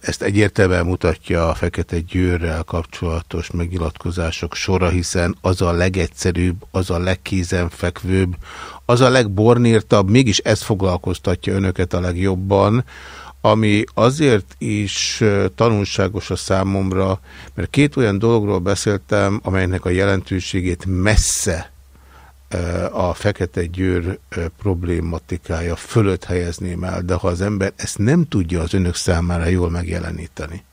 Ezt egyértelműen mutatja a Fekete Győrrel kapcsolatos megnyilatkozások sora, hiszen az a legegyszerűbb, az a legkézenfekvőbb, az a legbornírtabb, mégis ez foglalkoztatja önöket a legjobban, ami azért is tanulságos a számomra, mert két olyan dologról beszéltem, amelynek a jelentőségét messze a Fekete Győr problématikája fölött helyezném el, de ha az ember ezt nem tudja az önök számára jól megjeleníteni,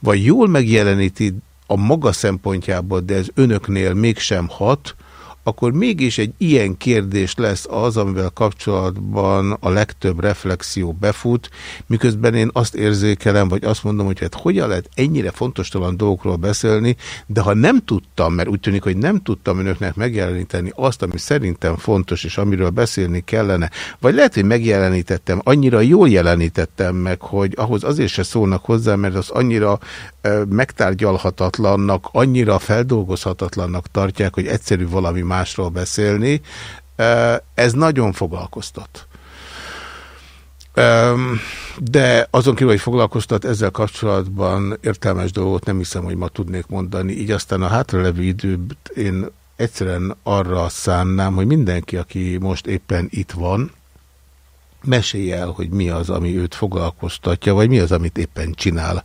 vagy jól megjeleníti a maga szempontjából, de ez önöknél mégsem hat, akkor mégis egy ilyen kérdés lesz az, amivel kapcsolatban a legtöbb reflexió befut, miközben én azt érzékelem, vagy azt mondom, hogy hát hogyan lehet ennyire fontostalan dolgokról beszélni, de ha nem tudtam, mert úgy tűnik, hogy nem tudtam önöknek megjeleníteni azt, ami szerintem fontos, és amiről beszélni kellene, vagy lehet, hogy megjelenítettem, annyira jól jelenítettem meg, hogy ahhoz azért se szólnak hozzá, mert az annyira megtárgyalhatatlannak, annyira feldolgozhatatlannak tartják, hogy egyszerű valami másról beszélni. Ez nagyon foglalkoztat. De azon kívül, hogy foglalkoztat ezzel kapcsolatban értelmes dolgot nem hiszem, hogy ma tudnék mondani. Így aztán a hátralevő időt én egyszerűen arra szánnám, hogy mindenki, aki most éppen itt van, mesélj el, hogy mi az, ami őt foglalkoztatja, vagy mi az, amit éppen csinál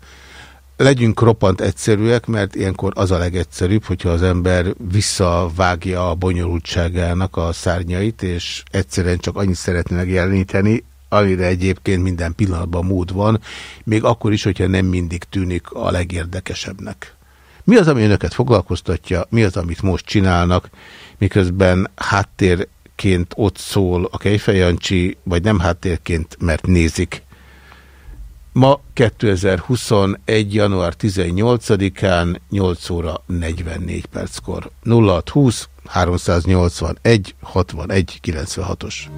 legyünk roppant egyszerűek, mert ilyenkor az a legegyszerűbb, hogyha az ember visszavágja a bonyolultságának a szárnyait, és egyszerűen csak annyit szeretne megjeleníteni, amire egyébként minden pillanatban mód van, még akkor is, hogyha nem mindig tűnik a legérdekesebbnek. Mi az, ami önöket foglalkoztatja, mi az, amit most csinálnak, miközben háttérként ott szól a Kejfejancsi, vagy nem háttérként, mert nézik. Ma 2021. január 18-án 8 óra 44 perckor 0620 381 61 96-os.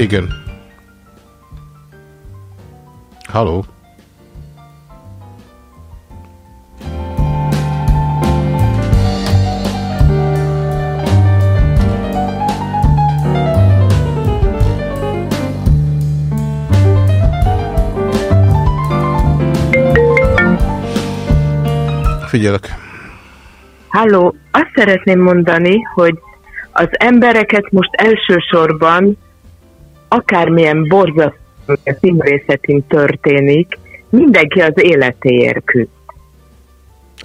Igen. Halló? Figyelek. Halló, azt szeretném mondani, hogy az embereket most elsősorban akármilyen borzasztó színvészetén történik, mindenki az életéért küzd.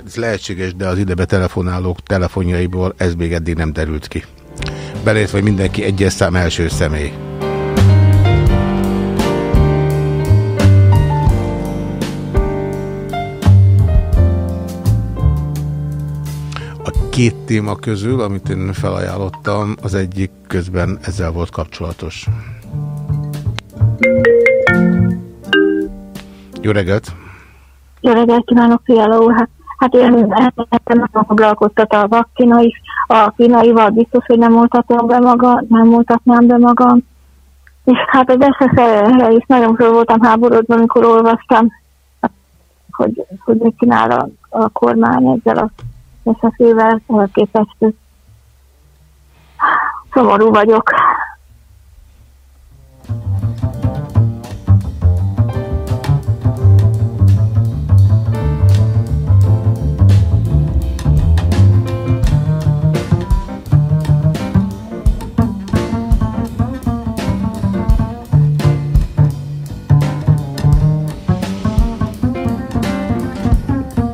Ez lehetséges, de az idebe telefonálók telefonjaiból ez még eddig nem derült ki. Belét, hogy mindenki egyes szám első személy. A két téma közül, amit én felajánlottam, az egyik közben ezzel volt kapcsolatos. Jó reggelt! Jó reggelt kívánok, Fiala úr! Hát, hát én nem foglalkoztat a vakcina is. A kínaival biztos, hogy nem oltatom be magam, nem oltatnám be magam. És hát az SSR-re is nagyon föl voltam háborodva, amikor olvastam, hogy, hogy mit csinál a, a kormány ezzel a SSZ-vel képest. Szomorú vagyok.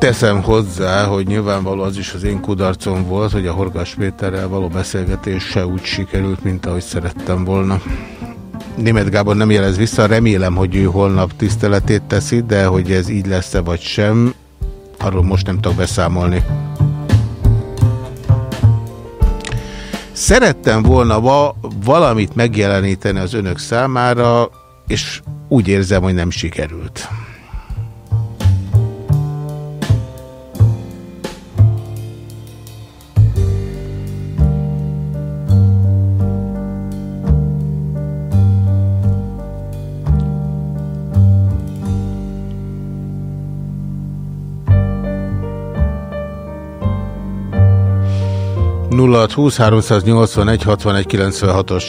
Teszem hozzá, hogy nyilvánvaló az is az én kudarcom volt, hogy a Horgas Péterrel való beszélgetés se úgy sikerült, mint ahogy szerettem volna. Német Gábor nem jelez vissza, remélem, hogy ő holnap tiszteletét teszi, de hogy ez így lesz-e vagy sem, arról most nem tudok beszámolni. Szerettem volna va valamit megjeleníteni az önök számára, és úgy érzem, hogy nem sikerült. 0620 381 61 96-os.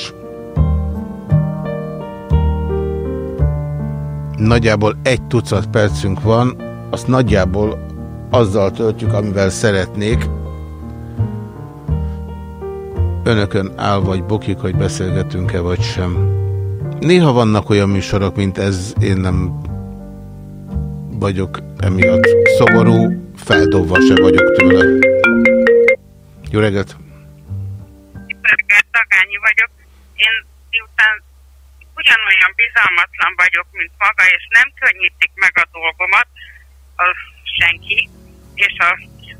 Nagyjából egy tucat percünk van, azt nagyjából azzal töltjük, amivel szeretnék. Önökön áll vagy bokik, hogy beszélgetünk-e vagy sem. Néha vannak olyan műsorok, mint ez, én nem vagyok emiatt szomorú, feldobva se vagyok tőle. Jó reggelt! Berger Tagányi vagyok. Én miután ugyanolyan bizalmatlan vagyok, mint maga, és nem könnyítik meg a dolgomat a senki, és a,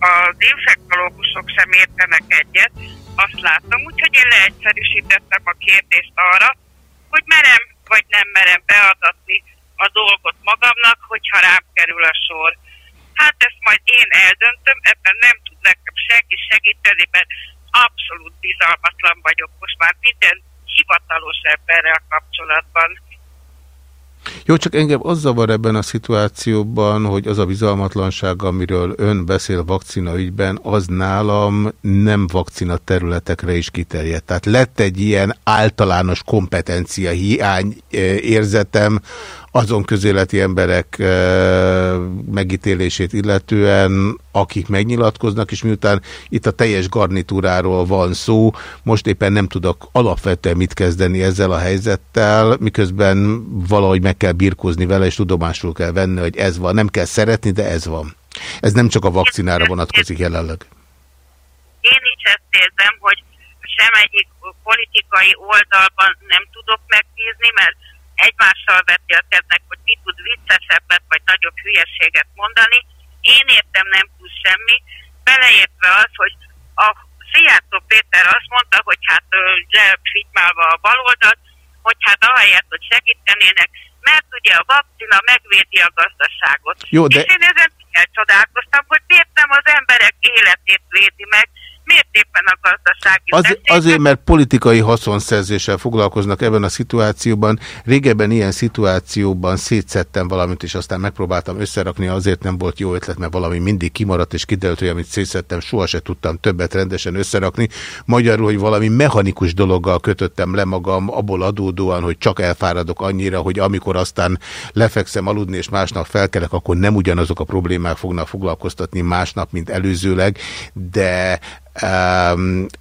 az infektológusok sem értenek egyet, azt látom, úgyhogy én leegyszerűsítettem a kérdést arra, hogy merem vagy nem merem beadatni a dolgot magamnak, hogyha rám kerül a sor. Hát ezt majd én eldöntöm, ebben nem nekem senki segíteni, mert abszolút bizalmatlan vagyok most már minden hivatalos emberrel kapcsolatban. Jó, csak engem az zavar ebben a szituációban, hogy az a bizalmatlanság, amiről ön beszél vakcina ügyben, az nálam nem vakcina területekre is kiterjedt. Tehát lett egy ilyen általános kompetencia hiány eh, érzetem, azon közéleti emberek megítélését illetően, akik megnyilatkoznak, és miután itt a teljes garnitúráról van szó, most éppen nem tudok alapvetően mit kezdeni ezzel a helyzettel, miközben valahogy meg kell birkózni vele, és tudomásul kell venni, hogy ez van. Nem kell szeretni, de ez van. Ez nem csak a vakcinára vonatkozik jelenleg. Én is ezt érzem, hogy sem egyik politikai oldalban nem tudok megbízni, mert egymással beszélkednek, hogy ki tud viccesebbet vagy nagyobb hülyeséget mondani. Én értem nem tud semmi, beleértve az, hogy a Szijjártó Péter azt mondta, hogy hát lefigymálva a baloldalt, hogy hát ahelyett, hogy segítenének, mert ugye a vakcina megvédi a gazdaságot. Jó, de... És én ezen elcsodálkoztam, hogy miért nem az emberek életét védi meg, miért éppen a gazdasági Az, Azért, mert politikai haszonszerzéssel foglalkoznak ebben a szituációban. Régebben ilyen szituációban szétszettem valamit, és aztán megpróbáltam összerakni, azért nem volt jó ötlet, mert valami mindig kimaradt, és kiderült, hogy amit szétszettem, sohasem tudtam többet rendesen összerakni. Magyarul, hogy valami mechanikus dologgal kötöttem le magam, abból adódóan, hogy csak elfáradok annyira, hogy amikor aztán lefekszem aludni, és másnap felkelek, akkor nem ugyanazok a problémák fognak foglalkoztatni másnap, mint előzőleg, de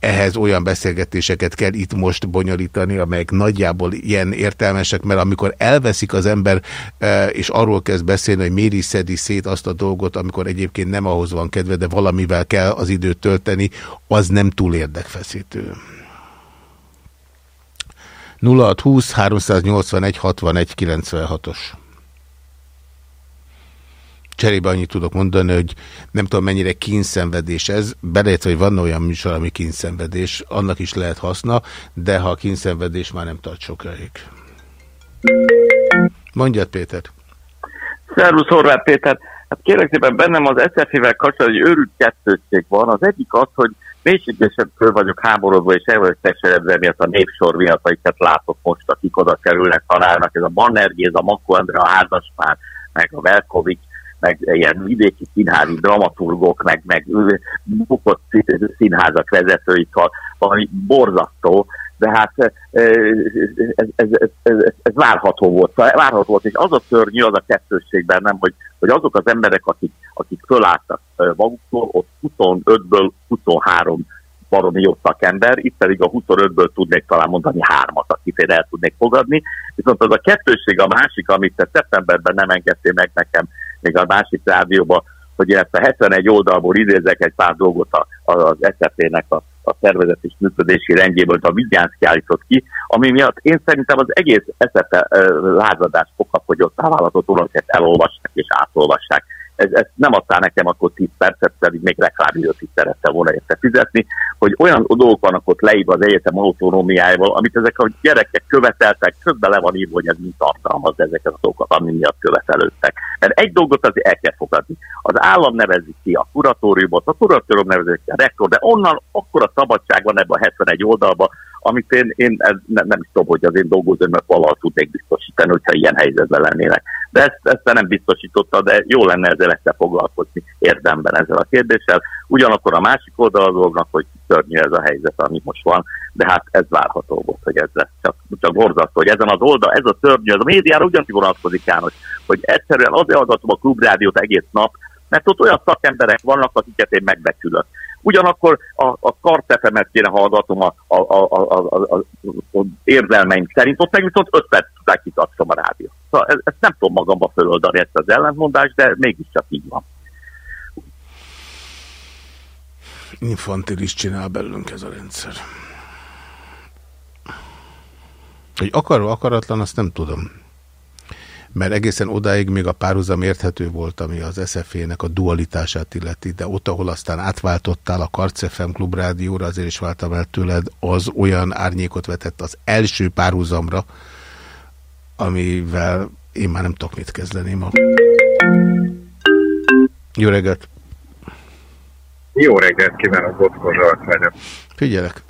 ehhez olyan beszélgetéseket kell itt most bonyolítani, amelyek nagyjából ilyen értelmesek, mert amikor elveszik az ember, e, és arról kezd beszélni, hogy méri szedi szét azt a dolgot, amikor egyébként nem ahhoz van kedve, de valamivel kell az időt tölteni, az nem túl érdekfeszítő. 0620 381 61 96-os. Cserébe annyit tudok mondani, hogy nem tudom mennyire kínszenvedés ez, belejött, hogy van olyan műsor, ami kínszenvedés, annak is lehet haszna, de ha a kínszenvedés már nem tart sokáig. Mondjad, Péter. Szervusz, Horváth Péter. Hát kérlek szépen bennem az SZF-vel kapcsolatban egy őrült kettősség van. Az egyik az, hogy mélységesen föl vagyok háborodva, és el vagyok teseredve miatt a népsor miatt, amiket látok most, akik oda kerülnek, találnak. Ez a Bannergé, ez a Makó Andrea, a házaspár, meg a Velkovics meg ilyen vidéki színházi dramaturgok, meg, meg bukott színházak vezetői, valami borzasztó, de hát ez, ez, ez, ez, ez várható volt. Várható volt, és az a szörnyű, az a kettősségben nem, hogy, hogy azok az emberek, akik, akik fölálltak maguktól, ott 25-ből 23 baromi jó szakember, itt pedig a 25-ből tudnék talán mondani hármat, akit én el tudnék fogadni. Viszont az a kettősség a másik, amit te szeptemberben nem engedtél meg nekem, még a másik rádióban, hogy én ezt a 71 oldalból idézek egy pár dolgot az SZP-nek a, a szervezet és működési rendjéből, a Vigyánszki állított ki, ami miatt én szerintem az egész SZP lázadás foghafogyott vállalatot olvasják, elolvassák és átolvassák ez, ez nem adtál nekem akkor 10 percet, pedig még reklámidőt is szerette volna érte fizetni, hogy olyan dolgok vannak ott leírva az egyetem autonómiájával, amit ezek a gyerekek követeltek, közben le van írva, hogy ez mind tartalmaz ezeket a dolgokat, ami miatt követelődtek. Mert egy dolgot azért el kell fogadni. Az állam nevezik ki a kuratóriumot, a kuratórium nevezik ki a rektor, de onnan akkora szabadság van ebben a 71 oldalban, amit én, én nem, nem tudom, hogy az én dolgozóimat valahol tudnék biztosítani, hogyha ilyen helyzetben lennének. De ezt, ezt nem biztosította, de jó lenne ezzel ezt foglalkozni érdemben ezzel a kérdéssel. Ugyanakkor a másik oldal a dolognak, hogy szörnyű ez a helyzet, ami most van, de hát ez várható volt, hogy ez lesz. Csak, csak borzasztó, hogy ezen az oldal, ez a szörnyű, ez a médiára ugyanúgy vonatkozik János, hogy egyszerűen azért hallgatom a klubrádiót egész nap, mert ott olyan szakemberek vannak, akiket én megbecsülök. Ugyanakkor a, a kartefemet kéne hallgatom a, a, a, a, a, a, a érzelmeim szerint, ott meg viszont 5 perc után kitartom a rádió. Szóval ezt, ezt nem tudom magamba föloldani ezt az ellentmondást, de mégiscsak így van. Infantilis csinál belőlünk ez a rendszer. Hogy akarva akaratlan, azt nem tudom mert egészen odáig még a párhuzam érthető volt, ami az SZF-nek a dualitását illeti, de ott, ahol aztán átváltottál a Karcefem klubrádióra, azért is váltam el tőled, az olyan árnyékot vetett az első párhuzamra, amivel én már nem tudok mit kezdeni ma. Jó reggelt! Jó reggelt kívánok, Bocskor Zsolt vagyok. Figyelek.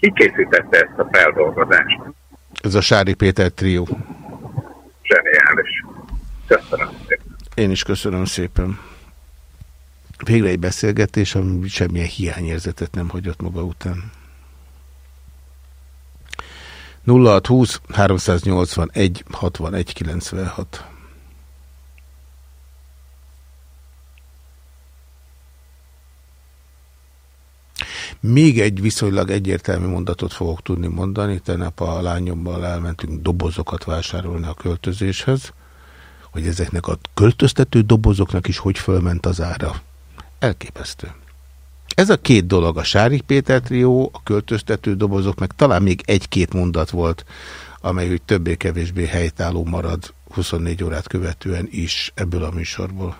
Ki készítette ezt a feldolgozást? Ez a Sári Péter trió zseniális. Köszönöm szépen. Én is köszönöm szépen. Végre egy beszélgetés, ami semmilyen hiányérzetet nem hagyott maga után. 0620 381 61 96 Még egy viszonylag egyértelmű mondatot fogok tudni mondani. Tegnap a lányommal elmentünk dobozokat vásárolni a költözéshez, hogy ezeknek a költöztető dobozoknak is hogy fölment az ára. Elképesztő. Ez a két dolog, a Sári Péter trió, a költöztető dobozok, meg talán még egy-két mondat volt, amely hogy többé-kevésbé helytálló marad 24 órát követően is ebből a műsorból.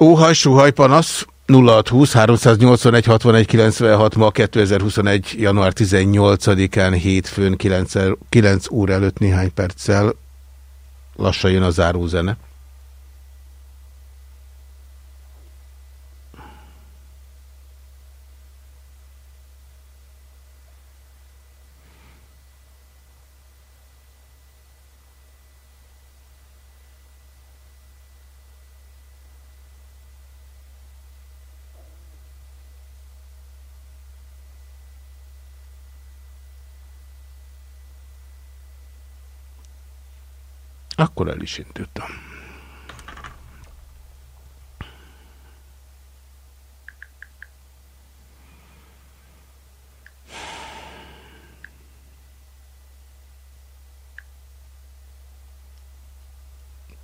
Óhaj, suhaj, panasz, 0620 381 61 96 ma 2021. január 18-án hétfőn 9, 9 óra előtt néhány perccel lassan jön a zárózene. Akkor el is indultam.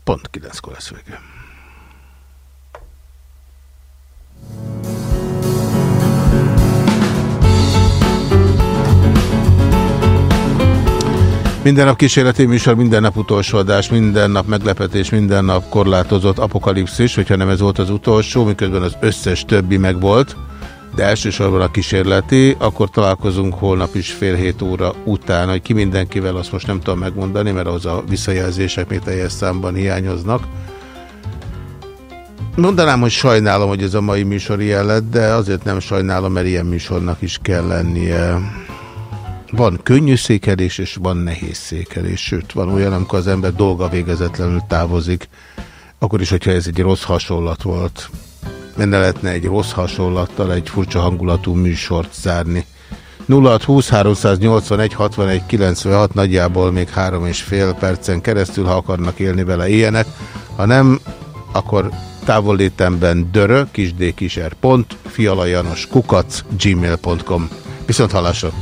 Pont kilenckor lesz vége. Minden nap kísérleti műsor, minden nap utolsó adás, minden nap meglepetés, minden nap korlátozott apokalipszis, hogyha nem ez volt az utolsó, miközben az összes többi megvolt, de elsősorban a kísérleti, akkor találkozunk holnap is fél hét óra után, hogy ki mindenkivel, azt most nem tudom megmondani, mert az a visszajelzések még teljes számban hiányoznak. Mondanám, hogy sajnálom, hogy ez a mai műsor ilyen lett, de azért nem sajnálom, mert ilyen műsornak is kell lennie. Van könnyű székelés, és van nehéz székelés, sőt, van olyan, amikor az ember dolga végezetlenül távozik, akkor is, hogyha ez egy rossz hasonlat volt. Menne lehetne egy rossz hasonlattal egy furcsa hangulatú műsort zárni. 0620 381 61 96 nagyjából még három és fél percen keresztül, ha akarnak élni vele ilyenek. Ha nem, akkor távollétemben dörö, kisdkiser.pont, fialajanos kukac, gmail.com. Viszont halásra!